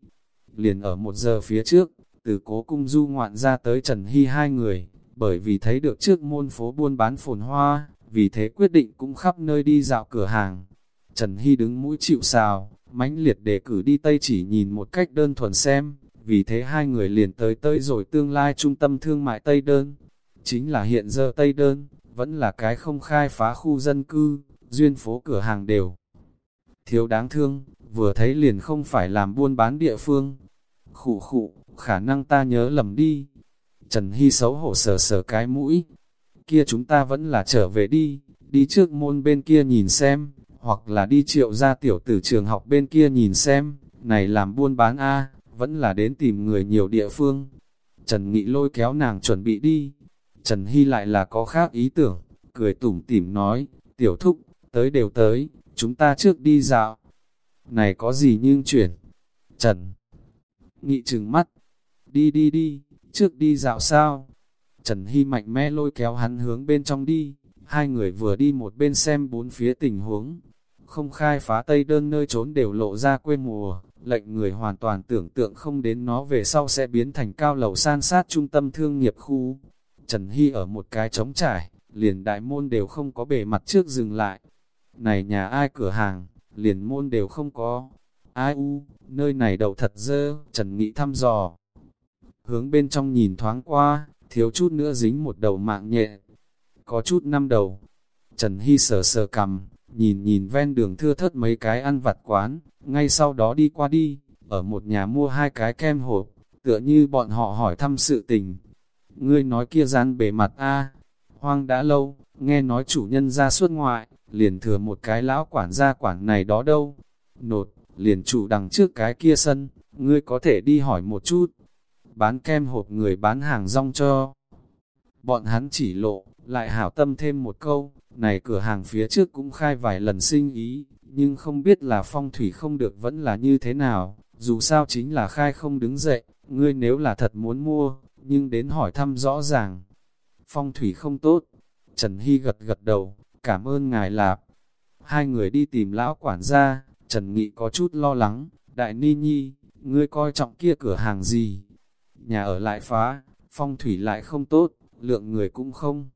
Liền ở một giờ phía trước, từ cố cung du ngoạn ra tới Trần Hy hai người, bởi vì thấy được trước môn phố buôn bán phồn hoa, vì thế quyết định cũng khắp nơi đi dạo cửa hàng. Trần Hy đứng mũi chịu sào, mãnh liệt đề cử đi Tây chỉ nhìn một cách đơn thuần xem, vì thế hai người liền tới tới rồi tương lai trung tâm thương mại Tây Đơn. Chính là hiện giờ Tây Đơn, vẫn là cái không khai phá khu dân cư, duyên phố cửa hàng đều. Thiếu đáng thương, vừa thấy liền không phải làm buôn bán địa phương. Khụ khụ, khả năng ta nhớ lầm đi. Trần Hy xấu hổ sờ sờ cái mũi. Kia chúng ta vẫn là trở về đi, đi trước môn bên kia nhìn xem hoặc là đi triệu ra tiểu tử trường học bên kia nhìn xem, này làm buôn bán A, vẫn là đến tìm người nhiều địa phương. Trần Nghị lôi kéo nàng chuẩn bị đi. Trần Hy lại là có khác ý tưởng, cười tủm tỉm nói, tiểu thúc, tới đều tới, chúng ta trước đi dạo. Này có gì nhưng chuyển? Trần Nghị trừng mắt, đi đi đi, trước đi dạo sao? Trần Hy mạnh mẽ lôi kéo hắn hướng bên trong đi, hai người vừa đi một bên xem bốn phía tình huống, không khai phá tây đơn nơi trốn đều lộ ra quê mùa, lệnh người hoàn toàn tưởng tượng không đến nó về sau sẽ biến thành cao lầu san sát trung tâm thương nghiệp khu. Trần Hy ở một cái trống trải, liền đại môn đều không có bề mặt trước dừng lại. Này nhà ai cửa hàng, liền môn đều không có. Ai u, nơi này đầu thật dơ, Trần Nghị thăm dò. Hướng bên trong nhìn thoáng qua, thiếu chút nữa dính một đầu mạng nhẹ. Có chút năm đầu. Trần Hy sờ sờ cầm, nhìn nhìn ven đường thưa thớt mấy cái ăn vặt quán, ngay sau đó đi qua đi, ở một nhà mua hai cái kem hộp, tựa như bọn họ hỏi thăm sự tình. Ngươi nói kia gian bề mặt a hoang đã lâu, nghe nói chủ nhân ra suốt ngoại, liền thừa một cái lão quản gia quản này đó đâu. Nột, liền chủ đằng trước cái kia sân, ngươi có thể đi hỏi một chút. Bán kem hộp người bán hàng rong cho. Bọn hắn chỉ lộ, lại hảo tâm thêm một câu, này cửa hàng phía trước cũng khai vài lần sinh ý, nhưng không biết là phong thủy không được vẫn là như thế nào, dù sao chính là khai không đứng dậy, ngươi nếu là thật muốn mua, nhưng đến hỏi thăm rõ ràng. Phong thủy không tốt, Trần Hy gật gật đầu, cảm ơn ngài lạp. Hai người đi tìm lão quản gia, Trần Nghị có chút lo lắng, đại ni nhi, ngươi coi trọng kia cửa hàng gì? Nhà ở lại phá, phong thủy lại không tốt, lượng người cũng không.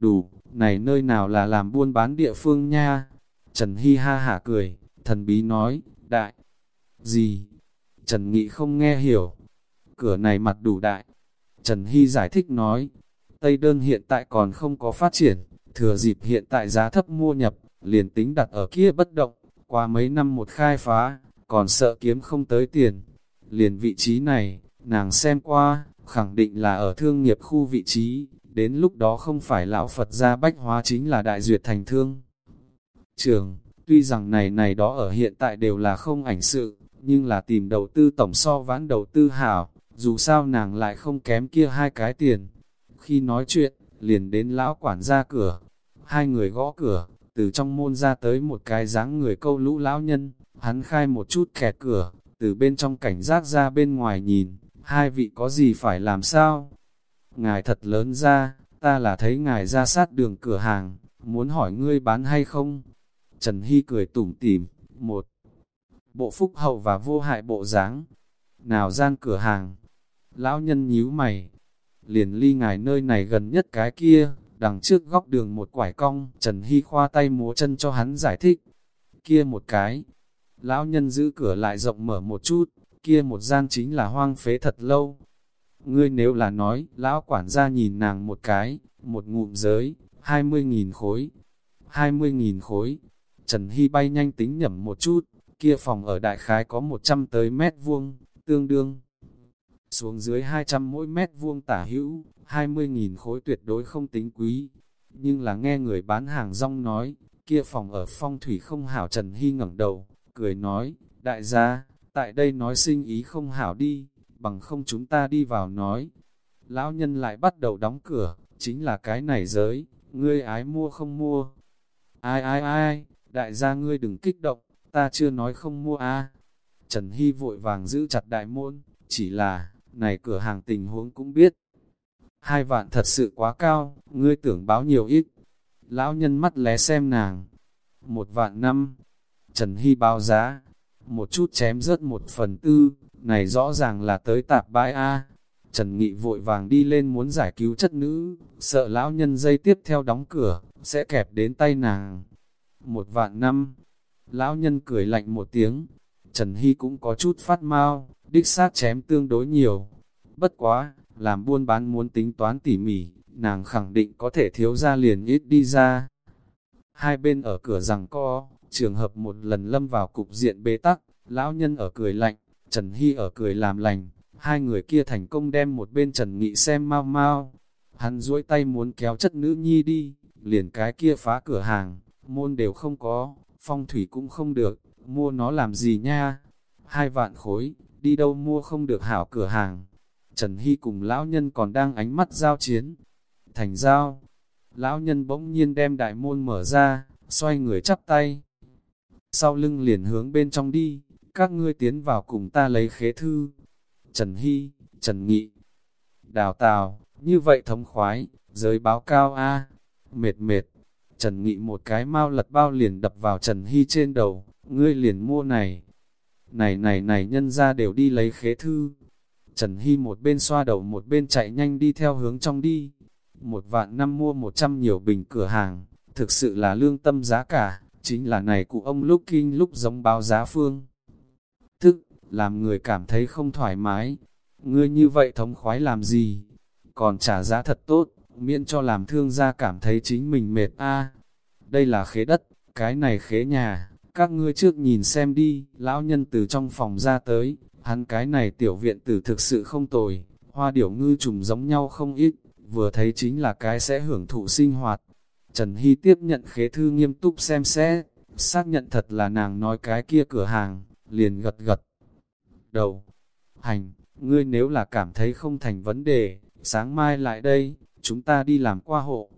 Đủ, này nơi nào là làm buôn bán địa phương nha? Trần Hy ha hả cười, thần bí nói, đại, gì? Trần Nghị không nghe hiểu. Cửa này mặt đủ đại. Trần Hy giải thích nói, Tây đơn hiện tại còn không có phát triển, thừa dịp hiện tại giá thấp mua nhập, liền tính đặt ở kia bất động, qua mấy năm một khai phá, còn sợ kiếm không tới tiền. Liền vị trí này, nàng xem qua, khẳng định là ở thương nghiệp khu vị trí, đến lúc đó không phải lão Phật gia bách hóa chính là đại duyệt thành thương. Trường, tuy rằng này này đó ở hiện tại đều là không ảnh sự, nhưng là tìm đầu tư tổng so vãn đầu tư hảo, dù sao nàng lại không kém kia hai cái tiền. Khi nói chuyện, liền đến lão quản ra cửa, hai người gõ cửa, từ trong môn ra tới một cái dáng người câu lũ lão nhân, hắn khai một chút kẹt cửa, từ bên trong cảnh giác ra bên ngoài nhìn, hai vị có gì phải làm sao? Ngài thật lớn ra, ta là thấy ngài ra sát đường cửa hàng, muốn hỏi ngươi bán hay không? Trần Hy cười tủm tỉm, một bộ phúc hậu và vô hại bộ dáng. Nào gian cửa hàng, lão nhân nhíu mày, liền ly ngài nơi này gần nhất cái kia, đằng trước góc đường một quải cong, Trần Hy khoa tay múa chân cho hắn giải thích. Kia một cái, lão nhân giữ cửa lại rộng mở một chút, kia một gian chính là hoang phế thật lâu. Ngươi nếu là nói, lão quản gia nhìn nàng một cái, một ngụm giới, 20.000 khối. 20.000 khối. Trần Hy bay nhanh tính nhẩm một chút, kia phòng ở đại khái có 100 tới mét vuông, tương đương. Xuống dưới 200 mỗi mét vuông tả hữu, 20.000 khối tuyệt đối không tính quý. Nhưng là nghe người bán hàng rong nói, kia phòng ở phong thủy không hảo Trần Hy ngẩng đầu, cười nói, đại gia, tại đây nói sinh ý không hảo đi, bằng không chúng ta đi vào nói. Lão nhân lại bắt đầu đóng cửa, chính là cái này giới, ngươi ái mua không mua. Ai ai ai, đại gia ngươi đừng kích động, ta chưa nói không mua a Trần Hy vội vàng giữ chặt đại môn, chỉ là, này cửa hàng tình huống cũng biết. Hai vạn thật sự quá cao, ngươi tưởng báo nhiều ít. Lão nhân mắt lé xem nàng. Một vạn năm, Trần Hy báo giá, một chút chém rớt một phần tư, này rõ ràng là tới tạp bãi A. Trần Nghị vội vàng đi lên muốn giải cứu chất nữ, sợ lão nhân dây tiếp theo đóng cửa, sẽ kẹp đến tay nàng. Một vạn năm, lão nhân cười lạnh một tiếng, Trần Hy cũng có chút phát mau, đích xác chém tương đối nhiều. Bất quá, làm buôn bán muốn tính toán tỉ mỉ, nàng khẳng định có thể thiếu ra liền ít đi ra. Hai bên ở cửa rằng co, trường hợp một lần lâm vào cục diện bế tắc, lão nhân ở cười lạnh, Trần Hy ở cười làm lành, hai người kia thành công đem một bên Trần Nghị xem mau mau. Hắn duỗi tay muốn kéo chất nữ nhi đi, liền cái kia phá cửa hàng, môn đều không có, phong thủy cũng không được, mua nó làm gì nha? Hai vạn khối, đi đâu mua không được hảo cửa hàng. Trần Hy cùng lão nhân còn đang ánh mắt giao chiến. Thành giao, lão nhân bỗng nhiên đem đại môn mở ra, xoay người chắp tay. Sau lưng liền hướng bên trong đi, các ngươi tiến vào cùng ta lấy khế thư. Trần Hy, Trần Nghị, đào tào, như vậy thống khoái, giới báo cao A, mệt mệt. Trần Nghị một cái mau lật bao liền đập vào Trần Hy trên đầu, ngươi liền mua này. Này này này nhân ra đều đi lấy khế thư. Trần Hy một bên xoa đầu một bên chạy nhanh đi theo hướng trong đi. Một vạn năm mua một trăm nhiều bình cửa hàng, thực sự là lương tâm giá cả, chính là này cụ ông lúc kinh lúc giống báo giá phương. Làm người cảm thấy không thoải mái. Ngươi như vậy thống khoái làm gì? Còn trả giá thật tốt, miễn cho làm thương gia cảm thấy chính mình mệt a Đây là khế đất, Cái này khế nhà, các ngươi trước nhìn xem đi, lão nhân từ trong phòng ra tới, hắn cái này tiểu viện tử thực sự không tồi, hoa điểu ngư trùng giống nhau không ít, vừa thấy chính là cái sẽ hưởng thụ sinh hoạt. Trần Hy tiếp nhận khế thư nghiêm túc xem xét, xác nhận thật là nàng nói cái kia cửa hàng, liền gật gật. Đầu, hành, ngươi nếu là cảm thấy không thành vấn đề, sáng mai lại đây, chúng ta đi làm qua hộ.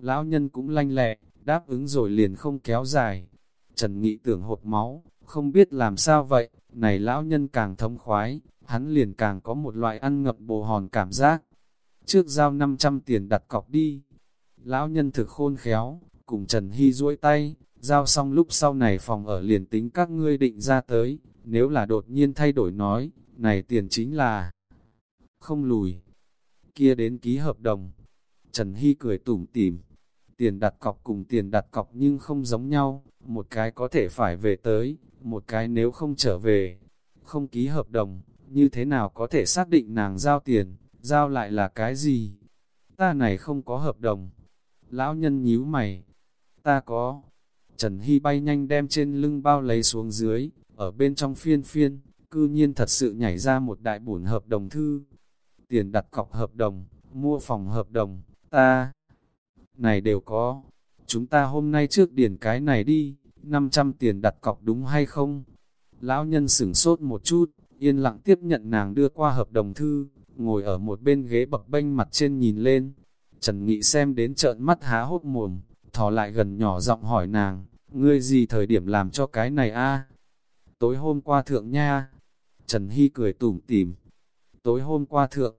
Lão nhân cũng lanh lẹ, đáp ứng rồi liền không kéo dài. Trần Nghị tưởng hột máu, không biết làm sao vậy, này lão nhân càng thông khoái, hắn liền càng có một loại ăn ngập bồ hòn cảm giác. Trước giao 500 tiền đặt cọc đi. Lão nhân thực khôn khéo, cùng Trần Hy duỗi tay, giao xong lúc sau này phòng ở liền tính các ngươi định ra tới, nếu là đột nhiên thay đổi nói, này tiền chính là không lùi. Kia đến ký hợp đồng. Trần Hy cười tủm tỉm. Tiền đặt cọc cùng tiền đặt cọc nhưng không giống nhau, một cái có thể phải về tới, một cái nếu không trở về, không ký hợp đồng, như thế nào có thể xác định nàng giao tiền, giao lại là cái gì? Ta này không có hợp đồng. Lão nhân nhíu mày. Ta có. Trần Hy bay nhanh đem trên lưng bao lấy xuống dưới, ở bên trong phiên phiên, cư nhiên thật sự nhảy ra một đại bổn hợp đồng thư. Tiền đặt cọc hợp đồng, mua phòng hợp đồng, ta, này đều có. Chúng ta hôm nay trước điền cái này đi, 500 tiền đặt cọc đúng hay không? Lão nhân sửng sốt một chút, yên lặng tiếp nhận nàng đưa qua hợp đồng thư, ngồi ở một bên ghế bập bênh mặt trên nhìn lên. Trần Nghị xem đến trợn mắt há hốt mồm, thò lại gần nhỏ giọng hỏi nàng, ngươi gì thời điểm làm cho cái này a? Tối hôm qua thượng nha. Trần Hy cười tủm tỉm. Tối hôm qua thượng,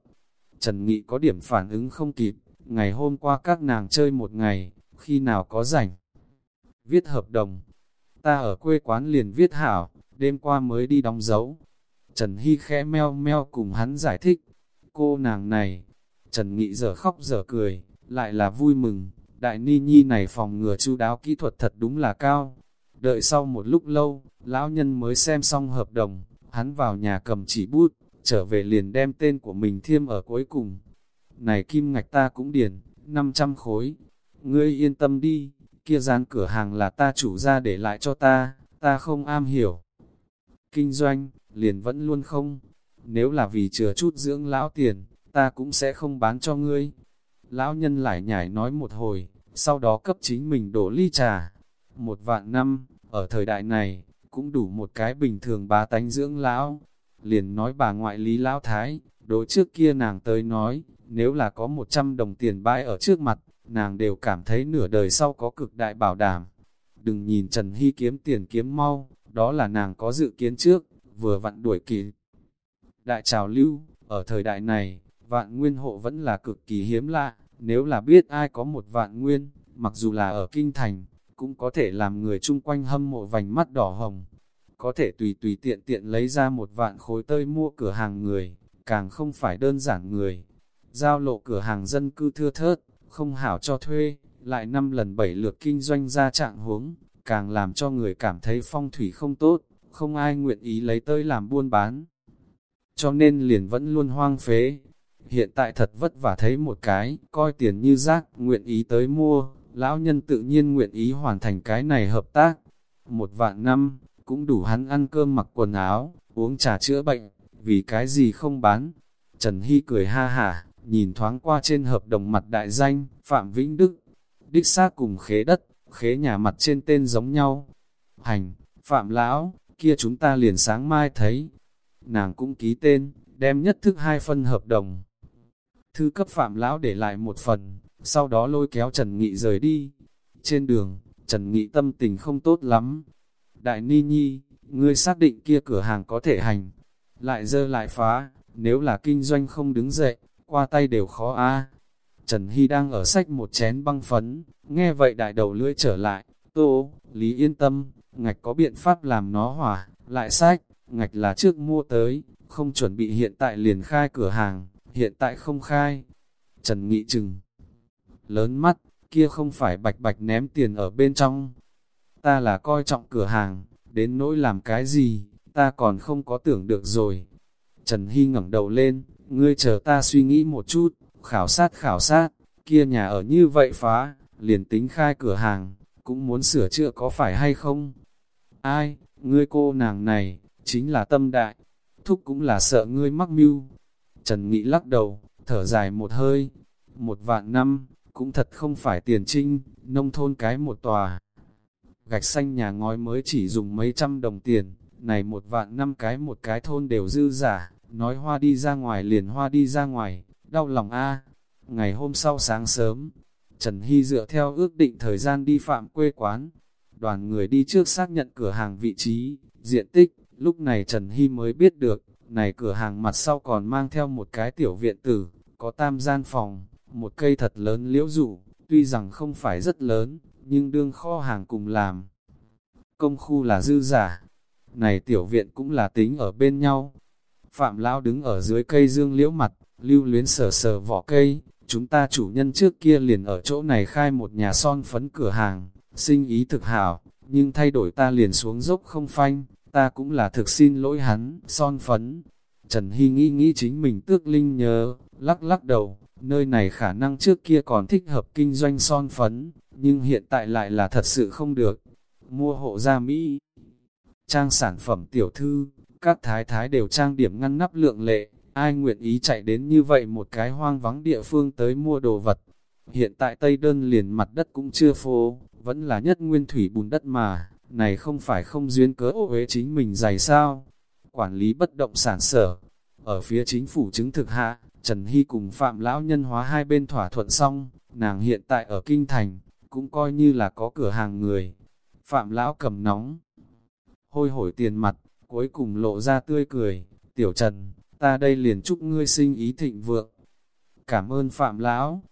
Trần Nghị có điểm phản ứng không kịp, ngày hôm qua các nàng chơi một ngày, khi nào có rảnh. Viết hợp đồng, ta ở quê quán liền viết hảo, đêm qua mới đi đóng dấu. Trần Hy khẽ meo meo cùng hắn giải thích, cô nàng này, Trần Nghị giờ khóc giờ cười, lại là vui mừng, đại ni nhi này phòng ngừa chu đáo kỹ thuật thật đúng là cao. Đợi sau một lúc lâu, lão nhân mới xem xong hợp đồng, hắn vào nhà cầm chỉ bút, trở về liền đem tên của mình thiêm ở cuối cùng. Này kim ngạch ta cũng điền, 500 khối. Ngươi yên tâm đi, kia gian cửa hàng là ta chủ ra để lại cho ta, ta không am hiểu. Kinh doanh, liền vẫn luôn không. Nếu là vì chừa chút dưỡng lão tiền, ta cũng sẽ không bán cho ngươi. Lão nhân lại nhảy nói một hồi, sau đó cấp chính mình đổ ly trà. Một vạn năm, ở thời đại này, cũng đủ một cái bình thường bá tánh dưỡng lão. Liền nói bà ngoại lý lão thái, đối trước kia nàng tới nói, nếu là có 100 đồng tiền bãi ở trước mặt, nàng đều cảm thấy nửa đời sau có cực đại bảo đảm. Đừng nhìn Trần Hy kiếm tiền kiếm mau, đó là nàng có dự kiến trước, vừa vặn đuổi kỳ. Đại trào lưu, ở thời đại này, vạn nguyên hộ vẫn là cực kỳ hiếm lạ, nếu là biết ai có một vạn nguyên, mặc dù là ở kinh thành, cũng có thể làm người chung quanh hâm mộ vành mắt đỏ hồng. Có thể tùy tùy tiện tiện lấy ra một vạn khối tơi mua cửa hàng người, càng không phải đơn giản người. Giao lộ cửa hàng dân cư thưa thớt, không hảo cho thuê, lại năm lần bảy lượt kinh doanh ra trạng huống, càng làm cho người cảm thấy phong thủy không tốt, không ai nguyện ý lấy tơi làm buôn bán. Cho nên liền vẫn luôn hoang phế. Hiện tại thật vất vả thấy một cái, coi tiền như rác, nguyện ý tới mua, lão nhân tự nhiên nguyện ý hoàn thành cái này hợp tác. Một vạn năm, cũng đủ hắn ăn cơm mặc quần áo, uống trà chữa bệnh, vì cái gì không bán. Trần Hy cười ha hả, nhìn thoáng qua trên hợp đồng mặt đại danh, Phạm Vĩnh Đức, đích xác cùng khế đất, khế nhà mặt trên tên giống nhau. Hành, Phạm Lão, kia chúng ta liền sáng mai thấy. Nàng cũng ký tên, đem nhất thức hai phân hợp đồng. Thư cấp Phạm Lão để lại một phần, sau đó lôi kéo Trần Nghị rời đi. Trên đường, Trần Nghị tâm tình không tốt lắm. Đại Ni Nhi, ngươi xác định kia cửa hàng có thể hành, lại dơ lại phá, nếu là kinh doanh không đứng dậy, qua tay đều khó a. Trần Hy đang ở sách một chén băng phấn, nghe vậy đại đầu lưỡi trở lại, tô, lý yên tâm, ngạch có biện pháp làm nó hỏa, lại sách, ngạch là trước mua tới, không chuẩn bị hiện tại liền khai cửa hàng, hiện tại không khai. Trần Nghị Trừng lớn mắt, kia không phải bạch bạch ném tiền ở bên trong. Ta là coi trọng cửa hàng, đến nỗi làm cái gì, ta còn không có tưởng được rồi. Trần Hy ngẩng đầu lên, ngươi chờ ta suy nghĩ một chút, khảo sát khảo sát, kia nhà ở như vậy phá, liền tính khai cửa hàng, cũng muốn sửa chữa có phải hay không? Ai, ngươi cô nàng này, chính là tâm đại, thúc cũng là sợ ngươi mắc mưu. Trần Nghị lắc đầu, thở dài một hơi, một vạn năm, cũng thật không phải tiền trinh, nông thôn cái một tòa. Gạch xanh nhà ngói mới chỉ dùng mấy trăm đồng tiền, này một vạn năm cái một cái thôn đều dư giả, nói hoa đi ra ngoài liền hoa đi ra ngoài, đau lòng a. Ngày hôm sau sáng sớm, Trần Hy dựa theo ước định thời gian đi phạm quê quán, đoàn người đi trước xác nhận cửa hàng vị trí, diện tích, lúc này Trần Hy mới biết được, này cửa hàng mặt sau còn mang theo một cái tiểu viện tử, có tam gian phòng, một cây thật lớn liễu dụ, tuy rằng không phải rất lớn, nhưng đương kho hàng cùng làm. Công khu là dư giả, này tiểu viện cũng là tính ở bên nhau. Phạm Lão đứng ở dưới cây dương liễu mặt, lưu luyến sờ sờ vỏ cây, chúng ta chủ nhân trước kia liền ở chỗ này khai một nhà son phấn cửa hàng, sinh ý thực hảo, nhưng thay đổi ta liền xuống dốc không phanh, ta cũng là thực xin lỗi hắn, son phấn. Trần Hy nghĩ nghĩ chính mình tước linh nhớ, lắc lắc đầu, nơi này khả năng trước kia còn thích hợp kinh doanh son phấn, nhưng hiện tại lại là thật sự không được. Mua hộ gia Mỹ, trang sản phẩm tiểu thư, các thái thái đều trang điểm ngăn nắp lượng lệ, ai nguyện ý chạy đến như vậy một cái hoang vắng địa phương tới mua đồ vật. Hiện tại Tây Đơn liền mặt đất cũng chưa phô, vẫn là nhất nguyên thủy bùn đất mà, này không phải không duyên cớ ô uế chính mình dày sao. Quản lý bất động sản sở, ở phía chính phủ chứng thực hạ, Trần Hy cùng Phạm Lão Nhân hóa hai bên thỏa thuận xong, nàng hiện tại ở Kinh Thành, cũng coi như là có cửa hàng người. Phạm Lão cầm nóng, hôi hổi tiền mặt, cuối cùng lộ ra tươi cười, tiểu Trần, ta đây liền chúc ngươi sinh ý thịnh vượng. Cảm ơn Phạm Lão.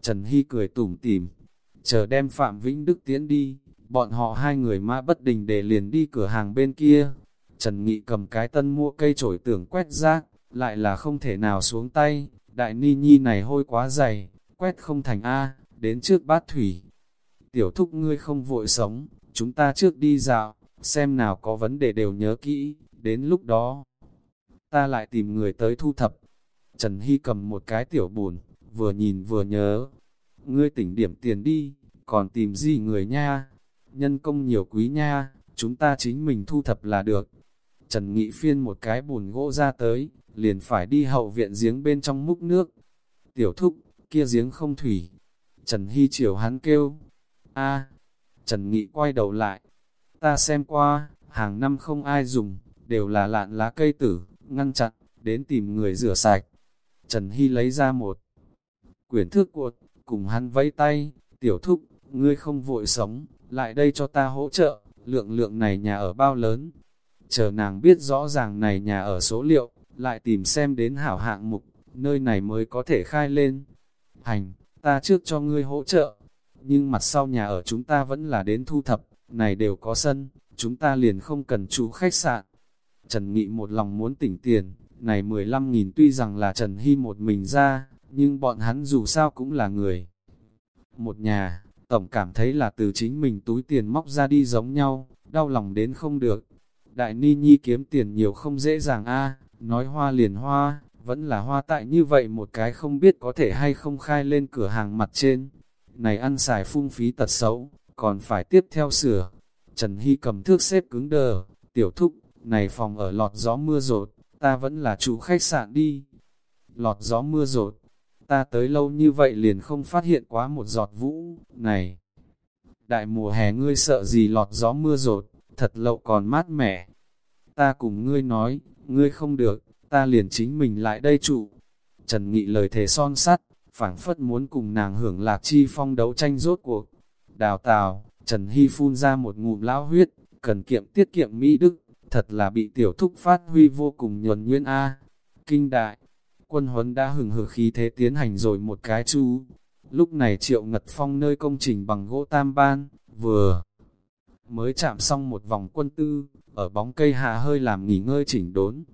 Trần Hy cười tủm tỉm, chờ đem Phạm Vĩnh Đức tiến đi, bọn họ hai người mã bất đình để liền đi cửa hàng bên kia. Trần Nghị cầm cái tân mua cây trổi tưởng quét rác, lại là không thể nào xuống tay, đại ni nhi này hôi quá dày, quét không thành A, đến trước bát thủy. Tiểu thúc ngươi không vội sống, chúng ta trước đi dạo, xem nào có vấn đề đều nhớ kỹ, đến lúc đó, ta lại tìm người tới thu thập. Trần Hy cầm một cái tiểu bùn, vừa nhìn vừa nhớ, ngươi tỉnh điểm tiền đi, còn tìm gì người nha, nhân công nhiều quý nha, chúng ta chính mình thu thập là được. Trần Nghị phiên một cái bùn gỗ ra tới, liền phải đi hậu viện giếng bên trong múc nước. Tiểu thúc, kia giếng không thủy. Trần Hy chiều hắn kêu. a Trần Nghị quay đầu lại. Ta xem qua, hàng năm không ai dùng, đều là lạn lá cây tử, ngăn chặn, đến tìm người rửa sạch. Trần Hy lấy ra một quyển thước cuột, cùng hắn vẫy tay, tiểu thúc, ngươi không vội sống, lại đây cho ta hỗ trợ, lượng lượng này nhà ở bao lớn. Chờ nàng biết rõ ràng này nhà ở số liệu, lại tìm xem đến hảo hạng mục, nơi này mới có thể khai lên. Hành, ta trước cho ngươi hỗ trợ, nhưng mặt sau nhà ở chúng ta vẫn là đến thu thập, này đều có sân, chúng ta liền không cần chú khách sạn. Trần Nghị một lòng muốn tỉnh tiền, này 15.000 tuy rằng là Trần Hy một mình ra, nhưng bọn hắn dù sao cũng là người. Một nhà, tổng cảm thấy là từ chính mình túi tiền móc ra đi giống nhau, đau lòng đến không được. Đại Ni Nhi kiếm tiền nhiều không dễ dàng a nói hoa liền hoa, vẫn là hoa tại như vậy một cái không biết có thể hay không khai lên cửa hàng mặt trên. Này ăn xài phung phí tật xấu, còn phải tiếp theo sửa. Trần Hy cầm thước xếp cứng đờ, tiểu thúc, này phòng ở lọt gió mưa rột, ta vẫn là chủ khách sạn đi. Lọt gió mưa rột, ta tới lâu như vậy liền không phát hiện quá một giọt vũ, này. Đại mùa hè ngươi sợ gì lọt gió mưa rột, thật lậu còn mát mẻ. Ta cùng ngươi nói, ngươi không được, ta liền chính mình lại đây trụ. Trần Nghị lời thề son sắt, phảng phất muốn cùng nàng hưởng lạc chi phong đấu tranh rốt cuộc. Đào tào, Trần Hy phun ra một ngụm lão huyết, cần kiệm tiết kiệm Mỹ Đức, thật là bị tiểu thúc phát huy vô cùng nhuần nguyên A. Kinh đại, quân huấn đã hừng hực khí thế tiến hành rồi một cái chú. Lúc này Triệu Ngật Phong nơi công trình bằng gỗ tam ban, vừa mới chạm xong một vòng quân tư, ở bóng cây hạ hơi làm nghỉ ngơi chỉnh đốn.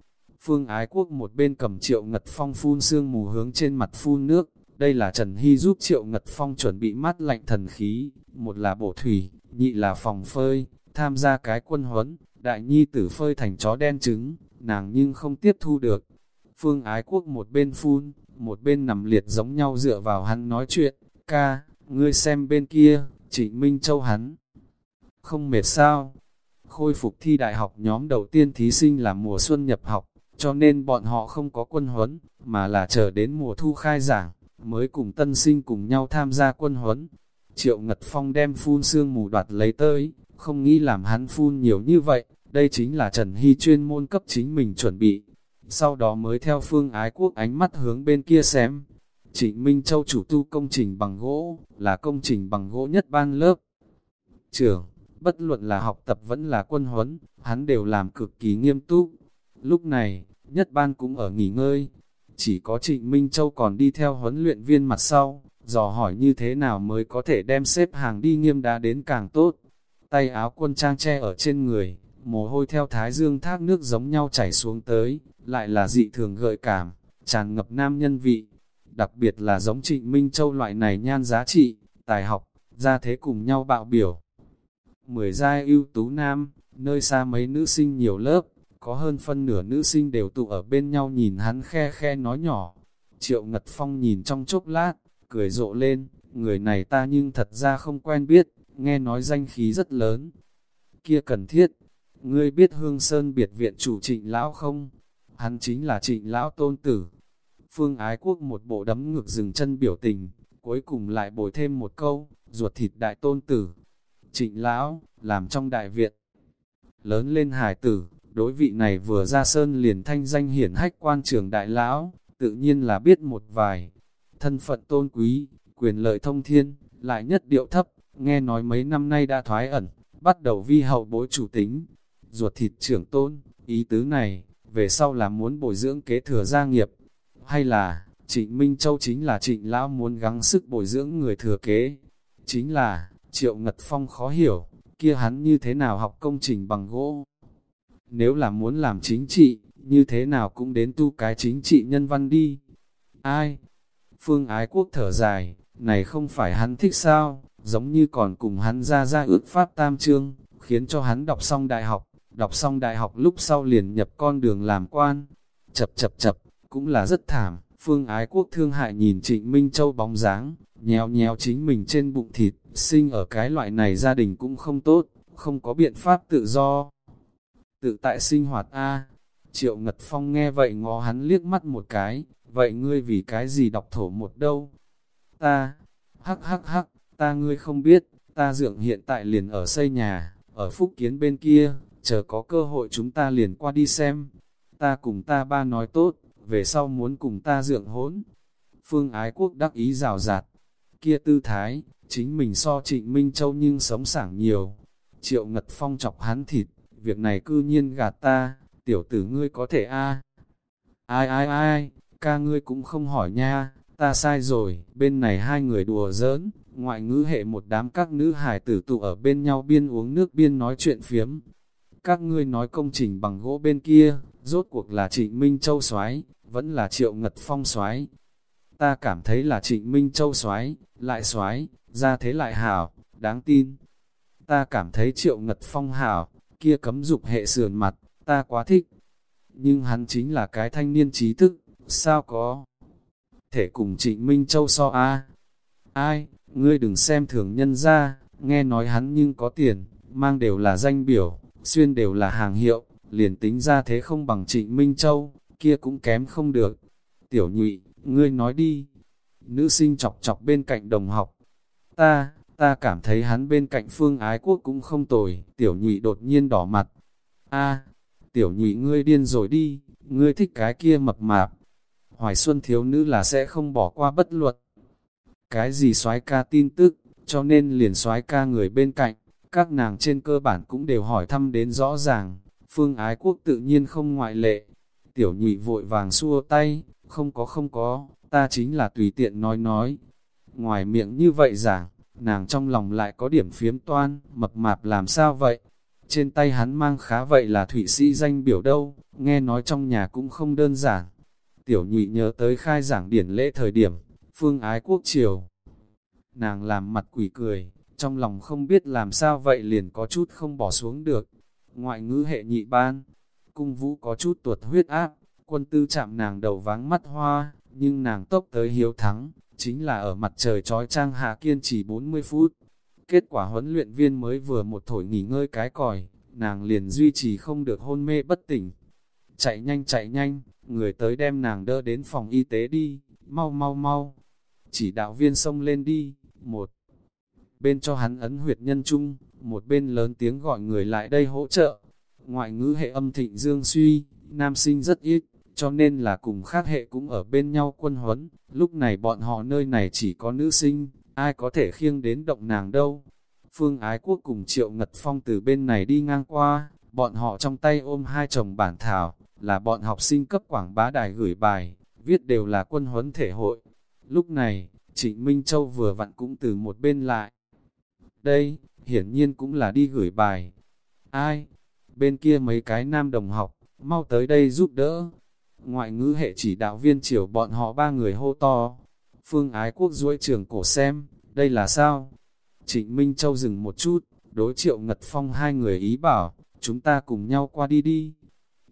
Phương Ái Quốc một bên cầm Triệu Ngật Phong phun sương mù hướng trên mặt phun nước, đây là Trần Hy giúp Triệu Ngật Phong chuẩn bị mát lạnh thần khí, một là bổ thủy, nhị là phòng phơi, tham gia cái quân huấn, đại nhi tử phơi thành chó đen trứng, nàng nhưng không tiếp thu được. Phương Ái Quốc một bên phun, một bên nằm liệt giống nhau dựa vào hắn nói chuyện, ca, ngươi xem bên kia, trịnh Minh Châu hắn không mệt sao? Khôi phục thi đại học nhóm đầu tiên thí sinh là mùa xuân nhập học, cho nên bọn họ không có quân huấn, mà là chờ đến mùa thu khai giảng, mới cùng tân sinh cùng nhau tham gia quân huấn. Triệu Ngật Phong đem phun sương mù đoạt lấy tới, không nghĩ làm hắn phun nhiều như vậy, đây chính là Trần Hy chuyên môn cấp chính mình chuẩn bị. Sau đó mới theo phương ái quốc ánh mắt hướng bên kia xem. Trịnh Minh Châu chủ tu công trình bằng gỗ, là công trình bằng gỗ nhất ban lớp. Trưởng, bất luận là học tập vẫn là quân huấn, hắn đều làm cực kỳ nghiêm túc. Lúc này, nhất ban cũng ở nghỉ ngơi. Chỉ có Trịnh Minh Châu còn đi theo huấn luyện viên mặt sau, dò hỏi như thế nào mới có thể đem xếp hàng đi nghiêm đá đến càng tốt. Tay áo quân trang che ở trên người, mồ hôi theo thái dương thác nước giống nhau chảy xuống tới, lại là dị thường gợi cảm, tràn ngập nam nhân vị. Đặc biệt là giống trịnh Minh Châu loại này nhan giá trị, tài học, ra thế cùng nhau bạo biểu. Mười giai ưu tú nam, nơi xa mấy nữ sinh nhiều lớp, có hơn phân nửa nữ sinh đều tụ ở bên nhau nhìn hắn khe khe nói nhỏ. Triệu Ngật Phong nhìn trong chốc lát, cười rộ lên, người này ta nhưng thật ra không quen biết, nghe nói danh khí rất lớn. Kia cần thiết, ngươi biết Hương Sơn biệt viện chủ trịnh lão không? Hắn chính là trịnh lão tôn tử. Phương Ái Quốc một bộ đấm ngược dừng chân biểu tình, cuối cùng lại bồi thêm một câu, ruột thịt đại tôn tử. Trịnh lão, làm trong đại viện. Lớn lên hải tử, đối vị này vừa ra sơn liền thanh danh hiển hách quan trường đại lão, tự nhiên là biết một vài. Thân phận tôn quý, quyền lợi thông thiên, lại nhất điệu thấp, nghe nói mấy năm nay đã thoái ẩn, bắt đầu vi hậu bối chủ tính. Ruột thịt trưởng tôn, ý tứ này, về sau là muốn bồi dưỡng kế thừa gia nghiệp, hay là, trịnh Minh Châu chính là trịnh lão muốn gắng sức bồi dưỡng người thừa kế. Chính là, triệu ngật phong khó hiểu, kia hắn như thế nào học công trình bằng gỗ. Nếu là muốn làm chính trị, như thế nào cũng đến tu cái chính trị nhân văn đi. Ai? Phương Ái Quốc thở dài, này không phải hắn thích sao, giống như còn cùng hắn ra ra ước pháp tam trương, khiến cho hắn đọc xong đại học, đọc xong đại học lúc sau liền nhập con đường làm quan. Chập chập chập, cũng là rất thảm, Phương Ái Quốc thương hại nhìn Trịnh Minh Châu bóng dáng, nhèo nhèo chính mình trên bụng thịt, sinh ở cái loại này gia đình cũng không tốt, không có biện pháp tự do. Tự tại sinh hoạt A, Triệu Ngật Phong nghe vậy ngó hắn liếc mắt một cái, vậy ngươi vì cái gì đọc thổ một đâu? Ta, hắc hắc hắc, ta ngươi không biết, ta dượng hiện tại liền ở xây nhà, ở Phúc Kiến bên kia, chờ có cơ hội chúng ta liền qua đi xem. Ta cùng ta ba nói tốt, về sau muốn cùng ta dượng hỗn. Phương Ái Quốc đắc ý rào rạt, kia tư thái, chính mình so trịnh Minh Châu nhưng sống sảng nhiều. Triệu Ngật Phong chọc hắn thịt, việc này cư nhiên gạt ta, tiểu tử ngươi có thể a Ai ai ai, ca ngươi cũng không hỏi nha, ta sai rồi, bên này hai người đùa giỡn, ngoại ngữ hệ một đám các nữ hải tử tụ ở bên nhau biên uống nước biên nói chuyện phiếm. Các ngươi nói công trình bằng gỗ bên kia, rốt cuộc là trịnh Minh Châu soái vẫn là triệu ngật phong soái Ta cảm thấy là trịnh Minh Châu soái lại soái ra thế lại hảo, đáng tin. Ta cảm thấy triệu ngật phong hảo, kia cấm dục hệ sườn mặt, ta quá thích. Nhưng hắn chính là cái thanh niên trí thức, sao có thể cùng trịnh Minh Châu so a Ai, ngươi đừng xem thường nhân ra, nghe nói hắn nhưng có tiền, mang đều là danh biểu, xuyên đều là hàng hiệu, liền tính ra thế không bằng trịnh Minh Châu, kia cũng kém không được. Tiểu nhụy, ngươi nói đi. Nữ sinh chọc chọc bên cạnh đồng học. Ta, ta cảm thấy hắn bên cạnh phương ái quốc cũng không tồi. Tiểu nhụy đột nhiên đỏ mặt. a tiểu nhụy ngươi điên rồi đi, ngươi thích cái kia mập mạp. Hoài xuân thiếu nữ là sẽ không bỏ qua bất luật. Cái gì soái ca tin tức, cho nên liền soái ca người bên cạnh, các nàng trên cơ bản cũng đều hỏi thăm đến rõ ràng. Phương ái quốc tự nhiên không ngoại lệ. Tiểu nhụy vội vàng xua tay, không có không có, ta chính là tùy tiện nói nói. Ngoài miệng như vậy giảng, nàng trong lòng lại có điểm phiếm toan, mập mạp làm sao vậy? Trên tay hắn mang khá vậy là thụy sĩ danh biểu đâu, nghe nói trong nhà cũng không đơn giản. Tiểu nhụy nhớ tới khai giảng điển lễ thời điểm, phương ái quốc triều. Nàng làm mặt quỷ cười, trong lòng không biết làm sao vậy liền có chút không bỏ xuống được. Ngoại ngữ hệ nhị ban, cung vũ có chút tuột huyết áp, quân tư chạm nàng đầu váng mắt hoa, nhưng nàng tốc tới hiếu thắng, chính là ở mặt trời trói trang hạ kiên trì 40 phút. Kết quả huấn luyện viên mới vừa một thổi nghỉ ngơi cái còi, nàng liền duy trì không được hôn mê bất tỉnh. Chạy nhanh chạy nhanh, người tới đem nàng đỡ đến phòng y tế đi, mau mau mau. Chỉ đạo viên xông lên đi, một bên cho hắn ấn huyệt nhân trung, một bên lớn tiếng gọi người lại đây hỗ trợ. Ngoại ngữ hệ âm thịnh dương suy, nam sinh rất ít, cho nên là cùng khác hệ cũng ở bên nhau quân huấn. Lúc này bọn họ nơi này chỉ có nữ sinh, ai có thể khiêng đến động nàng đâu. Phương Ái Quốc cùng Triệu Ngật Phong từ bên này đi ngang qua, bọn họ trong tay ôm hai chồng bản thảo, là bọn học sinh cấp quảng bá đài gửi bài, viết đều là quân huấn thể hội. Lúc này, Trịnh Minh Châu vừa vặn cũng từ một bên lại. Đây, hiển nhiên cũng là đi gửi bài. Ai? Bên kia mấy cái nam đồng học, mau tới đây giúp đỡ. Ngoại ngữ hệ chỉ đạo viên chiều bọn họ ba người hô to. Phương Ái Quốc duỗi trường cổ xem, đây là sao? Trịnh Minh Châu dừng một chút, đối triệu ngật phong hai người ý bảo, chúng ta cùng nhau qua đi đi.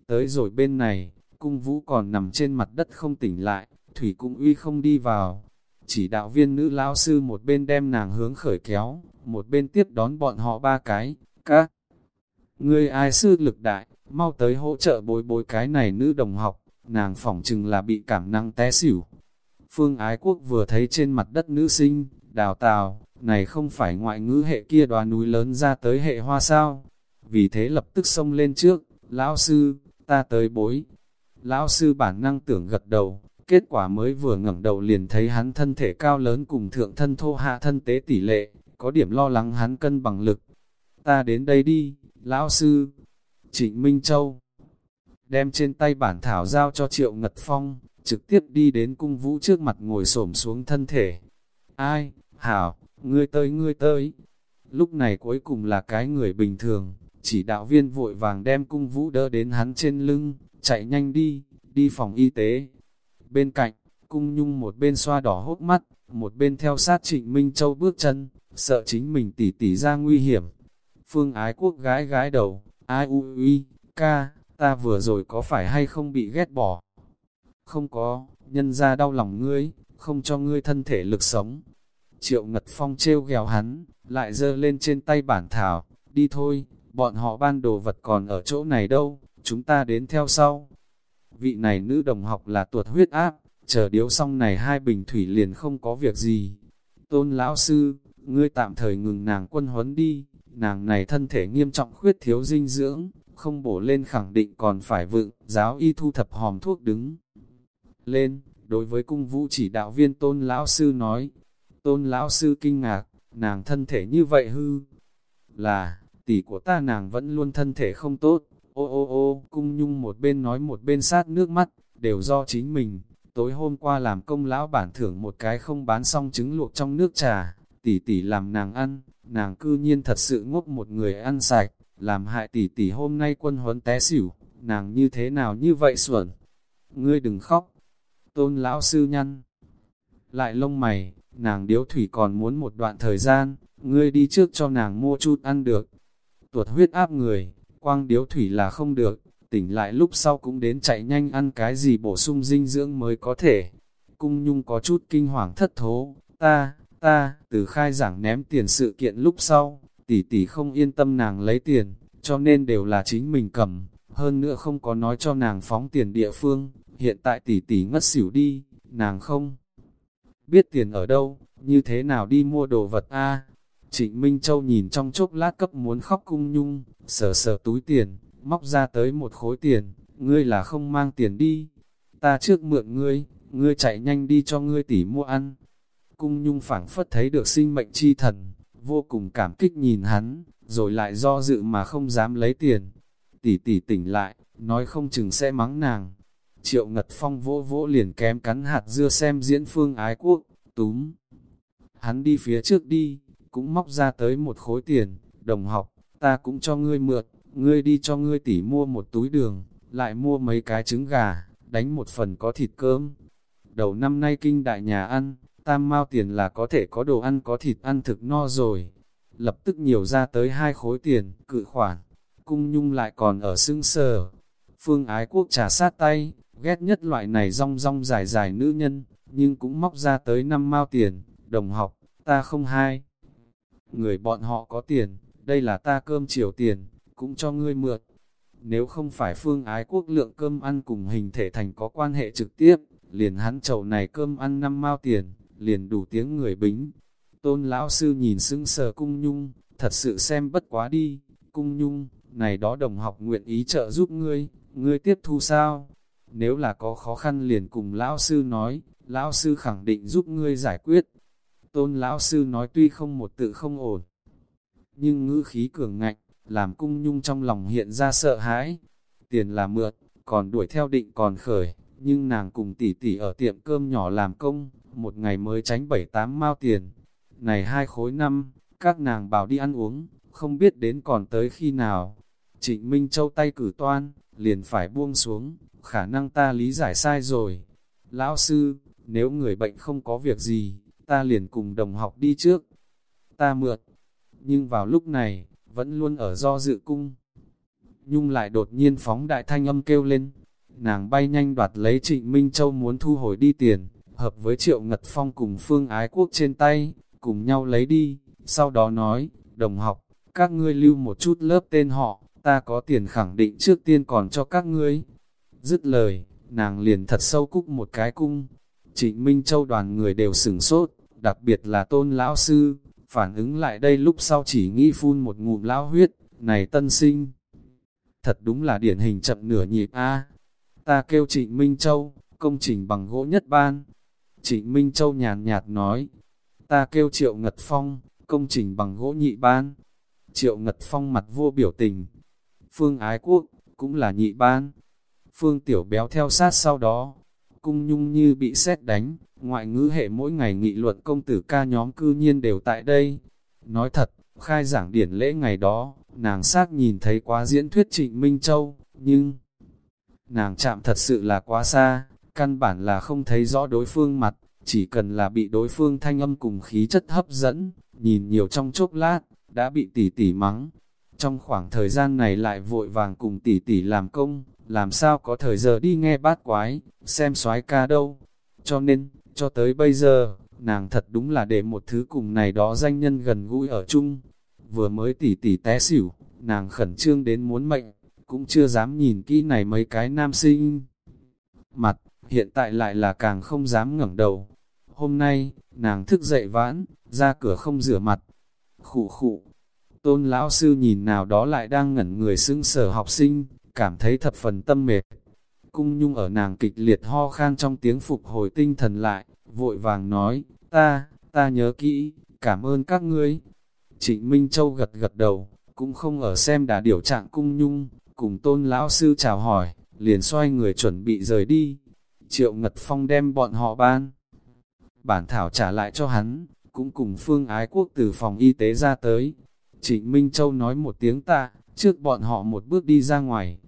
Tới rồi bên này, cung vũ còn nằm trên mặt đất không tỉnh lại, thủy cũng uy không đi vào. Chỉ đạo viên nữ lão sư một bên đem nàng hướng khởi kéo, một bên tiếp đón bọn họ ba cái, các. Ngươi ai sư lực đại, mau tới hỗ trợ bối bối cái này nữ đồng học, nàng phỏng chừng là bị cảm năng té xỉu. Phương Ái Quốc vừa thấy trên mặt đất nữ sinh, đào tào, này không phải ngoại ngữ hệ kia đoá núi lớn ra tới hệ hoa sao. Vì thế lập tức xông lên trước, lão sư, ta tới bối. Lão sư bản năng tưởng gật đầu, kết quả mới vừa ngẩng đầu liền thấy hắn thân thể cao lớn cùng thượng thân thô hạ thân tế tỷ lệ, có điểm lo lắng hắn cân bằng lực. Ta đến đây đi, lão sư. Trịnh Minh Châu đem trên tay bản thảo giao cho Triệu Ngật Phong, trực tiếp đi đến cung vũ trước mặt ngồi xổm xuống thân thể. Ai, hảo, ngươi tới ngươi tới. Lúc này cuối cùng là cái người bình thường, chỉ đạo viên vội vàng đem cung vũ đỡ đến hắn trên lưng, chạy nhanh đi, đi phòng y tế. Bên cạnh, cung nhung một bên xoa đỏ hốt mắt, một bên theo sát trịnh Minh Châu bước chân, sợ chính mình tỉ tỉ ra nguy hiểm. Phương ái quốc gái gái đầu, ai u uy, ca, ta vừa rồi có phải hay không bị ghét bỏ? Không có, nhân ra đau lòng ngươi, không cho ngươi thân thể lực sống. Triệu Ngật Phong trêu ghèo hắn, lại dơ lên trên tay bản thảo, đi thôi, bọn họ ban đồ vật còn ở chỗ này đâu, chúng ta đến theo sau. Vị này nữ đồng học là tuột huyết áp, chờ điếu xong này hai bình thủy liền không có việc gì. Tôn lão sư, ngươi tạm thời ngừng nàng quân huấn đi, nàng này thân thể nghiêm trọng khuyết thiếu dinh dưỡng, không bổ lên khẳng định còn phải vựng, giáo y thu thập hòm thuốc đứng. Lên, đối với cung vũ chỉ đạo viên tôn lão sư nói, tôn lão sư kinh ngạc, nàng thân thể như vậy hư, là, tỷ của ta nàng vẫn luôn thân thể không tốt, ô ô ô, cung nhung một bên nói một bên sát nước mắt, đều do chính mình, tối hôm qua làm công lão bản thưởng một cái không bán xong trứng luộc trong nước trà, tỷ tỷ làm nàng ăn, nàng cư nhiên thật sự ngốc một người ăn sạch, làm hại tỷ tỷ hôm nay quân huấn té xỉu, nàng như thế nào như vậy xuẩn. Ngươi đừng khóc. Tôn lão sư nhăn. Lại lông mày, nàng điếu thủy còn muốn một đoạn thời gian, ngươi đi trước cho nàng mua chút ăn được. Tuột huyết áp người, quang điếu thủy là không được, tỉnh lại lúc sau cũng đến chạy nhanh ăn cái gì bổ sung dinh dưỡng mới có thể. Cung nhung có chút kinh hoàng thất thố, ta, ta, từ khai giảng ném tiền sự kiện lúc sau, tỷ tỷ không yên tâm nàng lấy tiền, cho nên đều là chính mình cầm, hơn nữa không có nói cho nàng phóng tiền địa phương, hiện tại tỷ tỷ ngất xỉu đi, nàng không biết tiền ở đâu, như thế nào đi mua đồ vật a Trịnh Minh Châu nhìn trong chốc lát cấp muốn khóc cung nhung, sờ sờ túi tiền, móc ra tới một khối tiền, ngươi là không mang tiền đi, ta trước mượn ngươi, ngươi chạy nhanh đi cho ngươi tỷ mua ăn. Cung nhung phảng phất thấy được sinh mệnh chi thần, vô cùng cảm kích nhìn hắn, rồi lại do dự mà không dám lấy tiền. Tỷ tỷ tỉnh lại, nói không chừng sẽ mắng nàng. Triệu Ngật Phong vỗ vỗ liền kém cắn hạt dưa xem diễn phương ái quốc, túm. Hắn đi phía trước đi, cũng móc ra tới một khối tiền, đồng học, ta cũng cho ngươi mượn, ngươi đi cho ngươi tỷ mua một túi đường, lại mua mấy cái trứng gà, đánh một phần có thịt cơm. Đầu năm nay kinh đại nhà ăn, tam mao tiền là có thể có đồ ăn có thịt ăn thực no rồi. Lập tức nhiều ra tới hai khối tiền, cự khoản, cung nhung lại còn ở xương sờ. Phương ái quốc trả sát tay, ghét nhất loại này rong rong dài dài nữ nhân, nhưng cũng móc ra tới năm mao tiền, đồng học, ta không hai. người bọn họ có tiền, đây là ta cơm chiều tiền, cũng cho ngươi mượn. Nếu không phải phương ái quốc lượng cơm ăn cùng hình thể thành có quan hệ trực tiếp, liền hắn chầu này cơm ăn năm mao tiền, liền đủ tiếng người bính. Tôn lão sư nhìn sững sờ cung nhung, thật sự xem bất quá đi, cung nhung, này đó đồng học nguyện ý trợ giúp ngươi, ngươi tiếp thu sao? Nếu là có khó khăn liền cùng lão sư nói, lão sư khẳng định giúp ngươi giải quyết. Tôn lão sư nói tuy không một tự không ổn, nhưng ngữ khí cường ngạnh, làm cung nhung trong lòng hiện ra sợ hãi. Tiền là mượt, còn đuổi theo định còn khởi, nhưng nàng cùng tỷ tỷ ở tiệm cơm nhỏ làm công, một ngày mới tránh bảy tám mao tiền. Này hai khối năm, các nàng bảo đi ăn uống, không biết đến còn tới khi nào. Trịnh Minh Châu tay cử toan, liền phải buông xuống, khả năng ta lý giải sai rồi. Lão sư, nếu người bệnh không có việc gì, ta liền cùng đồng học đi trước. Ta mượt, nhưng vào lúc này, vẫn luôn ở do dự cung. Nhung lại đột nhiên phóng đại thanh âm kêu lên, nàng bay nhanh đoạt lấy trịnh Minh Châu muốn thu hồi đi tiền, hợp với triệu ngật phong cùng phương ái quốc trên tay, cùng nhau lấy đi, sau đó nói, đồng học, các ngươi lưu một chút lớp tên họ, ta có tiền khẳng định trước tiên còn cho các ngươi. Dứt lời, nàng liền thật sâu cúc một cái cung. Trịnh Minh Châu đoàn người đều sửng sốt, đặc biệt là tôn lão sư, phản ứng lại đây lúc sau chỉ nghĩ phun một ngụm lão huyết, này tân sinh. Thật đúng là điển hình chậm nửa nhịp A. Ta kêu Trịnh Minh Châu, công trình bằng gỗ nhất ban. Trịnh Minh Châu nhàn nhạt nói, ta kêu Triệu Ngật Phong, công trình bằng gỗ nhị ban. Triệu Ngật Phong mặt vô biểu tình. Phương Ái Quốc, cũng là nhị ban. Phương Tiểu Béo theo sát sau đó. Cung nhung như bị xét đánh, ngoại ngữ hệ mỗi ngày nghị luận công tử ca nhóm cư nhiên đều tại đây. Nói thật, khai giảng điển lễ ngày đó, nàng xác nhìn thấy quá diễn thuyết trịnh Minh Châu, nhưng nàng chạm thật sự là quá xa, căn bản là không thấy rõ đối phương mặt, chỉ cần là bị đối phương thanh âm cùng khí chất hấp dẫn, nhìn nhiều trong chốc lát, đã bị tỷ tỷ mắng. Trong khoảng thời gian này lại vội vàng cùng tỷ tỷ làm công, làm sao có thời giờ đi nghe bát quái, xem soái ca đâu. Cho nên, cho tới bây giờ, nàng thật đúng là để một thứ cùng này đó danh nhân gần gũi ở chung. Vừa mới tỉ tỉ té xỉu, nàng khẩn trương đến muốn mệnh, cũng chưa dám nhìn kỹ này mấy cái nam sinh. Mặt, hiện tại lại là càng không dám ngẩng đầu. Hôm nay, nàng thức dậy vãn, ra cửa không rửa mặt. Khụ khụ, tôn lão sư nhìn nào đó lại đang ngẩn người sững sở học sinh, cảm thấy thập phần tâm mệt. Cung nhung ở nàng kịch liệt ho khan trong tiếng phục hồi tinh thần lại, vội vàng nói, ta, ta nhớ kỹ, cảm ơn các ngươi. Trịnh Minh Châu gật gật đầu, cũng không ở xem đã điều trạng cung nhung, cùng tôn lão sư chào hỏi, liền xoay người chuẩn bị rời đi. Triệu Ngật Phong đem bọn họ ban. Bản thảo trả lại cho hắn, cũng cùng phương ái quốc từ phòng y tế ra tới. Trịnh Minh Châu nói một tiếng tạ, trước bọn họ một bước đi ra ngoài,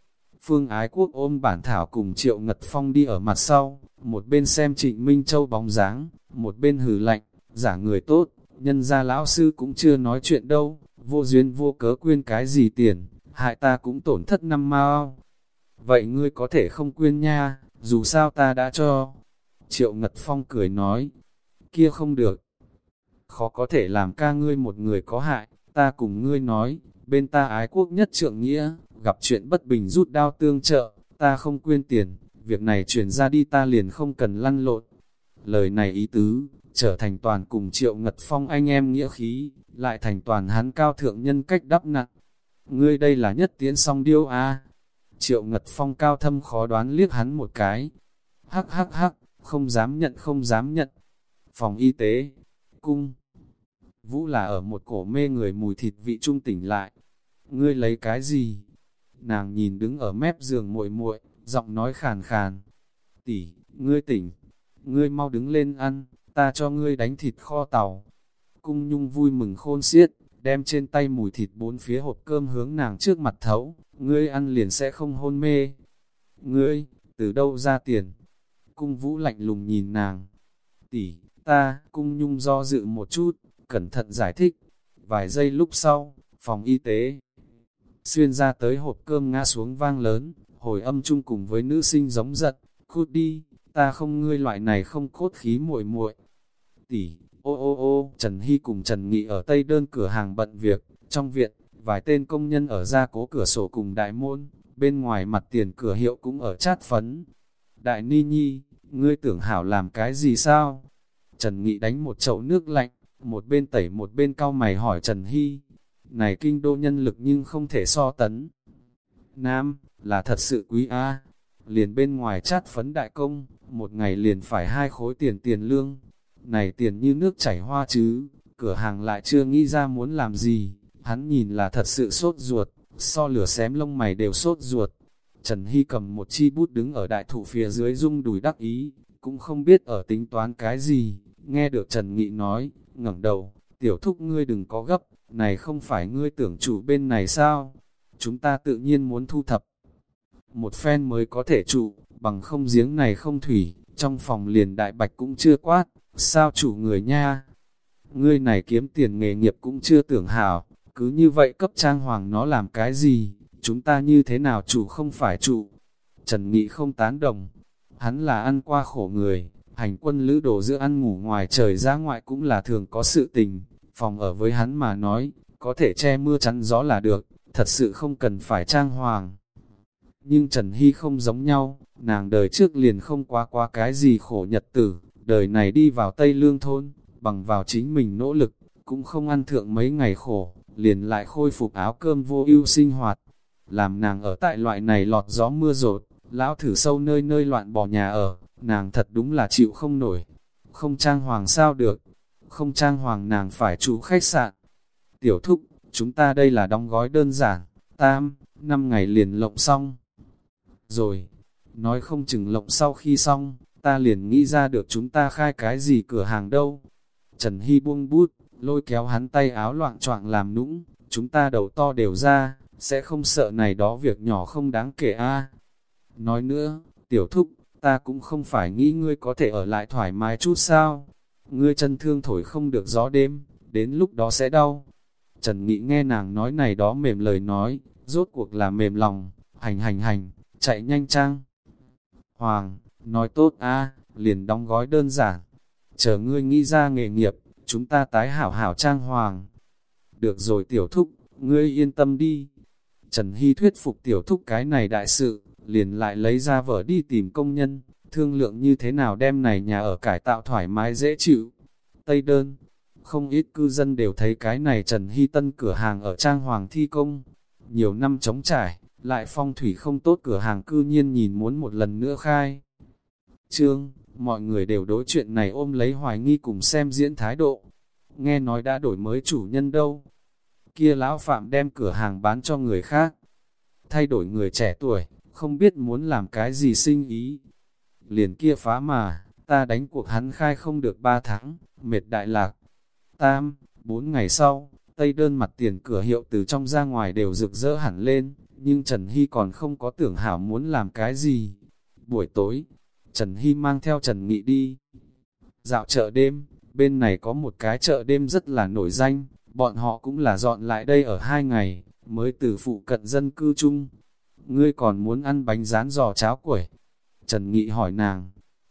Phương Ái Quốc ôm bản thảo cùng Triệu Ngật Phong đi ở mặt sau, một bên xem Trịnh Minh Châu bóng dáng, một bên hử lạnh, giả người tốt, nhân gia lão sư cũng chưa nói chuyện đâu, vô duyên vô cớ quyên cái gì tiền, hại ta cũng tổn thất năm mao. Vậy ngươi có thể không quyên nha, dù sao ta đã cho. Triệu Ngật Phong cười nói, kia không được. Khó có thể làm ca ngươi một người có hại, ta cùng ngươi nói, bên ta ái quốc nhất trượng nghĩa, gặp chuyện bất bình rút đao tương trợ, ta không quyên tiền, việc này chuyển ra đi ta liền không cần lăn lộn. Lời này ý tứ, trở thành toàn cùng triệu ngật phong anh em nghĩa khí, lại thành toàn hắn cao thượng nhân cách đắp nặng. Ngươi đây là nhất tiến song điêu a Triệu ngật phong cao thâm khó đoán liếc hắn một cái. Hắc hắc hắc, không dám nhận không dám nhận. Phòng y tế, cung. Vũ là ở một cổ mê người mùi thịt vị trung tỉnh lại. Ngươi lấy cái gì? Nàng nhìn đứng ở mép giường muội muội, giọng nói khàn khàn. Tỷ, ngươi tỉnh, ngươi mau đứng lên ăn, ta cho ngươi đánh thịt kho tàu. Cung nhung vui mừng khôn xiết, đem trên tay mùi thịt bốn phía hộp cơm hướng nàng trước mặt thấu, ngươi ăn liền sẽ không hôn mê. Ngươi, từ đâu ra tiền? Cung vũ lạnh lùng nhìn nàng. Tỷ, ta, cung nhung do dự một chút, cẩn thận giải thích. Vài giây lúc sau, phòng y tế, xuyên ra tới hộp cơm ngã xuống vang lớn, hồi âm chung cùng với nữ sinh giống giật, cút đi, ta không ngươi loại này không cốt khí muội muội. Tỷ, Ô ô ô, Trần Hy cùng Trần Nghị ở Tây Đơn cửa hàng bận việc, trong viện, vài tên công nhân ở ra cố cửa sổ cùng đại môn, bên ngoài mặt tiền cửa hiệu cũng ở chát phấn. Đại Ni Nhi, ngươi tưởng hảo làm cái gì sao? Trần Nghị đánh một chậu nước lạnh, một bên tẩy một bên cao mày hỏi Trần Hy. Này kinh đô nhân lực nhưng không thể so tấn. Nam, là thật sự quý a Liền bên ngoài chát phấn đại công, một ngày liền phải hai khối tiền tiền lương. Này tiền như nước chảy hoa chứ, cửa hàng lại chưa nghĩ ra muốn làm gì. Hắn nhìn là thật sự sốt ruột, so lửa xém lông mày đều sốt ruột. Trần Hy cầm một chi bút đứng ở đại thụ phía dưới rung đùi đắc ý, cũng không biết ở tính toán cái gì. Nghe được Trần Nghị nói, ngẩng đầu, tiểu thúc ngươi đừng có gấp, này không phải ngươi tưởng chủ bên này sao? Chúng ta tự nhiên muốn thu thập. Một phen mới có thể trụ, bằng không giếng này không thủy, trong phòng liền đại bạch cũng chưa quát, sao chủ người nha? Ngươi này kiếm tiền nghề nghiệp cũng chưa tưởng hảo, cứ như vậy cấp trang hoàng nó làm cái gì, chúng ta như thế nào chủ không phải trụ? Trần Nghị không tán đồng, hắn là ăn qua khổ người, hành quân lữ đồ giữa ăn ngủ ngoài trời ra ngoại cũng là thường có sự tình, phòng ở với hắn mà nói, có thể che mưa chắn gió là được, thật sự không cần phải trang hoàng. Nhưng Trần Hy không giống nhau, nàng đời trước liền không qua qua cái gì khổ nhật tử, đời này đi vào Tây Lương Thôn, bằng vào chính mình nỗ lực, cũng không ăn thượng mấy ngày khổ, liền lại khôi phục áo cơm vô ưu sinh hoạt. Làm nàng ở tại loại này lọt gió mưa rột, lão thử sâu nơi nơi loạn bỏ nhà ở, nàng thật đúng là chịu không nổi. Không trang hoàng sao được, không trang hoàng nàng phải trụ khách sạn. Tiểu thúc, chúng ta đây là đóng gói đơn giản, tam, năm ngày liền lộng xong. Rồi, nói không chừng lộng sau khi xong, ta liền nghĩ ra được chúng ta khai cái gì cửa hàng đâu. Trần Hy buông bút, lôi kéo hắn tay áo loạn choạng làm nũng, chúng ta đầu to đều ra, sẽ không sợ này đó việc nhỏ không đáng kể a. Nói nữa, tiểu thúc, ta cũng không phải nghĩ ngươi có thể ở lại thoải mái chút sao. Ngươi chân thương thổi không được gió đêm, đến lúc đó sẽ đau. Trần Nghị nghe nàng nói này đó mềm lời nói, rốt cuộc là mềm lòng, hành hành hành, chạy nhanh trang. Hoàng, nói tốt a liền đóng gói đơn giản. Chờ ngươi nghĩ ra nghề nghiệp, chúng ta tái hảo hảo trang hoàng. Được rồi tiểu thúc, ngươi yên tâm đi. Trần Hy thuyết phục tiểu thúc cái này đại sự, liền lại lấy ra vở đi tìm công nhân, thương lượng như thế nào đem này nhà ở cải tạo thoải mái dễ chịu. Tây đơn, không ít cư dân đều thấy cái này Trần Hy Tân cửa hàng ở Trang Hoàng thi công. Nhiều năm chống trải, lại phong thủy không tốt cửa hàng cư nhiên nhìn muốn một lần nữa khai. Trương, mọi người đều đối chuyện này ôm lấy hoài nghi cùng xem diễn thái độ. Nghe nói đã đổi mới chủ nhân đâu. Kia lão phạm đem cửa hàng bán cho người khác. Thay đổi người trẻ tuổi, không biết muốn làm cái gì sinh ý. Liền kia phá mà, ta đánh cuộc hắn khai không được ba tháng, mệt đại lạc. Tam, bốn ngày sau, tây đơn mặt tiền cửa hiệu từ trong ra ngoài đều rực rỡ hẳn lên, nhưng Trần Hy còn không có tưởng hảo muốn làm cái gì. Buổi tối, Trần Hy mang theo Trần Nghị đi. Dạo chợ đêm, bên này có một cái chợ đêm rất là nổi danh, bọn họ cũng là dọn lại đây ở hai ngày, mới từ phụ cận dân cư chung. Ngươi còn muốn ăn bánh rán giò cháo quẩy? Trần Nghị hỏi nàng.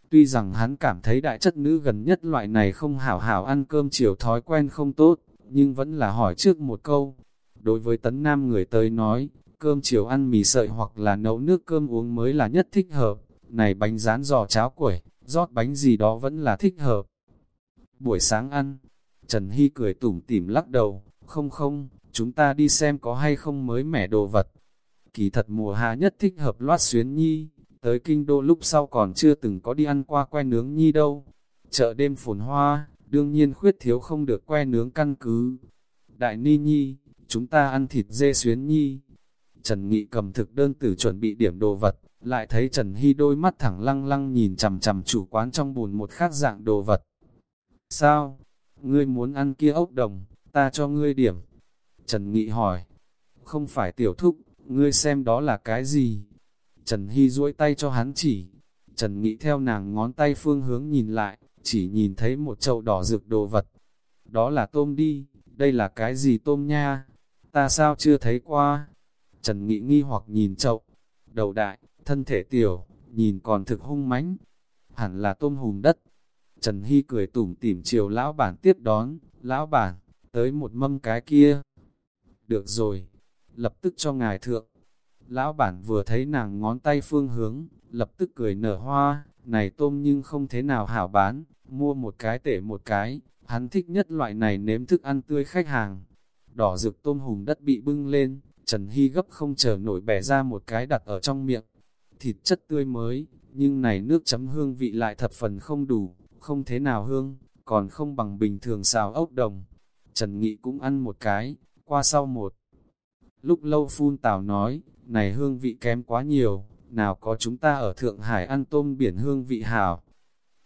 Tuy rằng hắn cảm thấy đại chất nữ gần nhất loại này không hảo hảo ăn cơm chiều thói quen không tốt, nhưng vẫn là hỏi trước một câu. Đối với tấn nam người tới nói, cơm chiều ăn mì sợi hoặc là nấu nước cơm uống mới là nhất thích hợp. Này bánh rán giò cháo quẩy, rót bánh gì đó vẫn là thích hợp. Buổi sáng ăn, Trần Hy cười tủm tỉm lắc đầu, không không, chúng ta đi xem có hay không mới mẻ đồ vật. Kỳ thật mùa hạ nhất thích hợp loát xuyến nhi, tới kinh đô lúc sau còn chưa từng có đi ăn qua que nướng nhi đâu. Chợ đêm phồn hoa, đương nhiên khuyết thiếu không được que nướng căn cứ. Đại ni nhi, chúng ta ăn thịt dê xuyến nhi. Trần Nghị cầm thực đơn tử chuẩn bị điểm đồ vật, lại thấy Trần Hy đôi mắt thẳng lăng lăng nhìn chằm chằm chủ quán trong bùn một khác dạng đồ vật. Sao? Ngươi muốn ăn kia ốc đồng, ta cho ngươi điểm. Trần Nghị hỏi. Không phải tiểu thúc, ngươi xem đó là cái gì? Trần Hy duỗi tay cho hắn chỉ. Trần Nghị theo nàng ngón tay phương hướng nhìn lại, chỉ nhìn thấy một chậu đỏ rực đồ vật. Đó là tôm đi, đây là cái gì tôm nha? Ta sao chưa thấy qua? Trần Nghị nghi hoặc nhìn chậu. Đầu đại, thân thể tiểu, nhìn còn thực hung mãnh. Hẳn là tôm hùm đất. Trần Hy cười tủm tỉm chiều lão bản tiếp đón, lão bản, tới một mâm cái kia. Được rồi, lập tức cho ngài thượng. Lão bản vừa thấy nàng ngón tay phương hướng, lập tức cười nở hoa, này tôm nhưng không thế nào hảo bán, mua một cái tể một cái, hắn thích nhất loại này nếm thức ăn tươi khách hàng. Đỏ rực tôm hùm đất bị bưng lên, Trần Hy gấp không chờ nổi bẻ ra một cái đặt ở trong miệng. Thịt chất tươi mới, nhưng này nước chấm hương vị lại thập phần không đủ, không thế nào hương, còn không bằng bình thường xào ốc đồng. Trần Nghị cũng ăn một cái, qua sau một. Lúc lâu phun tào nói, này hương vị kém quá nhiều, nào có chúng ta ở Thượng Hải ăn tôm biển hương vị hảo.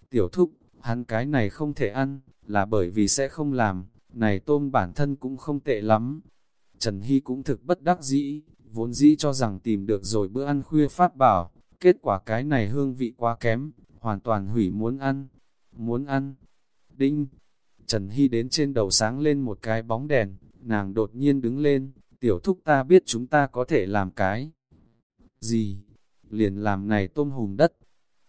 Tiểu thúc, hắn cái này không thể ăn, là bởi vì sẽ không làm, này tôm bản thân cũng không tệ lắm. Trần Hy cũng thực bất đắc dĩ, vốn dĩ cho rằng tìm được rồi bữa ăn khuya phát bảo, kết quả cái này hương vị quá kém, hoàn toàn hủy muốn ăn, muốn ăn. Đinh! Trần Hy đến trên đầu sáng lên một cái bóng đèn, nàng đột nhiên đứng lên, tiểu thúc ta biết chúng ta có thể làm cái. Gì? Liền làm này tôm hùm đất.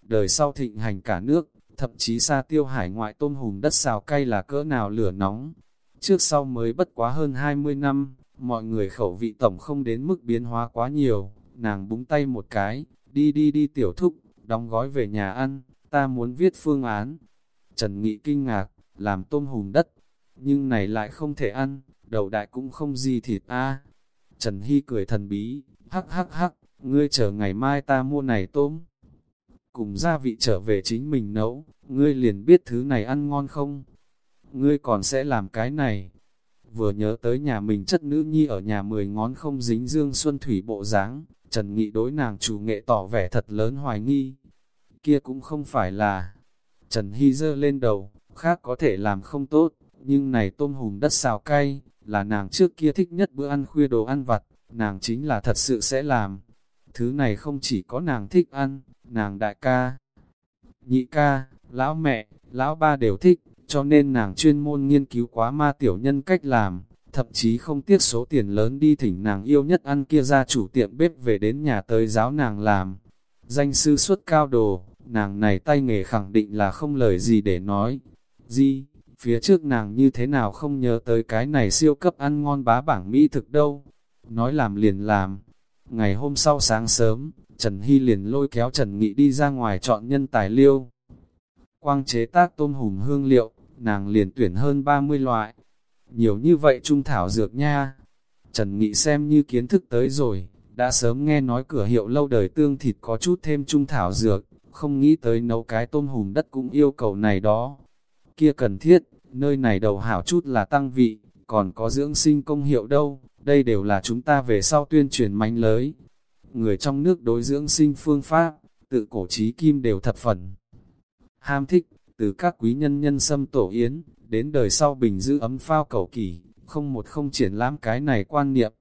Đời sau thịnh hành cả nước, thậm chí xa tiêu hải ngoại tôm hùm đất xào cay là cỡ nào lửa nóng. Trước sau mới bất quá hơn 20 năm, mọi người khẩu vị tổng không đến mức biến hóa quá nhiều, nàng búng tay một cái, đi đi đi tiểu thúc, đóng gói về nhà ăn, ta muốn viết phương án. Trần Nghị kinh ngạc, làm tôm hùm đất, nhưng này lại không thể ăn, đầu đại cũng không gì thịt a. Trần Hy cười thần bí, hắc hắc hắc, ngươi chờ ngày mai ta mua này tôm. Cùng gia vị trở về chính mình nấu, ngươi liền biết thứ này ăn ngon không? Ngươi còn sẽ làm cái này. Vừa nhớ tới nhà mình chất nữ nhi ở nhà mười ngón không dính dương xuân thủy bộ dáng Trần Nghị đối nàng chủ nghệ tỏ vẻ thật lớn hoài nghi. Kia cũng không phải là... Trần Hy dơ lên đầu, khác có thể làm không tốt, nhưng này tôm hùm đất xào cay, là nàng trước kia thích nhất bữa ăn khuya đồ ăn vặt, nàng chính là thật sự sẽ làm. Thứ này không chỉ có nàng thích ăn, nàng đại ca, nhị ca, lão mẹ, lão ba đều thích, cho nên nàng chuyên môn nghiên cứu quá ma tiểu nhân cách làm, thậm chí không tiếc số tiền lớn đi thỉnh nàng yêu nhất ăn kia ra chủ tiệm bếp về đến nhà tới giáo nàng làm. Danh sư xuất cao đồ, nàng này tay nghề khẳng định là không lời gì để nói. Di, phía trước nàng như thế nào không nhớ tới cái này siêu cấp ăn ngon bá bảng mỹ thực đâu. Nói làm liền làm. Ngày hôm sau sáng sớm, Trần Hy liền lôi kéo Trần Nghị đi ra ngoài chọn nhân tài liêu. Quang chế tác tôm hùm hương liệu, nàng liền tuyển hơn 30 loại. Nhiều như vậy trung thảo dược nha. Trần Nghị xem như kiến thức tới rồi, đã sớm nghe nói cửa hiệu lâu đời tương thịt có chút thêm trung thảo dược, không nghĩ tới nấu cái tôm hùm đất cũng yêu cầu này đó. Kia cần thiết, nơi này đầu hảo chút là tăng vị, còn có dưỡng sinh công hiệu đâu, đây đều là chúng ta về sau tuyên truyền mánh lới. Người trong nước đối dưỡng sinh phương pháp, tự cổ trí kim đều thập phần. Ham thích, từ các quý nhân nhân xâm tổ yến, đến đời sau bình giữ ấm phao cầu kỳ, không một không triển lãm cái này quan niệm.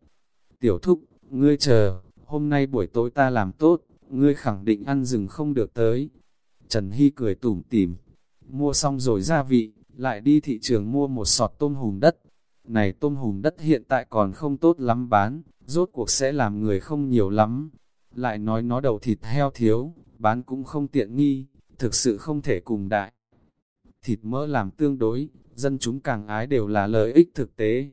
Tiểu thúc, ngươi chờ, hôm nay buổi tối ta làm tốt, ngươi khẳng định ăn rừng không được tới. Trần Hy cười tủm tỉm, mua xong rồi gia vị, lại đi thị trường mua một sọt tôm hùm đất. Này tôm hùm đất hiện tại còn không tốt lắm bán, rốt cuộc sẽ làm người không nhiều lắm. Lại nói nó đầu thịt heo thiếu, bán cũng không tiện nghi, thực sự không thể cùng đại. Thịt mỡ làm tương đối, dân chúng càng ái đều là lợi ích thực tế.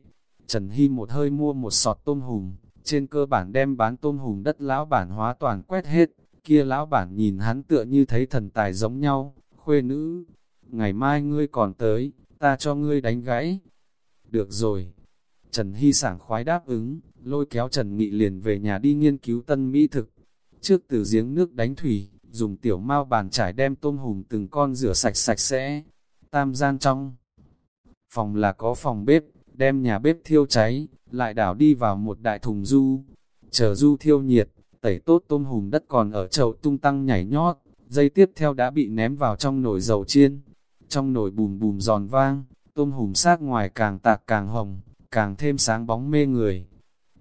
Trần Hy một hơi mua một sọt tôm hùm, trên cơ bản đem bán tôm hùm đất lão bản hóa toàn quét hết, kia lão bản nhìn hắn tựa như thấy thần tài giống nhau, khuê nữ, ngày mai ngươi còn tới, ta cho ngươi đánh gãy. Được rồi. Trần Hy sảng khoái đáp ứng, lôi kéo Trần Nghị liền về nhà đi nghiên cứu tân mỹ thực. Trước từ giếng nước đánh thủy, dùng tiểu mao bàn trải đem tôm hùm từng con rửa sạch sạch sẽ. Tam gian trong phòng là có phòng bếp, đem nhà bếp thiêu cháy, lại đảo đi vào một đại thùng du. Chờ du thiêu nhiệt, tẩy tốt tôm hùm đất còn ở chậu tung tăng nhảy nhót, dây tiếp theo đã bị ném vào trong nồi dầu chiên. Trong nồi bùm bùm giòn vang, tôm hùm sát ngoài càng tạc càng hồng, càng thêm sáng bóng mê người.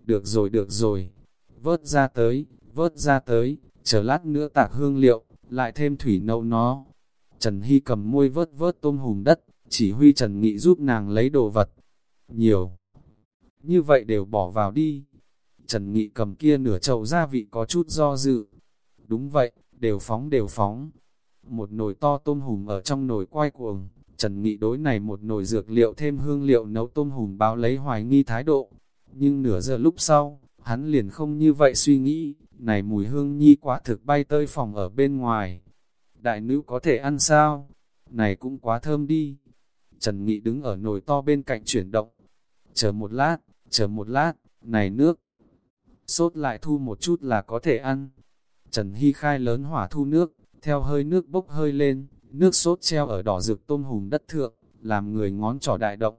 Được rồi được rồi, vớt ra tới, vớt ra tới, chờ lát nữa tạc hương liệu, lại thêm thủy nấu nó. Trần Hy cầm môi vớt vớt tôm hùm đất, chỉ huy Trần Nghị giúp nàng lấy đồ vật. Nhiều. Như vậy đều bỏ vào đi. Trần Nghị cầm kia nửa chậu gia vị có chút do dự. Đúng vậy, đều phóng đều phóng. một nồi to tôm hùm ở trong nồi quay cuồng. Trần Nghị đối này một nồi dược liệu thêm hương liệu nấu tôm hùm báo lấy hoài nghi thái độ. Nhưng nửa giờ lúc sau, hắn liền không như vậy suy nghĩ, này mùi hương nhi quả thực bay tơi phòng ở bên ngoài. Đại nữ có thể ăn sao? Này cũng quá thơm đi. Trần Nghị đứng ở nồi to bên cạnh chuyển động. Chờ một lát, chờ một lát, này nước. Sốt lại thu một chút là có thể ăn. Trần Hy khai lớn hỏa thu nước, theo hơi nước bốc hơi lên, nước sốt treo ở đỏ rực tôm hùm đất thượng, làm người ngón trỏ đại động.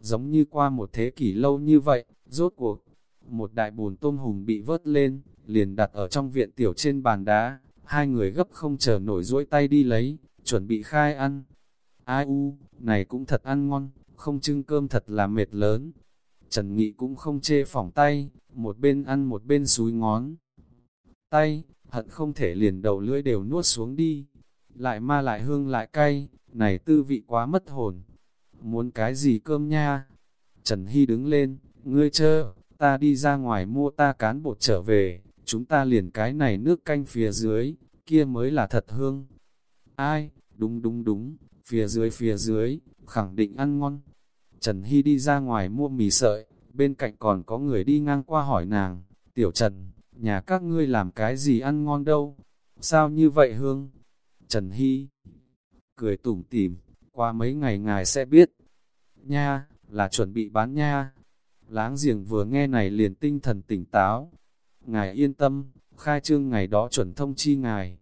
Giống như qua một thế kỷ lâu như vậy, rốt cuộc, một đại bùn tôm hùm bị vớt lên, liền đặt ở trong viện tiểu trên bàn đá, hai người gấp không chờ nổi duỗi tay đi lấy, chuẩn bị khai ăn. Ai u, này cũng thật ăn ngon, không trưng cơm thật là mệt lớn. Trần Nghị cũng không chê phỏng tay, một bên ăn một bên súi ngón. Tay, hận không thể liền đầu lưỡi đều nuốt xuống đi. Lại ma lại hương lại cay, này tư vị quá mất hồn. Muốn cái gì cơm nha? Trần Hy đứng lên, ngươi chơ, ta đi ra ngoài mua ta cán bột trở về, chúng ta liền cái này nước canh phía dưới, kia mới là thật hương. Ai, đúng đúng đúng, phía dưới phía dưới, khẳng định ăn ngon. Trần Hy đi ra ngoài mua mì sợi, bên cạnh còn có người đi ngang qua hỏi nàng, tiểu Trần, nhà các ngươi làm cái gì ăn ngon đâu, sao như vậy hương? Trần Hy cười tủm tỉm, qua mấy ngày ngài sẽ biết. Nha, là chuẩn bị bán nha. Láng giềng vừa nghe này liền tinh thần tỉnh táo. Ngài yên tâm, khai trương ngày đó chuẩn thông chi ngài.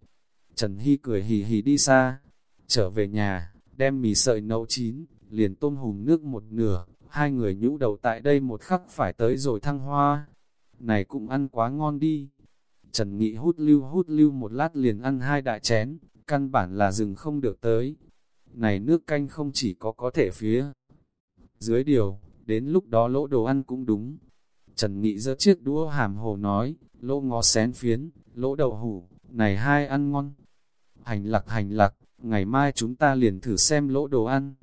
Trần Hy cười hì hì đi xa, trở về nhà, đem mì sợi nấu chín, liền tôm hùm nước một nửa, hai người nhũ đầu tại đây một khắc phải tới rồi thăng hoa. Này cũng ăn quá ngon đi. Trần Nghị hút lưu hút lưu một lát liền ăn hai đại chén, căn bản là rừng không được tới. Này nước canh không chỉ có có thể phía dưới điều, đến lúc đó lỗ đồ ăn cũng đúng. Trần Nghị giơ chiếc đũa hàm hồ nói, lỗ ngó xén phiến, lỗ đậu hủ, này hai ăn ngon. Hành lạc hành lạc, ngày mai chúng ta liền thử xem lỗ đồ ăn.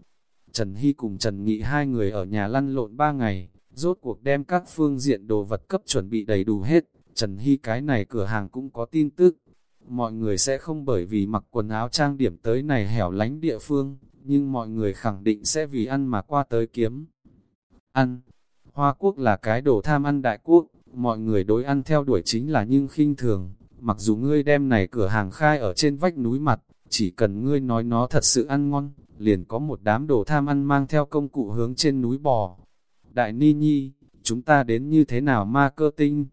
Trần Hy cùng Trần Nghị hai người ở nhà lăn lộn ba ngày, rốt cuộc đem các phương diện đồ vật cấp chuẩn bị đầy đủ hết. Trần Hy cái này cửa hàng cũng có tin tức. Mọi người sẽ không bởi vì mặc quần áo trang điểm tới này hẻo lánh địa phương, nhưng mọi người khẳng định sẽ vì ăn mà qua tới kiếm. Ăn. Hoa quốc là cái đồ tham ăn đại quốc, mọi người đối ăn theo đuổi chính là nhưng khinh thường. Mặc dù ngươi đem này cửa hàng khai ở trên vách núi mặt, chỉ cần ngươi nói nó thật sự ăn ngon, liền có một đám đồ tham ăn mang theo công cụ hướng trên núi bò. Đại Ni Nhi, chúng ta đến như thế nào ma cơ tinh?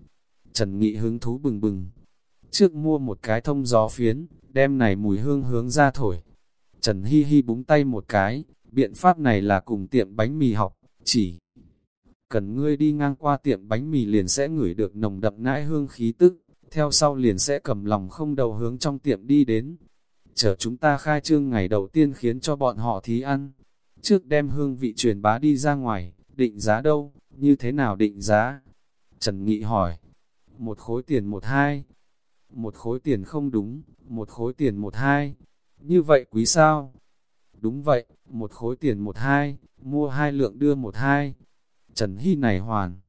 Trần Nghị hứng thú bừng bừng. Trước mua một cái thông gió phiến, đem này mùi hương hướng ra thổi. Trần Hi Hi búng tay một cái, biện pháp này là cùng tiệm bánh mì học, chỉ cần ngươi đi ngang qua tiệm bánh mì liền sẽ ngửi được nồng đậm nãi hương khí tức, theo sau liền sẽ cầm lòng không đầu hướng trong tiệm đi đến. Chờ chúng ta khai trương ngày đầu tiên khiến cho bọn họ thí ăn, trước đem hương vị truyền bá đi ra ngoài, định giá đâu, như thế nào định giá? Trần Nghị hỏi, một khối tiền một hai, một khối tiền không đúng, một khối tiền một hai, như vậy quý sao? Đúng vậy, một khối tiền một hai, mua hai lượng đưa một hai. Trần Hy này hoàn.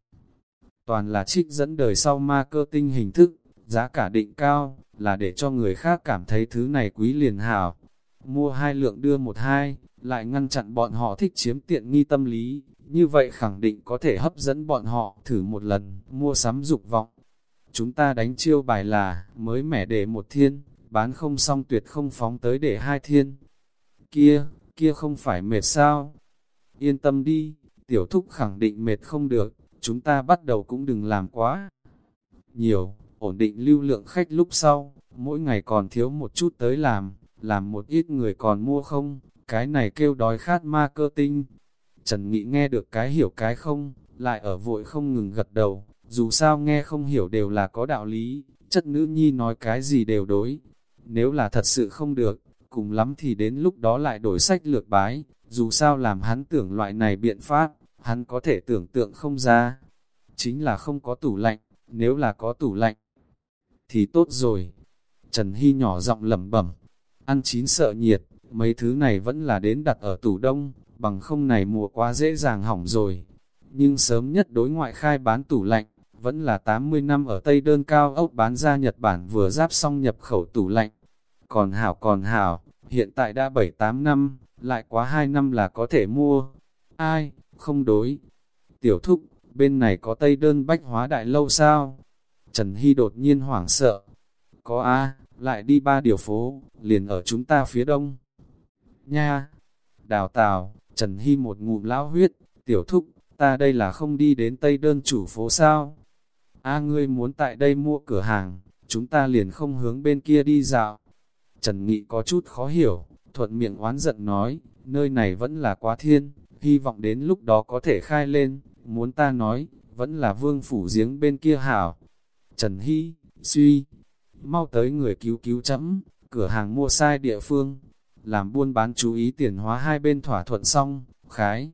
Toàn là trích dẫn đời sau ma cơ tinh hình thức, giá cả định cao, là để cho người khác cảm thấy thứ này quý liền hảo. Mua hai lượng đưa một hai, lại ngăn chặn bọn họ thích chiếm tiện nghi tâm lý, như vậy khẳng định có thể hấp dẫn bọn họ thử một lần, mua sắm dục vọng. Chúng ta đánh chiêu bài là, mới mẻ để một thiên, bán không xong tuyệt không phóng tới để hai thiên. Kia, kia không phải mệt sao? Yên tâm đi, tiểu thúc khẳng định mệt không được, chúng ta bắt đầu cũng đừng làm quá. Nhiều, ổn định lưu lượng khách lúc sau, mỗi ngày còn thiếu một chút tới làm, làm một ít người còn mua không, cái này kêu đói khát ma cơ tinh. Trần Nghị nghe được cái hiểu cái không, lại ở vội không ngừng gật đầu, dù sao nghe không hiểu đều là có đạo lý, chất nữ nhi nói cái gì đều đối. Nếu là thật sự không được, cùng lắm thì đến lúc đó lại đổi sách lược bái, dù sao làm hắn tưởng loại này biện pháp, hắn có thể tưởng tượng không ra. Chính là không có tủ lạnh, nếu là có tủ lạnh, thì tốt rồi. Trần Hy nhỏ giọng lẩm bẩm, ăn chín sợ nhiệt, mấy thứ này vẫn là đến đặt ở tủ đông, bằng không này mùa quá dễ dàng hỏng rồi. Nhưng sớm nhất đối ngoại khai bán tủ lạnh, vẫn là 80 năm ở Tây Đơn Cao ốc bán ra Nhật Bản vừa giáp xong nhập khẩu tủ lạnh. Còn hảo còn hảo, hiện tại đã 7-8 năm, lại quá 2 năm là có thể mua. Ai, không đối. Tiểu thúc, bên này có tây đơn bách hóa đại lâu sao? Trần Hy đột nhiên hoảng sợ. Có A, lại đi ba điều phố, liền ở chúng ta phía đông. Nha! Đào tào, Trần Hy một ngụm lão huyết, tiểu thúc, ta đây là không đi đến tây đơn chủ phố sao? A ngươi muốn tại đây mua cửa hàng, chúng ta liền không hướng bên kia đi dạo. Trần Nghị có chút khó hiểu, thuận miệng oán giận nói, nơi này vẫn là quá thiên, hy vọng đến lúc đó có thể khai lên, muốn ta nói, vẫn là vương phủ giếng bên kia hảo. Trần Hy, suy, mau tới người cứu cứu chấm, cửa hàng mua sai địa phương, làm buôn bán chú ý tiền hóa hai bên thỏa thuận xong, khái.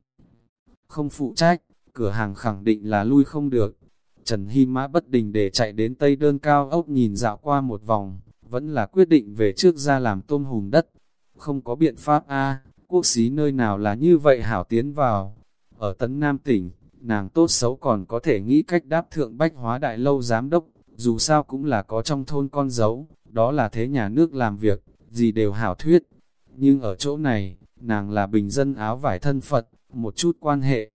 Không phụ trách, cửa hàng khẳng định là lui không được. Trần Hy mã bất đình để chạy đến Tây Đơn Cao ốc nhìn dạo qua một vòng, vẫn là quyết định về trước ra làm tôm hùm đất. Không có biện pháp a quốc xí nơi nào là như vậy hảo tiến vào. Ở Tấn Nam tỉnh, nàng tốt xấu còn có thể nghĩ cách đáp thượng bách hóa đại lâu giám đốc, dù sao cũng là có trong thôn con dấu, đó là thế nhà nước làm việc, gì đều hảo thuyết. Nhưng ở chỗ này, nàng là bình dân áo vải thân Phật, một chút quan hệ.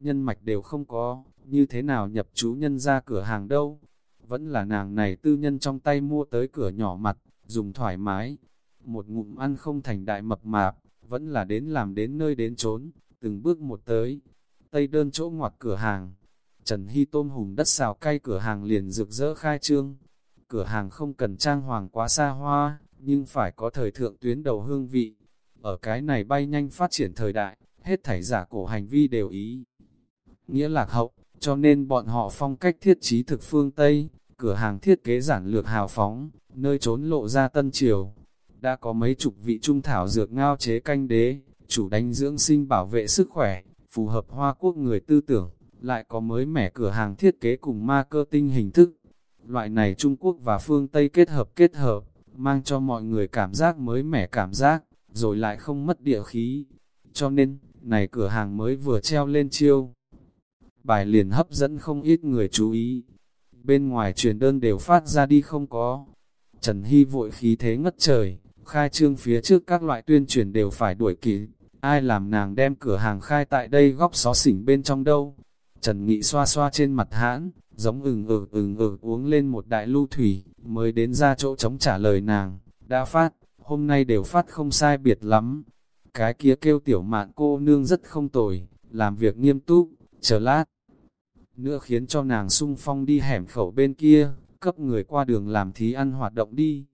Nhân mạch đều không có, như thế nào nhập chú nhân ra cửa hàng đâu. Vẫn là nàng này tư nhân trong tay mua tới cửa nhỏ mặt, dùng thoải mái. Một ngụm ăn không thành đại mập mạp, vẫn là đến làm đến nơi đến trốn, từng bước một tới. Tây đơn chỗ ngoặt cửa hàng, Trần Hy tôm hùm đất xào cay cửa hàng liền rực rỡ khai trương. Cửa hàng không cần trang hoàng quá xa hoa, nhưng phải có thời thượng tuyến đầu hương vị. Ở cái này bay nhanh phát triển thời đại, hết thảy giả cổ hành vi đều ý. Nghĩa lạc hậu, cho nên bọn họ phong cách thiết trí thực phương Tây, cửa hàng thiết kế giản lược hào phóng, nơi trốn lộ ra tân triều. Đã có mấy chục vị trung thảo dược ngao chế canh đế, chủ đánh dưỡng sinh bảo vệ sức khỏe, phù hợp hoa quốc người tư tưởng, lại có mới mẻ cửa hàng thiết kế cùng marketing hình thức. Loại này Trung Quốc và phương Tây kết hợp kết hợp, mang cho mọi người cảm giác mới mẻ cảm giác, rồi lại không mất địa khí. Cho nên, này cửa hàng mới vừa treo lên chiêu. Bài liền hấp dẫn không ít người chú ý. Bên ngoài truyền đơn đều phát ra đi không có. Trần Hy vội khí thế ngất trời, khai trương phía trước các loại tuyên truyền đều phải đuổi kịp. Ai làm nàng đem cửa hàng khai tại đây góc xó xỉnh bên trong đâu. Trần Nghị xoa xoa trên mặt hãn, giống ừng ừ ừng ừ uống lên một đại lưu thủy, mới đến ra chỗ chống trả lời nàng, đã phát, hôm nay đều phát không sai biệt lắm. Cái kia kêu tiểu mạn cô nương rất không tồi, làm việc nghiêm túc, chờ lát. Nữa khiến cho nàng sung phong đi hẻm khẩu bên kia, cấp người qua đường làm thí ăn hoạt động đi.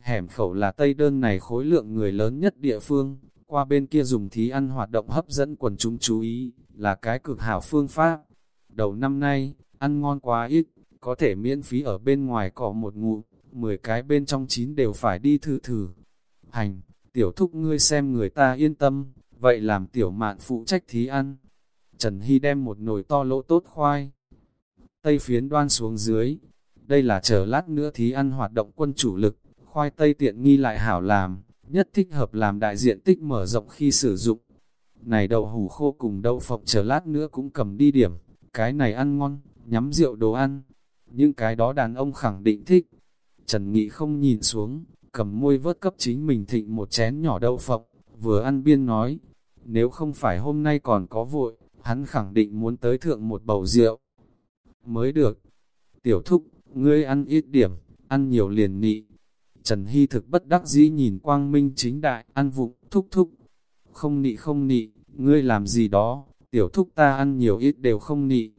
Hẻm khẩu là tây đơn này khối lượng người lớn nhất địa phương, qua bên kia dùng thí ăn hoạt động hấp dẫn quần chúng chú ý, là cái cực hảo phương pháp. Đầu năm nay, ăn ngon quá ít, có thể miễn phí ở bên ngoài cỏ một ngụ, 10 cái bên trong chín đều phải đi thử thử. Hành, tiểu thúc ngươi xem người ta yên tâm, vậy làm tiểu mạn phụ trách thí ăn. Trần Hy đem một nồi to lỗ tốt khoai. Tây phiến đoan xuống dưới. Đây là chờ lát nữa thí ăn hoạt động quân chủ lực, khoai tây tiện nghi lại hảo làm, nhất thích hợp làm đại diện tích mở rộng khi sử dụng. Này đậu hủ khô cùng đậu phộng chờ lát nữa cũng cầm đi điểm, cái này ăn ngon, nhắm rượu đồ ăn, những cái đó đàn ông khẳng định thích. Trần Nghị không nhìn xuống, cầm môi vớt cấp chính mình thịnh một chén nhỏ đậu phộng, vừa ăn biên nói, nếu không phải hôm nay còn có vội, hắn khẳng định muốn tới thượng một bầu rượu. Mới được, tiểu thúc, ngươi ăn ít điểm, ăn nhiều liền nị. Trần Hy thực bất đắc dĩ nhìn quang minh chính đại, ăn vụng, thúc thúc. Không nị không nị, ngươi làm gì đó, tiểu thúc ta ăn nhiều ít đều không nị.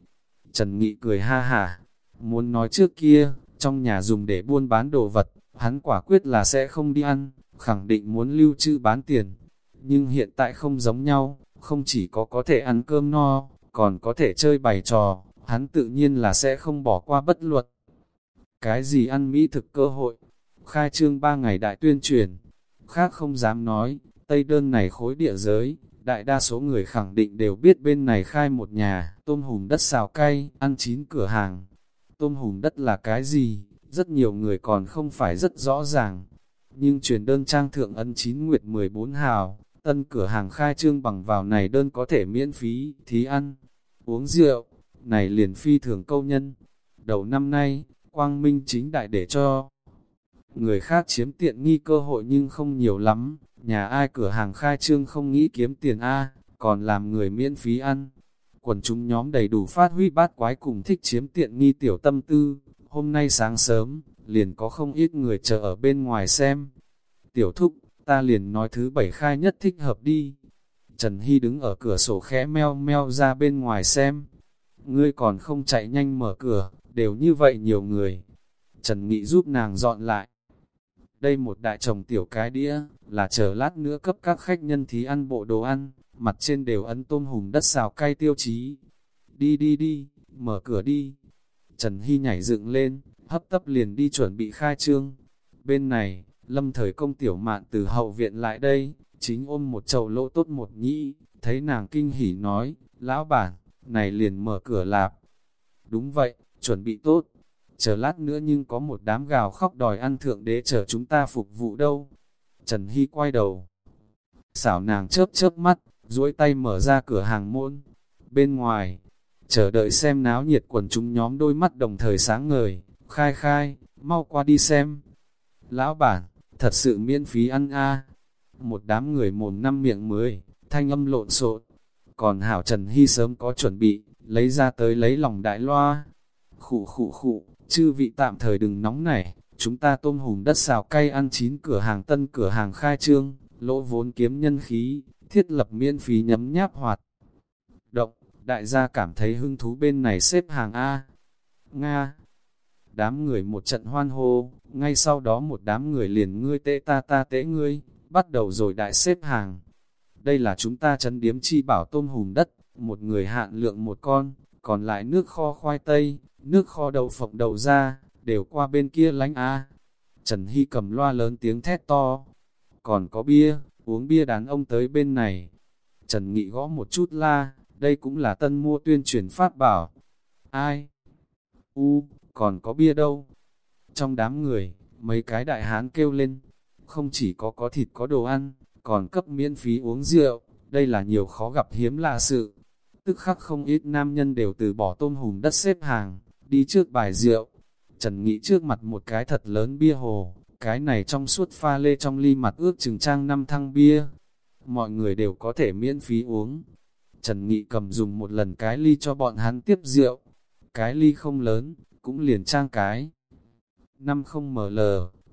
Trần Nghị cười ha hả, muốn nói trước kia, trong nhà dùng để buôn bán đồ vật, hắn quả quyết là sẽ không đi ăn, khẳng định muốn lưu trữ bán tiền. Nhưng hiện tại không giống nhau, không chỉ có có thể ăn cơm no, còn có thể chơi bày trò, hắn tự nhiên là sẽ không bỏ qua bất luật. Cái gì ăn mỹ thực cơ hội, khai trương ba ngày đại tuyên truyền, khác không dám nói, Tây đơn này khối địa giới, đại đa số người khẳng định đều biết bên này khai một nhà, tôm hùm đất xào cay, ăn chín cửa hàng. Tôm hùm đất là cái gì? Rất nhiều người còn không phải rất rõ ràng. Nhưng truyền đơn trang thượng ân chín nguyệt 14 hào, tân cửa hàng khai trương bằng vào này đơn có thể miễn phí, thí ăn, uống rượu, này liền phi thường câu nhân. Đầu năm nay, Quang Minh chính đại để cho Người khác chiếm tiện nghi cơ hội nhưng không nhiều lắm, nhà ai cửa hàng khai trương không nghĩ kiếm tiền A, còn làm người miễn phí ăn. Quần chúng nhóm đầy đủ phát huy bát quái cùng thích chiếm tiện nghi tiểu tâm tư, hôm nay sáng sớm, liền có không ít người chờ ở bên ngoài xem. Tiểu thúc, ta liền nói thứ bảy khai nhất thích hợp đi. Trần Hy đứng ở cửa sổ khẽ meo meo ra bên ngoài xem. Ngươi còn không chạy nhanh mở cửa, đều như vậy nhiều người. Trần Nghị giúp nàng dọn lại. Đây một đại chồng tiểu cái đĩa, là chờ lát nữa cấp các khách nhân thí ăn bộ đồ ăn, mặt trên đều ấn tôm hùm đất xào cay tiêu chí. Đi đi đi, mở cửa đi. Trần Hy nhảy dựng lên, hấp tấp liền đi chuẩn bị khai trương. Bên này, lâm thời công tiểu mạn từ hậu viện lại đây, chính ôm một chậu lỗ tốt một nhĩ, thấy nàng kinh hỉ nói, lão bản, này liền mở cửa lạp. Đúng vậy, chuẩn bị tốt. Chờ lát nữa nhưng có một đám gào khóc đòi ăn thượng đế chờ chúng ta phục vụ đâu. Trần Hy quay đầu. Xảo nàng chớp chớp mắt, duỗi tay mở ra cửa hàng môn. Bên ngoài, chờ đợi xem náo nhiệt quần chúng nhóm đôi mắt đồng thời sáng ngời, khai khai, mau qua đi xem. Lão bản, thật sự miễn phí ăn a Một đám người mồm năm miệng mới, thanh âm lộn xộn. Còn Hảo Trần Hy sớm có chuẩn bị, lấy ra tới lấy lòng đại loa. Khụ khụ khụ, chư vị tạm thời đừng nóng nảy, chúng ta tôm hùm đất xào cay ăn chín cửa hàng tân cửa hàng khai trương, lỗ vốn kiếm nhân khí, thiết lập miễn phí nhấm nháp hoạt. Động, đại gia cảm thấy hứng thú bên này xếp hàng A. Nga. Đám người một trận hoan hô, ngay sau đó một đám người liền ngươi tệ ta ta tễ ngươi, bắt đầu rồi đại xếp hàng. Đây là chúng ta chấn điếm chi bảo tôm hùm đất, một người hạn lượng một con, còn lại nước kho khoai tây, nước kho đậu phộng đậu ra, đều qua bên kia lánh A. Trần Hy cầm loa lớn tiếng thét to. Còn có bia, uống bia đàn ông tới bên này. Trần Nghị gõ một chút la, đây cũng là tân mua tuyên truyền phát bảo. Ai? U, còn có bia đâu? Trong đám người, mấy cái đại hán kêu lên. Không chỉ có có thịt có đồ ăn, còn cấp miễn phí uống rượu. Đây là nhiều khó gặp hiếm lạ sự. Tức khắc không ít nam nhân đều từ bỏ tôm hùm đất xếp hàng, đi trước bài rượu. Trần Nghị trước mặt một cái thật lớn bia hồ, cái này trong suốt pha lê trong ly mặt ước chừng trang năm thăng bia. Mọi người đều có thể miễn phí uống. Trần Nghị cầm dùng một lần cái ly cho bọn hắn tiếp rượu. Cái ly không lớn, cũng liền trang cái. Năm không ml,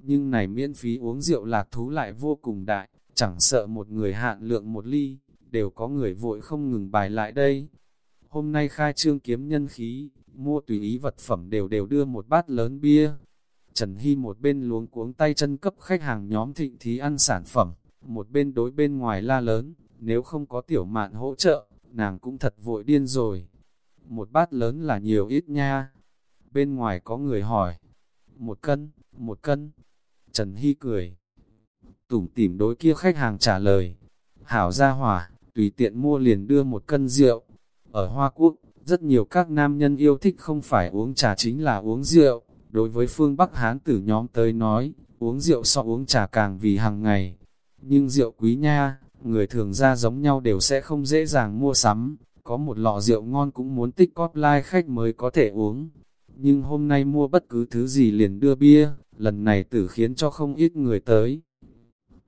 nhưng này miễn phí uống rượu lạc thú lại vô cùng đại, chẳng sợ một người hạn lượng một ly, đều có người vội không ngừng bài lại đây. Hôm nay khai trương kiếm nhân khí, mua tùy ý vật phẩm đều đều đưa một bát lớn bia. Trần Hy một bên luống cuống tay chân cấp khách hàng nhóm thịnh thí ăn sản phẩm, một bên đối bên ngoài la lớn, nếu không có tiểu mạn hỗ trợ, nàng cũng thật vội điên rồi. Một bát lớn là nhiều ít nha. Bên ngoài có người hỏi, một cân, một cân. Trần Hy cười. Tủm tỉm đối kia khách hàng trả lời, hảo ra hỏa, tùy tiện mua liền đưa một cân rượu. Ở Hoa Quốc, rất nhiều các nam nhân yêu thích không phải uống trà chính là uống rượu. Đối với phương Bắc Hán tử nhóm tới nói, uống rượu so uống trà càng vì hàng ngày. Nhưng rượu quý nha, người thường ra giống nhau đều sẽ không dễ dàng mua sắm. Có một lọ rượu ngon cũng muốn tích cóp like khách mới có thể uống. Nhưng hôm nay mua bất cứ thứ gì liền đưa bia, lần này tử khiến cho không ít người tới.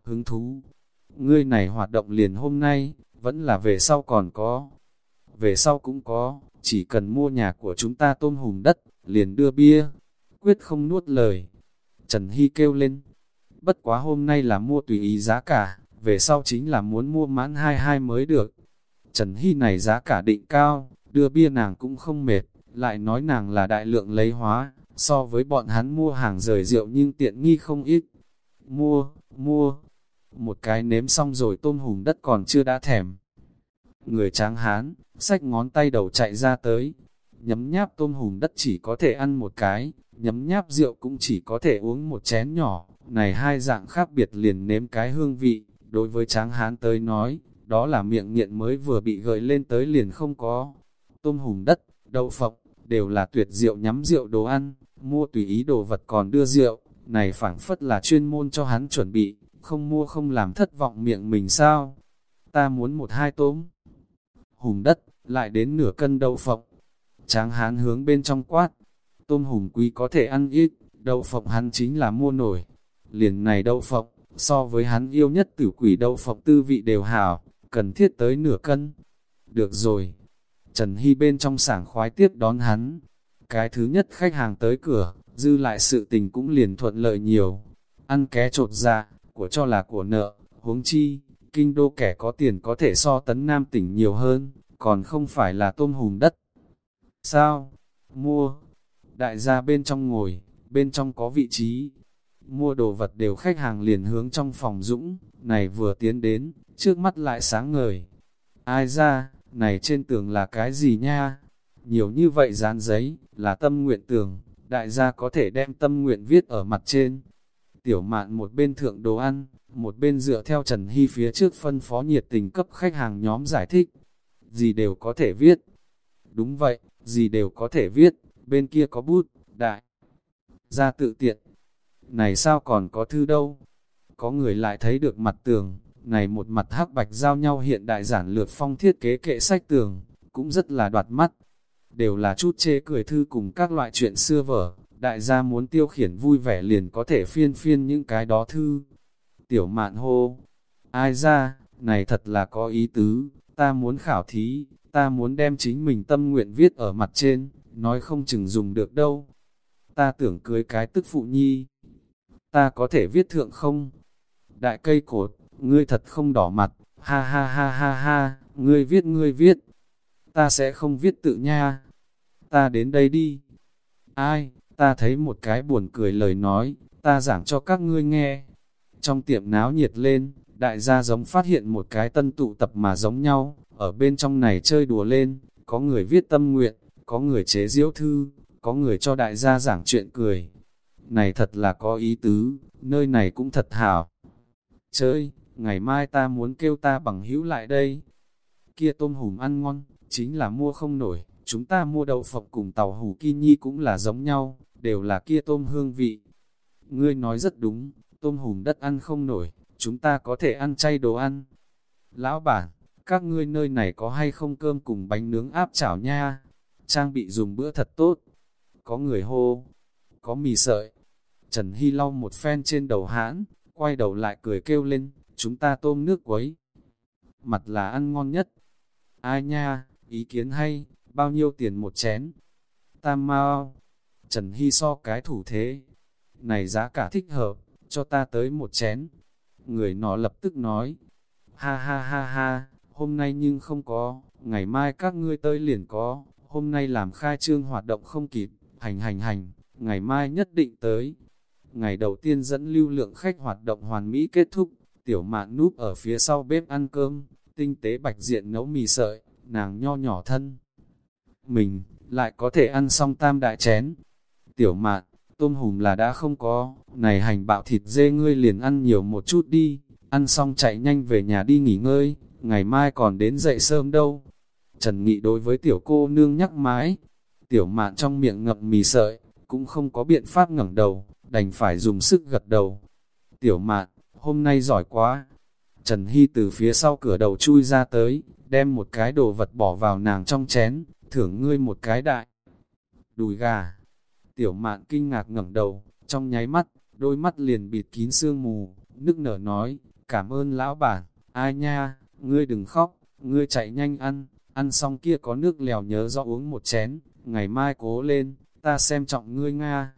Hứng thú, ngươi này hoạt động liền hôm nay, vẫn là về sau còn có. Về sau cũng có, chỉ cần mua nhà của chúng ta tôm hùm đất, liền đưa bia, quyết không nuốt lời. Trần Hy kêu lên, bất quá hôm nay là mua tùy ý giá cả, về sau chính là muốn mua mãn hai hai mới được. Trần Hy này giá cả định cao, đưa bia nàng cũng không mệt, lại nói nàng là đại lượng lấy hóa, so với bọn hắn mua hàng rời rượu nhưng tiện nghi không ít. Mua, mua, một cái nếm xong rồi tôm hùm đất còn chưa đã thèm. Người tráng hán, sách ngón tay đầu chạy ra tới, nhấm nháp tôm hùm đất chỉ có thể ăn một cái, nhấm nháp rượu cũng chỉ có thể uống một chén nhỏ, này hai dạng khác biệt liền nếm cái hương vị, đối với tráng hán tới nói, đó là miệng nghiện mới vừa bị gợi lên tới liền không có. Tôm hùm đất, đậu phộng, đều là tuyệt rượu nhắm rượu đồ ăn, mua tùy ý đồ vật còn đưa rượu, này phảng phất là chuyên môn cho hắn chuẩn bị, không mua không làm thất vọng miệng mình sao. Ta muốn một hai tôm hùm đất, lại đến nửa cân đậu phộng. Tráng hán hướng bên trong quát, tôm hùm quý có thể ăn ít, đậu phộng hắn chính là mua nổi, liền này đậu phộng, so với hắn yêu nhất tử quỷ đậu phộng tư vị đều hảo, cần thiết tới nửa cân. Được rồi, Trần Hy bên trong sảng khoái tiếp đón hắn. Cái thứ nhất khách hàng tới cửa, dư lại sự tình cũng liền thuận lợi nhiều. Ăn ké trột ra của cho là của nợ, huống chi, kinh đô kẻ có tiền có thể so tấn nam tỉnh nhiều hơn, còn không phải là tôm hùm đất. Sao? Mua. Đại gia bên trong ngồi, bên trong có vị trí. Mua đồ vật đều khách hàng liền hướng trong phòng dũng, này vừa tiến đến, trước mắt lại sáng ngời. Ai ra, này trên tường là cái gì nha? Nhiều như vậy dán giấy, là tâm nguyện tường, đại gia có thể đem tâm nguyện viết ở mặt trên. Tiểu mạn một bên thượng đồ ăn, một bên dựa theo Trần Hy phía trước phân phó nhiệt tình cấp khách hàng nhóm giải thích. Gì đều có thể viết. Đúng vậy, gì đều có thể viết, bên kia có bút, đại. Ra tự tiện. Này sao còn có thư đâu? Có người lại thấy được mặt tường, này một mặt hắc bạch giao nhau hiện đại giản lược phong thiết kế kệ sách tường, cũng rất là đoạt mắt. Đều là chút chê cười thư cùng các loại chuyện xưa vở, đại gia muốn tiêu khiển vui vẻ liền có thể phiên phiên những cái đó thư. Tiểu mạn hô, ai ra, này thật là có ý tứ, ta muốn khảo thí, ta muốn đem chính mình tâm nguyện viết ở mặt trên, nói không chừng dùng được đâu. Ta tưởng cưới cái tức phụ nhi. Ta có thể viết thượng không? Đại cây cột, ngươi thật không đỏ mặt, ha ha ha ha ha, ngươi viết ngươi viết. Ta sẽ không viết tự nha. Ta đến đây đi. Ai, ta thấy một cái buồn cười lời nói, ta giảng cho các ngươi nghe. Trong tiệm náo nhiệt lên, đại gia giống phát hiện một cái tân tụ tập mà giống nhau, ở bên trong này chơi đùa lên, có người viết tâm nguyện, có người chế diễu thư, có người cho đại gia giảng chuyện cười. Này thật là có ý tứ, nơi này cũng thật hảo. Chơi, ngày mai ta muốn kêu ta bằng hữu lại đây. Kia tôm hùm ăn ngon, chính là mua không nổi, chúng ta mua đậu phộng cùng tàu hủ ki nhi cũng là giống nhau, đều là kia tôm hương vị. Ngươi nói rất đúng, tôm hùm đất ăn không nổi, chúng ta có thể ăn chay đồ ăn. Lão bản, các ngươi nơi này có hay không cơm cùng bánh nướng áp chảo nha? Trang bị dùng bữa thật tốt. Có người hô, có mì sợi. Trần Hy lau một phen trên đầu hãn, quay đầu lại cười kêu lên, chúng ta tôm nước quấy. Mặt là ăn ngon nhất. Ai nha, ý kiến hay, bao nhiêu tiền một chén? Tam mau. Trần Hy so cái thủ thế. Này giá cả thích hợp, cho ta tới một chén. Người nọ lập tức nói, ha ha ha ha, hôm nay nhưng không có, ngày mai các ngươi tới liền có, hôm nay làm khai trương hoạt động không kịp, hành hành hành, ngày mai nhất định tới. Ngày đầu tiên dẫn lưu lượng khách hoạt động hoàn mỹ kết thúc, tiểu mạn núp ở phía sau bếp ăn cơm, tinh tế bạch diện nấu mì sợi, nàng nho nhỏ thân. Mình, lại có thể ăn xong tam đại chén. Tiểu mạn, tôm hùm là đã không có, này hành bạo thịt dê ngươi liền ăn nhiều một chút đi, ăn xong chạy nhanh về nhà đi nghỉ ngơi, ngày mai còn đến dậy sớm đâu. Trần Nghị đối với tiểu cô nương nhắc mái, tiểu mạn trong miệng ngậm mì sợi, cũng không có biện pháp ngẩng đầu, đành phải dùng sức gật đầu. Tiểu mạn, hôm nay giỏi quá. Trần Hy từ phía sau cửa đầu chui ra tới, đem một cái đồ vật bỏ vào nàng trong chén, thưởng ngươi một cái đại. Đùi gà. Tiểu mạn kinh ngạc ngẩng đầu, trong nháy mắt, đôi mắt liền bịt kín sương mù, nức nở nói, cảm ơn lão bản, ai nha, ngươi đừng khóc, ngươi chạy nhanh ăn, ăn xong kia có nước lèo nhớ rõ uống một chén, ngày mai cố lên, ta xem trọng ngươi Nga.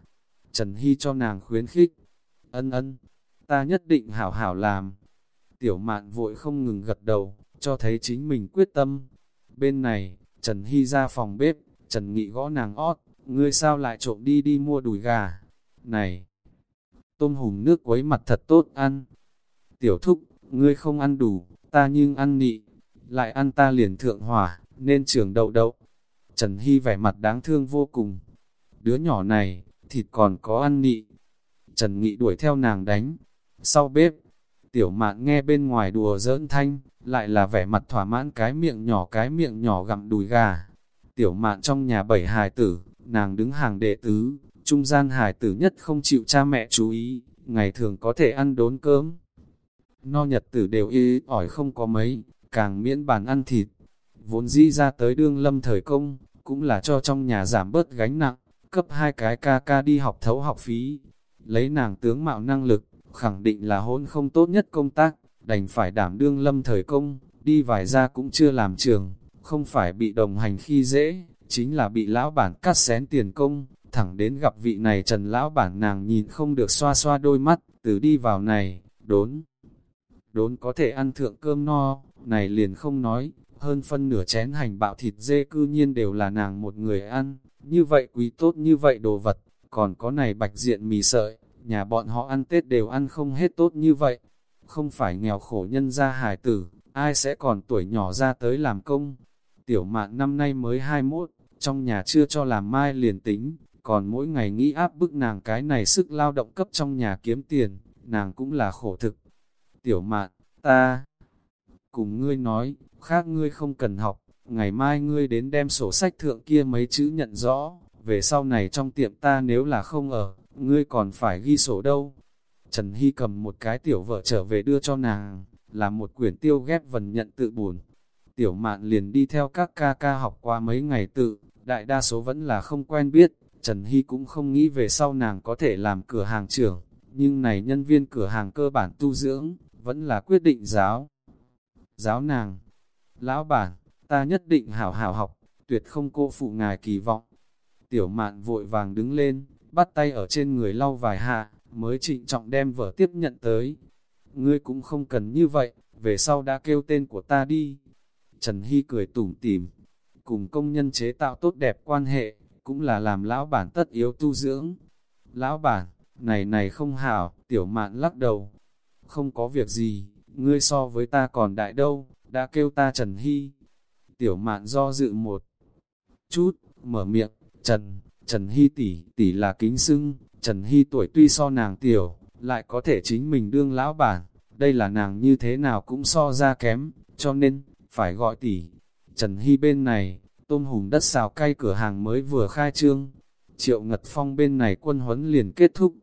Trần Hy cho nàng khuyến khích, ân ân, ta nhất định hảo hảo làm. Tiểu mạn vội không ngừng gật đầu, cho thấy chính mình quyết tâm. Bên này, Trần Hy ra phòng bếp, Trần Nghị gõ nàng ót, ngươi sao lại trộm đi đi mua đùi gà. Này, tôm hùm nước quấy mặt thật tốt ăn. Tiểu thúc, ngươi không ăn đủ, ta nhưng ăn nị, lại ăn ta liền thượng hỏa, nên trường đậu đậu. Trần Hy vẻ mặt đáng thương vô cùng. Đứa nhỏ này, thịt còn có ăn nị. Trần Nghị đuổi theo nàng đánh. Sau bếp, tiểu mạn nghe bên ngoài đùa giỡn thanh, lại là vẻ mặt thỏa mãn cái miệng nhỏ cái miệng nhỏ gặm đùi gà. Tiểu mạn trong nhà bảy hài tử, nàng đứng hàng đệ tứ, trung gian hải tử nhất không chịu cha mẹ chú ý, ngày thường có thể ăn đốn cơm. No nhật tử đều y ỏi không có mấy, càng miễn bàn ăn thịt. Vốn dĩ ra tới đương lâm thời công, cũng là cho trong nhà giảm bớt gánh nặng, cấp hai cái ca ca đi học thấu học phí. Lấy nàng tướng mạo năng lực, khẳng định là hôn không tốt nhất công tác, đành phải đảm đương lâm thời công, đi vài ra cũng chưa làm trường, không phải bị đồng hành khi dễ, chính là bị lão bản cắt xén tiền công, thẳng đến gặp vị này trần lão bản nàng nhìn không được xoa xoa đôi mắt, từ đi vào này, đốn. Đốn có thể ăn thượng cơm no, này liền không nói, hơn phân nửa chén hành bạo thịt dê cư nhiên đều là nàng một người ăn, như vậy quý tốt như vậy đồ vật, còn có này bạch diện mì sợi, nhà bọn họ ăn Tết đều ăn không hết tốt như vậy, không phải nghèo khổ nhân gia hài tử, ai sẽ còn tuổi nhỏ ra tới làm công. Tiểu mạn năm nay mới 21, trong nhà chưa cho làm mai liền tính, còn mỗi ngày nghĩ áp bức nàng cái này sức lao động cấp trong nhà kiếm tiền, nàng cũng là khổ thực. Tiểu mạn, ta cùng ngươi nói, khác ngươi không cần học, ngày mai ngươi đến đem sổ sách thượng kia mấy chữ nhận rõ, về sau này trong tiệm ta nếu là không ở, ngươi còn phải ghi sổ đâu. Trần Hy cầm một cái tiểu vợ trở về đưa cho nàng, là một quyển tiêu ghép vần nhận tự buồn. Tiểu mạn liền đi theo các ca ca học qua mấy ngày tự, đại đa số vẫn là không quen biết, Trần Hy cũng không nghĩ về sau nàng có thể làm cửa hàng trưởng, nhưng này nhân viên cửa hàng cơ bản tu dưỡng, vẫn là quyết định giáo. Giáo nàng, lão bản, ta nhất định hảo hảo học, tuyệt không cô phụ ngài kỳ vọng. Tiểu mạn vội vàng đứng lên, bắt tay ở trên người lau vài hạ, mới trịnh trọng đem vở tiếp nhận tới. Ngươi cũng không cần như vậy, về sau đã kêu tên của ta đi. Trần Hy cười tủm tỉm, cùng công nhân chế tạo tốt đẹp quan hệ, cũng là làm lão bản tất yếu tu dưỡng. Lão bản, này này không hảo, tiểu mạn lắc đầu. Không có việc gì, ngươi so với ta còn đại đâu, đã kêu ta Trần Hy. Tiểu mạn do dự một chút, mở miệng, Trần, Trần Hy tỷ, tỷ là kính sưng, Trần Hy tuổi tuy so nàng tiểu, lại có thể chính mình đương lão bản, đây là nàng như thế nào cũng so ra kém, cho nên, phải gọi tỷ. Trần Hy bên này, tôm hùm đất xào cay cửa hàng mới vừa khai trương, triệu ngật phong bên này quân huấn liền kết thúc.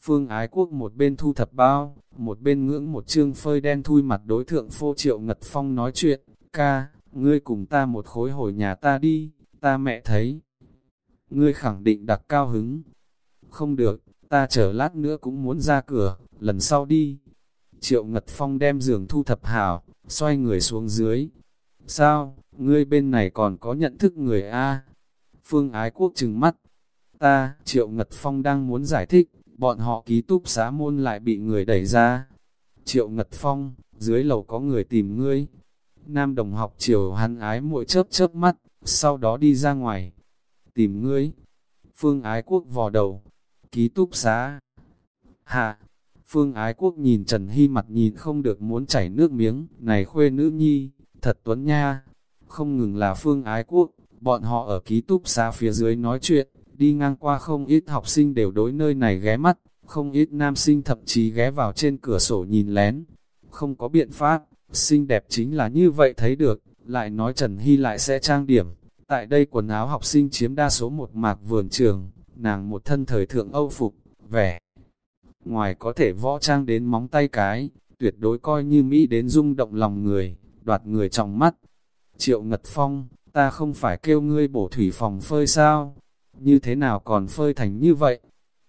Phương Ái Quốc một bên thu thập bao, một bên ngưỡng một chương phơi đen thui mặt đối thượng phô triệu ngật phong nói chuyện, ca, ngươi cùng ta một khối hồi nhà ta đi, ta mẹ thấy ngươi khẳng định đặc cao hứng. Không được, ta chờ lát nữa cũng muốn ra cửa, lần sau đi. Triệu Ngật Phong đem giường thu thập hảo, xoay người xuống dưới. Sao, ngươi bên này còn có nhận thức người A? Phương Ái Quốc trừng mắt. Ta, Triệu Ngật Phong đang muốn giải thích, bọn họ ký túc xá môn lại bị người đẩy ra. Triệu Ngật Phong, dưới lầu có người tìm ngươi. Nam đồng học chiều hắn ái muội chớp chớp mắt, sau đó đi ra ngoài tìm ngươi. Phương Ái Quốc vò đầu, ký túc xá. Hạ, Phương Ái Quốc nhìn Trần Hy mặt nhìn không được muốn chảy nước miếng, này khuê nữ nhi, thật tuấn nha. Không ngừng là Phương Ái Quốc, bọn họ ở ký túc xá phía dưới nói chuyện, đi ngang qua không ít học sinh đều đối nơi này ghé mắt, không ít nam sinh thậm chí ghé vào trên cửa sổ nhìn lén. Không có biện pháp, xinh đẹp chính là như vậy thấy được, lại nói Trần Hy lại sẽ trang điểm, Tại đây quần áo học sinh chiếm đa số một mạc vườn trường, nàng một thân thời thượng âu phục, vẻ. Ngoài có thể võ trang đến móng tay cái, tuyệt đối coi như Mỹ đến rung động lòng người, đoạt người trong mắt. Triệu Ngật Phong, ta không phải kêu ngươi bổ thủy phòng phơi sao? Như thế nào còn phơi thành như vậy?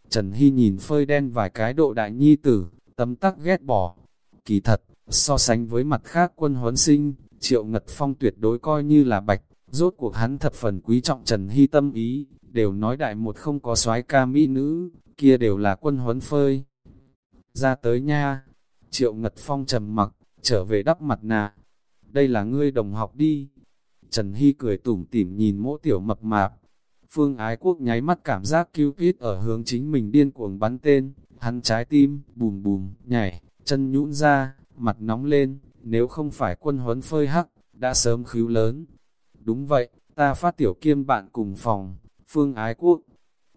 Trần Hy nhìn phơi đen vài cái độ đại nhi tử, tấm tắc ghét bỏ. Kỳ thật, so sánh với mặt khác quân huấn sinh, Triệu Ngật Phong tuyệt đối coi như là bạch, Rốt cuộc hắn thập phần quý trọng Trần Hy tâm ý, đều nói đại một không có soái ca mỹ nữ, kia đều là quân huấn phơi. Ra tới nha, triệu ngật phong trầm mặc, trở về đắp mặt nạ. Đây là ngươi đồng học đi. Trần Hy cười tủm tỉm nhìn mỗ tiểu mập mạp. Phương Ái Quốc nháy mắt cảm giác cứu kít ở hướng chính mình điên cuồng bắn tên, hắn trái tim, bùm bùm, nhảy, chân nhũn ra, mặt nóng lên, nếu không phải quân huấn phơi hắc, đã sớm khíu lớn, Đúng vậy, ta phát tiểu kiêm bạn cùng phòng, phương ái quốc.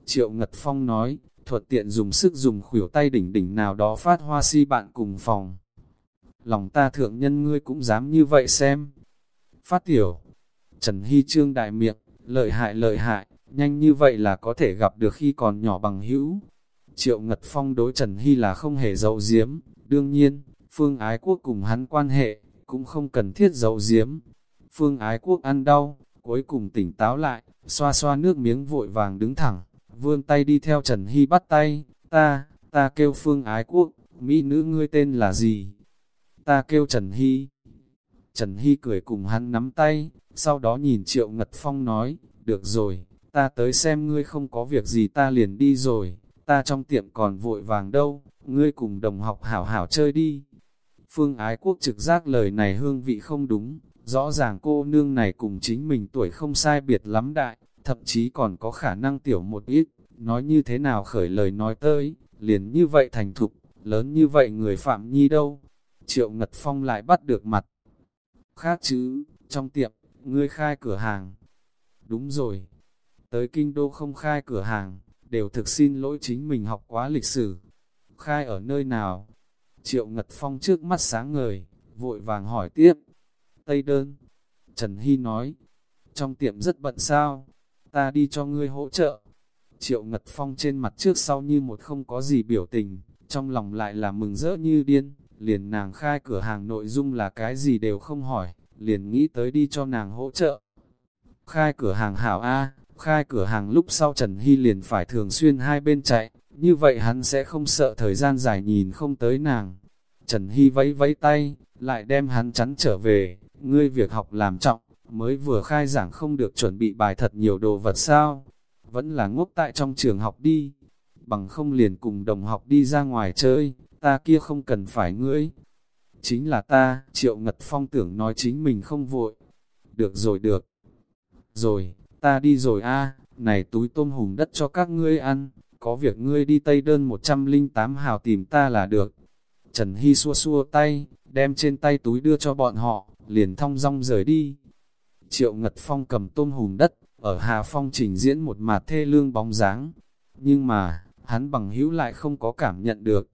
Triệu Ngật Phong nói, thuật tiện dùng sức dùng khuỷu tay đỉnh đỉnh nào đó phát hoa si bạn cùng phòng. Lòng ta thượng nhân ngươi cũng dám như vậy xem. Phát tiểu, Trần Hy Trương đại miệng, lợi hại lợi hại, nhanh như vậy là có thể gặp được khi còn nhỏ bằng hữu. Triệu Ngật Phong đối Trần Hy là không hề giấu giếm, đương nhiên, Phương Ái Quốc cùng hắn quan hệ, cũng không cần thiết giấu giếm, Phương ái quốc ăn đau, cuối cùng tỉnh táo lại, xoa xoa nước miếng vội vàng đứng thẳng, vươn tay đi theo Trần Hy bắt tay, ta, ta kêu Phương ái quốc, Mỹ nữ ngươi tên là gì? Ta kêu Trần Hy. Trần Hy cười cùng hắn nắm tay, sau đó nhìn Triệu Ngật Phong nói, được rồi, ta tới xem ngươi không có việc gì ta liền đi rồi, ta trong tiệm còn vội vàng đâu, ngươi cùng đồng học hảo hảo chơi đi. Phương Ái Quốc trực giác lời này hương vị không đúng, rõ ràng cô nương này cùng chính mình tuổi không sai biệt lắm đại, thậm chí còn có khả năng tiểu một ít, nói như thế nào khởi lời nói tới, liền như vậy thành thục, lớn như vậy người Phạm Nhi đâu. Triệu Ngật Phong lại bắt được mặt. Khác chứ, trong tiệm, ngươi khai cửa hàng. Đúng rồi, tới kinh đô không khai cửa hàng, đều thực xin lỗi chính mình học quá lịch sử. Khai ở nơi nào? Triệu Ngật Phong trước mắt sáng ngời, vội vàng hỏi tiếp. Tây đơn. Trần Hy nói, trong tiệm rất bận sao, ta đi cho ngươi hỗ trợ. Triệu Ngật Phong trên mặt trước sau như một không có gì biểu tình, trong lòng lại là mừng rỡ như điên, liền nàng khai cửa hàng nội dung là cái gì đều không hỏi, liền nghĩ tới đi cho nàng hỗ trợ. Khai cửa hàng hảo A, khai cửa hàng lúc sau Trần Hy liền phải thường xuyên hai bên chạy, như vậy hắn sẽ không sợ thời gian dài nhìn không tới nàng. Trần Hy vẫy vẫy tay, lại đem hắn chắn trở về, ngươi việc học làm trọng, mới vừa khai giảng không được chuẩn bị bài thật nhiều đồ vật sao, vẫn là ngốc tại trong trường học đi, bằng không liền cùng đồng học đi ra ngoài chơi, ta kia không cần phải ngươi. Chính là ta, Triệu Ngật Phong tưởng nói chính mình không vội. Được rồi được. Rồi, ta đi rồi a này túi tôm hùm đất cho các ngươi ăn, có việc ngươi đi Tây Đơn 108 hào tìm ta là được. Trần Hy xua xua tay, đem trên tay túi đưa cho bọn họ, liền thong dong rời đi. Triệu Ngật Phong cầm tôm hùm đất, ở Hà Phong trình diễn một mạt thê lương bóng dáng. Nhưng mà, hắn bằng hữu lại không có cảm nhận được.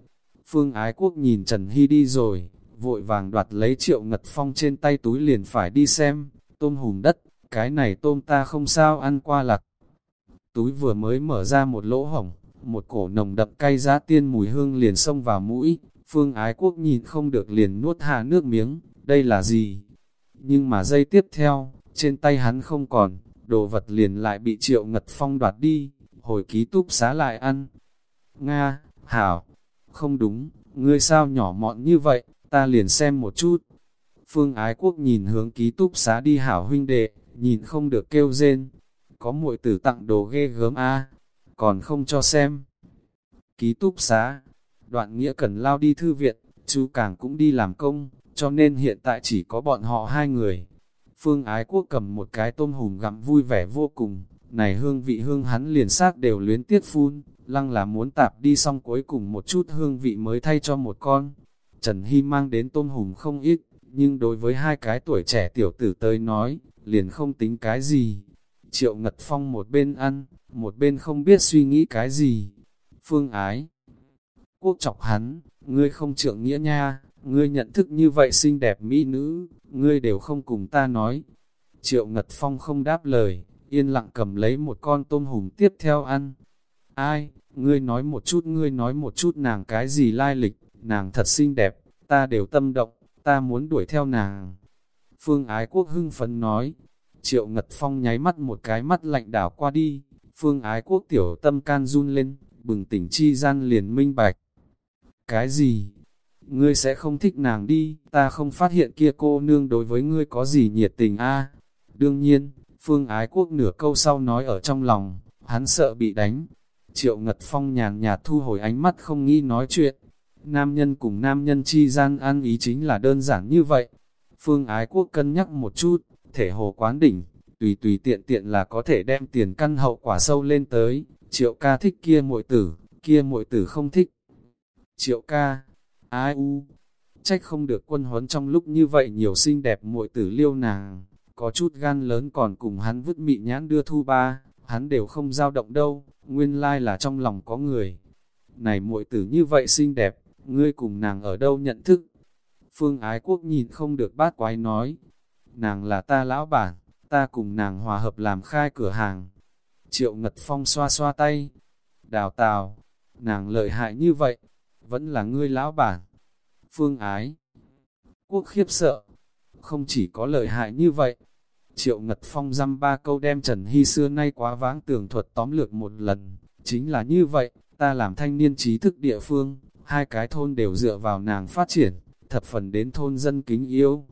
Phương Ái Quốc nhìn Trần Hy đi rồi, vội vàng đoạt lấy Triệu Ngật Phong trên tay túi liền phải đi xem, tôm hùm đất, cái này tôm ta không sao ăn qua lạc. Túi vừa mới mở ra một lỗ hổng, một cổ nồng đậm cay giá tiên mùi hương liền xông vào mũi, Phương Ái Quốc nhìn không được liền nuốt hạ nước miếng, đây là gì? Nhưng mà dây tiếp theo, trên tay hắn không còn, đồ vật liền lại bị Triệu Ngật Phong đoạt đi, hồi ký túp xá lại ăn. Nga, Hảo, không đúng, ngươi sao nhỏ mọn như vậy, ta liền xem một chút. Phương Ái Quốc nhìn hướng ký túc xá đi Hảo huynh đệ, nhìn không được kêu rên. Có muội tử tặng đồ ghê gớm a còn không cho xem. Ký túc xá, đoạn nghĩa cần lao đi thư viện, chú càng cũng đi làm công, cho nên hiện tại chỉ có bọn họ hai người. Phương Ái Quốc cầm một cái tôm hùm gặm vui vẻ vô cùng, này hương vị hương hắn liền xác đều luyến tiết phun, lăng là muốn tạp đi xong cuối cùng một chút hương vị mới thay cho một con. Trần Hy mang đến tôm hùm không ít, nhưng đối với hai cái tuổi trẻ tiểu tử tới nói, liền không tính cái gì. Triệu Ngật Phong một bên ăn, một bên không biết suy nghĩ cái gì. Phương ái. Quốc chọc hắn, ngươi không trượng nghĩa nha, ngươi nhận thức như vậy xinh đẹp mỹ nữ, ngươi đều không cùng ta nói. Triệu Ngật Phong không đáp lời, yên lặng cầm lấy một con tôm hùm tiếp theo ăn. Ai, ngươi nói một chút ngươi nói một chút nàng cái gì lai lịch, nàng thật xinh đẹp, ta đều tâm động, ta muốn đuổi theo nàng. Phương Ái Quốc hưng phấn nói, Triệu Ngật Phong nháy mắt một cái mắt lạnh đảo qua đi, Phương Ái Quốc tiểu tâm can run lên, bừng tỉnh chi gian liền minh bạch. Cái gì? Ngươi sẽ không thích nàng đi, ta không phát hiện kia cô nương đối với ngươi có gì nhiệt tình a Đương nhiên, Phương Ái Quốc nửa câu sau nói ở trong lòng, hắn sợ bị đánh. Triệu Ngật Phong nhàn nhạt thu hồi ánh mắt không nghĩ nói chuyện. Nam nhân cùng nam nhân chi gian ăn ý chính là đơn giản như vậy. Phương Ái Quốc cân nhắc một chút, thể hồ quán đỉnh, tùy tùy tiện tiện là có thể đem tiền căn hậu quả sâu lên tới. Triệu ca thích kia muội tử, kia muội tử không thích. Triệu ca, ai u, trách không được quân huấn trong lúc như vậy nhiều xinh đẹp muội tử liêu nàng có chút gan lớn còn cùng hắn vứt mị nhãn đưa thu ba, hắn đều không dao động đâu, nguyên lai là trong lòng có người. Này muội tử như vậy xinh đẹp, ngươi cùng nàng ở đâu nhận thức? Phương Ái Quốc nhìn không được bát quái nói, nàng là ta lão bản, ta cùng nàng hòa hợp làm khai cửa hàng. Triệu Ngật Phong xoa xoa tay, đào tào, nàng lợi hại như vậy, vẫn là ngươi lão bản. Phương Ái Quốc khiếp sợ, không chỉ có lợi hại như vậy, Triệu Ngật Phong dăm ba câu đem Trần Hy xưa nay quá vãng tường thuật tóm lược một lần, chính là như vậy, ta làm thanh niên trí thức địa phương, hai cái thôn đều dựa vào nàng phát triển, thập phần đến thôn dân kính yêu.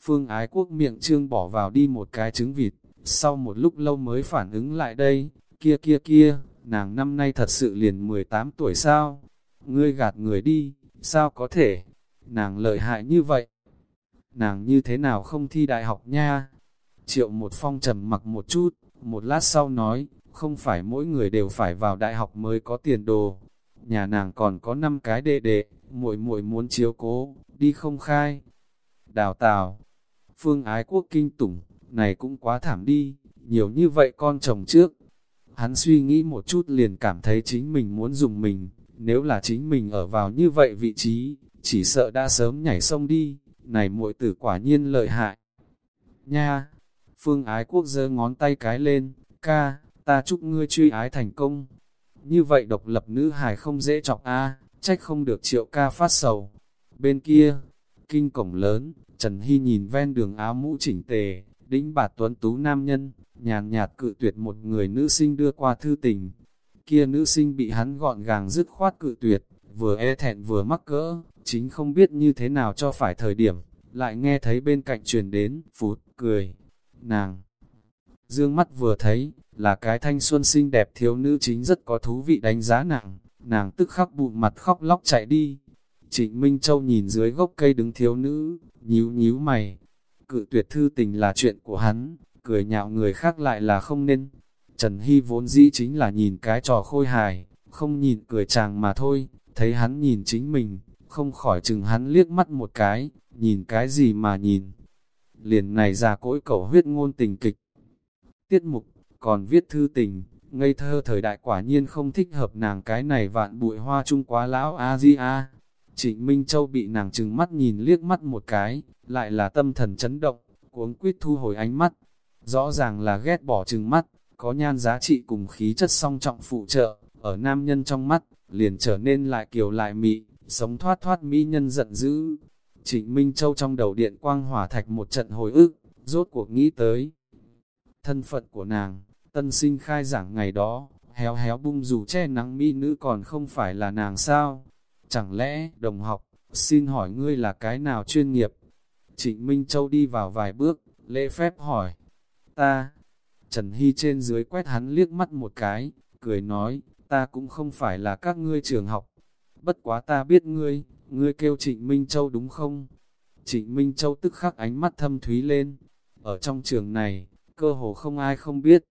Phương Ái Quốc miệng trương bỏ vào đi một cái trứng vịt, sau một lúc lâu mới phản ứng lại đây, kia kia kia, nàng năm nay thật sự liền 18 tuổi sao? Ngươi gạt người đi, sao có thể? Nàng lợi hại như vậy. Nàng như thế nào không thi đại học nha? Triệu một phong trầm mặc một chút, một lát sau nói, không phải mỗi người đều phải vào đại học mới có tiền đồ. Nhà nàng còn có 5 cái đệ đệ, muội muội muốn chiếu cố, đi không khai. Đào tào, phương ái quốc kinh tủng, này cũng quá thảm đi, nhiều như vậy con chồng trước. Hắn suy nghĩ một chút liền cảm thấy chính mình muốn dùng mình, nếu là chính mình ở vào như vậy vị trí, chỉ sợ đã sớm nhảy sông đi, này muội tử quả nhiên lợi hại. Nha, phương ái quốc giơ ngón tay cái lên, ca, ta chúc ngươi truy ái thành công. Như vậy độc lập nữ hài không dễ chọc a trách không được triệu ca phát sầu. Bên kia, kinh cổng lớn, Trần Hy nhìn ven đường áo mũ chỉnh tề, đĩnh bạt tuấn tú nam nhân, nhàn nhạt cự tuyệt một người nữ sinh đưa qua thư tình. Kia nữ sinh bị hắn gọn gàng dứt khoát cự tuyệt, vừa e thẹn vừa mắc cỡ, chính không biết như thế nào cho phải thời điểm, lại nghe thấy bên cạnh truyền đến, phút, cười, nàng. Dương mắt vừa thấy, là cái thanh xuân xinh đẹp thiếu nữ chính rất có thú vị đánh giá nàng, nàng tức khắc bụng mặt khóc lóc chạy đi. Trịnh Minh Châu nhìn dưới gốc cây đứng thiếu nữ, nhíu nhíu mày. Cự tuyệt thư tình là chuyện của hắn, cười nhạo người khác lại là không nên. Trần Hy vốn dĩ chính là nhìn cái trò khôi hài, không nhìn cười chàng mà thôi, thấy hắn nhìn chính mình, không khỏi chừng hắn liếc mắt một cái, nhìn cái gì mà nhìn. Liền này ra cỗi cầu huyết ngôn tình kịch. Tiết mục, còn viết thư tình, ngây thơ thời đại quả nhiên không thích hợp nàng cái này vạn bụi hoa trung quá lão a di a Trịnh Minh Châu bị nàng trừng mắt nhìn liếc mắt một cái, lại là tâm thần chấn động, cuống quyết thu hồi ánh mắt. Rõ ràng là ghét bỏ trừng mắt, có nhan giá trị cùng khí chất song trọng phụ trợ, ở nam nhân trong mắt, liền trở nên lại kiều lại mị, sống thoát thoát mỹ nhân giận dữ. Trịnh Minh Châu trong đầu điện quang hỏa thạch một trận hồi ức, rốt cuộc nghĩ tới. Thân phận của nàng, tân sinh khai giảng ngày đó, héo héo bung dù che nắng mỹ nữ còn không phải là nàng sao? Chẳng lẽ, đồng học, xin hỏi ngươi là cái nào chuyên nghiệp? Trịnh Minh Châu đi vào vài bước, lễ phép hỏi. Ta, Trần Hy trên dưới quét hắn liếc mắt một cái, cười nói, ta cũng không phải là các ngươi trường học. Bất quá ta biết ngươi, ngươi kêu Trịnh Minh Châu đúng không? Trịnh Minh Châu tức khắc ánh mắt thâm thúy lên. Ở trong trường này, cơ hồ không ai không biết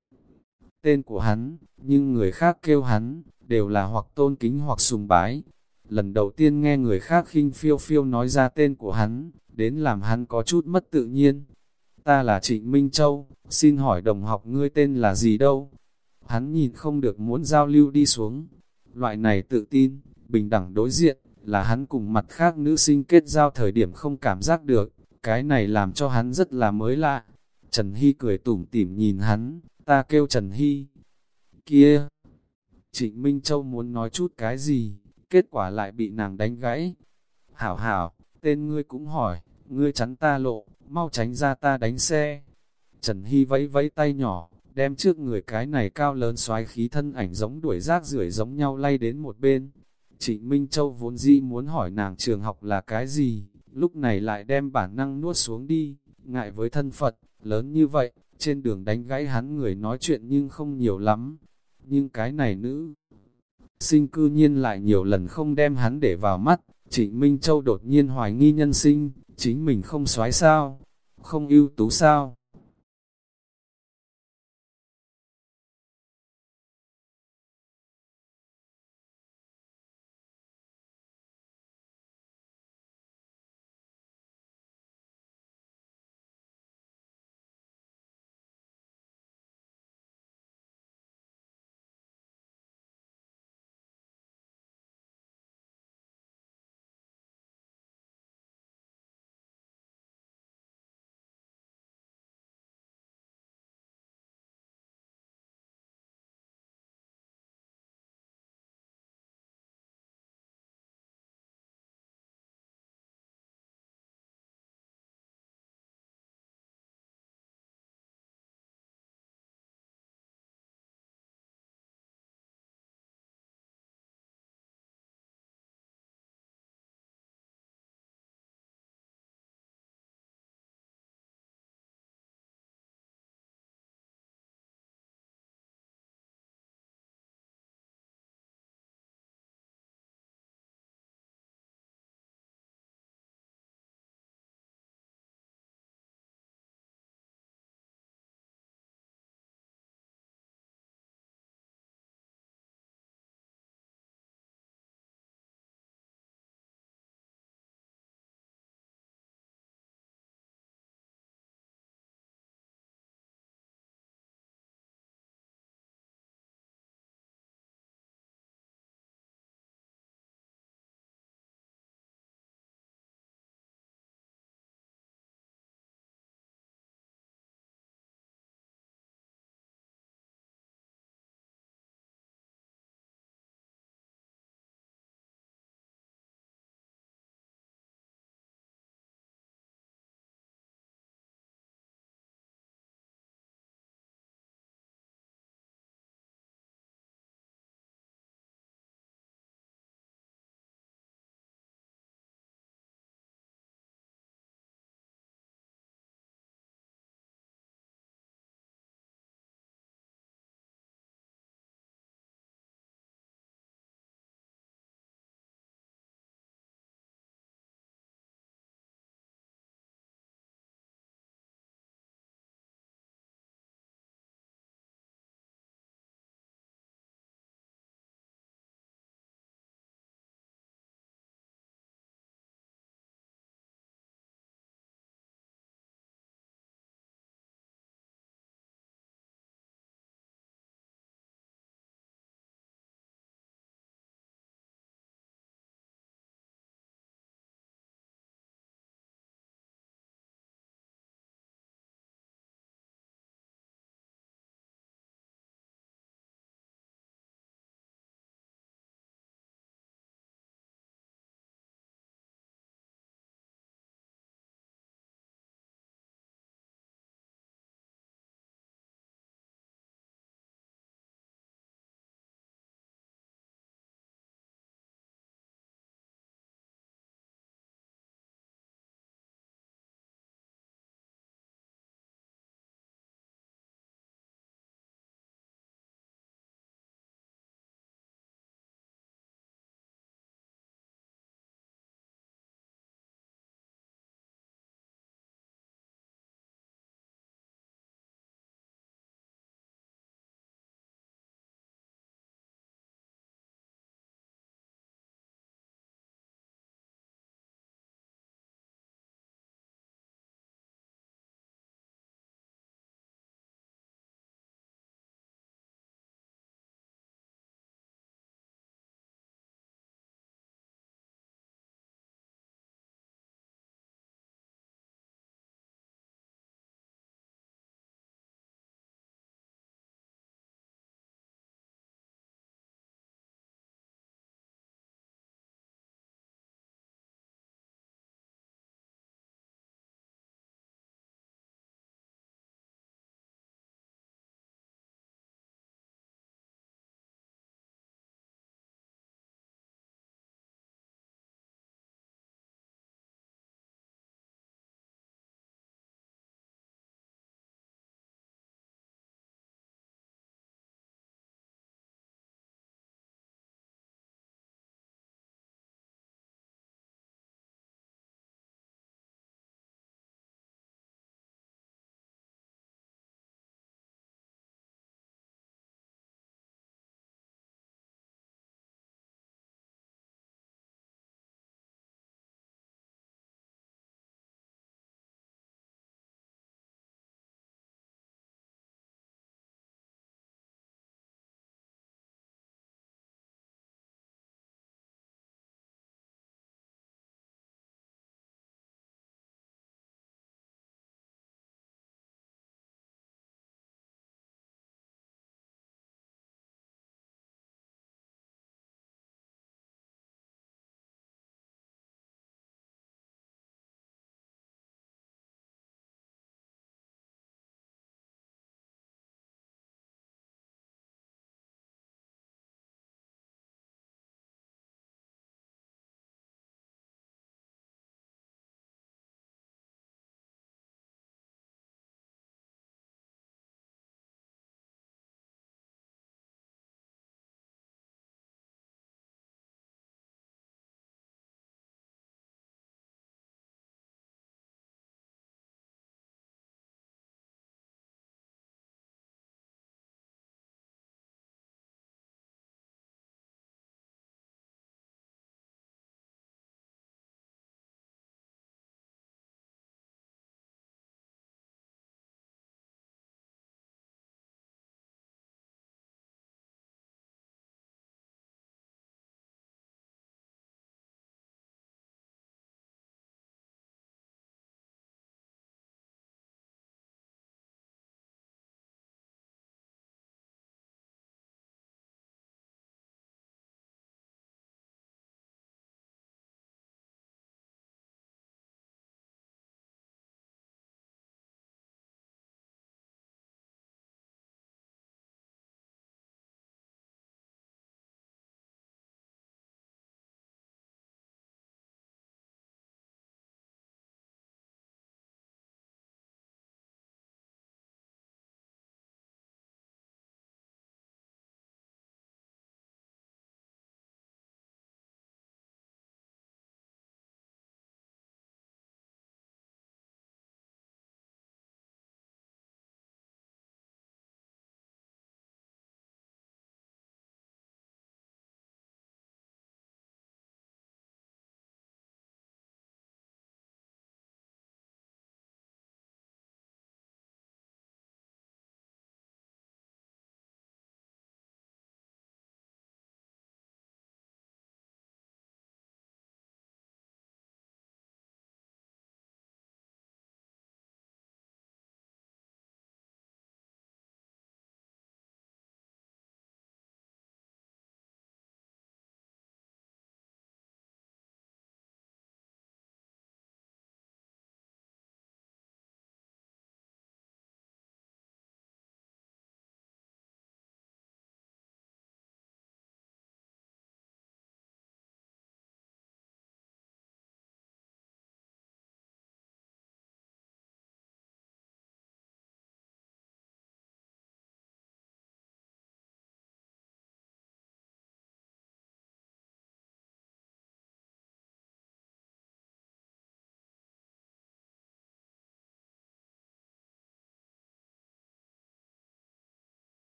tên của hắn, nhưng người khác kêu hắn, đều là hoặc tôn kính hoặc sùng bái. Lần đầu tiên nghe người khác khinh phiêu phiêu nói ra tên của hắn, đến làm hắn có chút mất tự nhiên. Ta là Trịnh Minh Châu, xin hỏi đồng học ngươi tên là gì đâu? Hắn nhìn không được muốn giao lưu đi xuống. Loại này tự tin, bình đẳng đối diện, là hắn cùng mặt khác nữ sinh kết giao thời điểm không cảm giác được, cái này làm cho hắn rất là mới lạ. Trần Hy cười tủm tỉm nhìn hắn, ta kêu Trần Hy. Kia! Trịnh Minh Châu muốn nói chút cái gì, kết quả lại bị nàng đánh gãy. Hảo hảo, tên ngươi cũng hỏi, ngươi chắn ta lộ, mau tránh ra ta đánh xe. Trần Hy vẫy vẫy tay nhỏ, đem trước người cái này cao lớn xoái khí thân ảnh giống đuổi rác rưởi giống nhau lay đến một bên. Trịnh Minh Châu vốn dĩ muốn hỏi nàng trường học là cái gì, lúc này lại đem bản năng nuốt xuống đi, ngại với thân Phật, lớn như vậy, trên đường đánh gãy hắn người nói chuyện nhưng không nhiều lắm. Nhưng cái này nữ, sinh cư nhiên lại nhiều lần không đem hắn để vào mắt, Trịnh Minh Châu đột nhiên hoài nghi nhân sinh, chính mình không xoái sao, không ưu tú sao.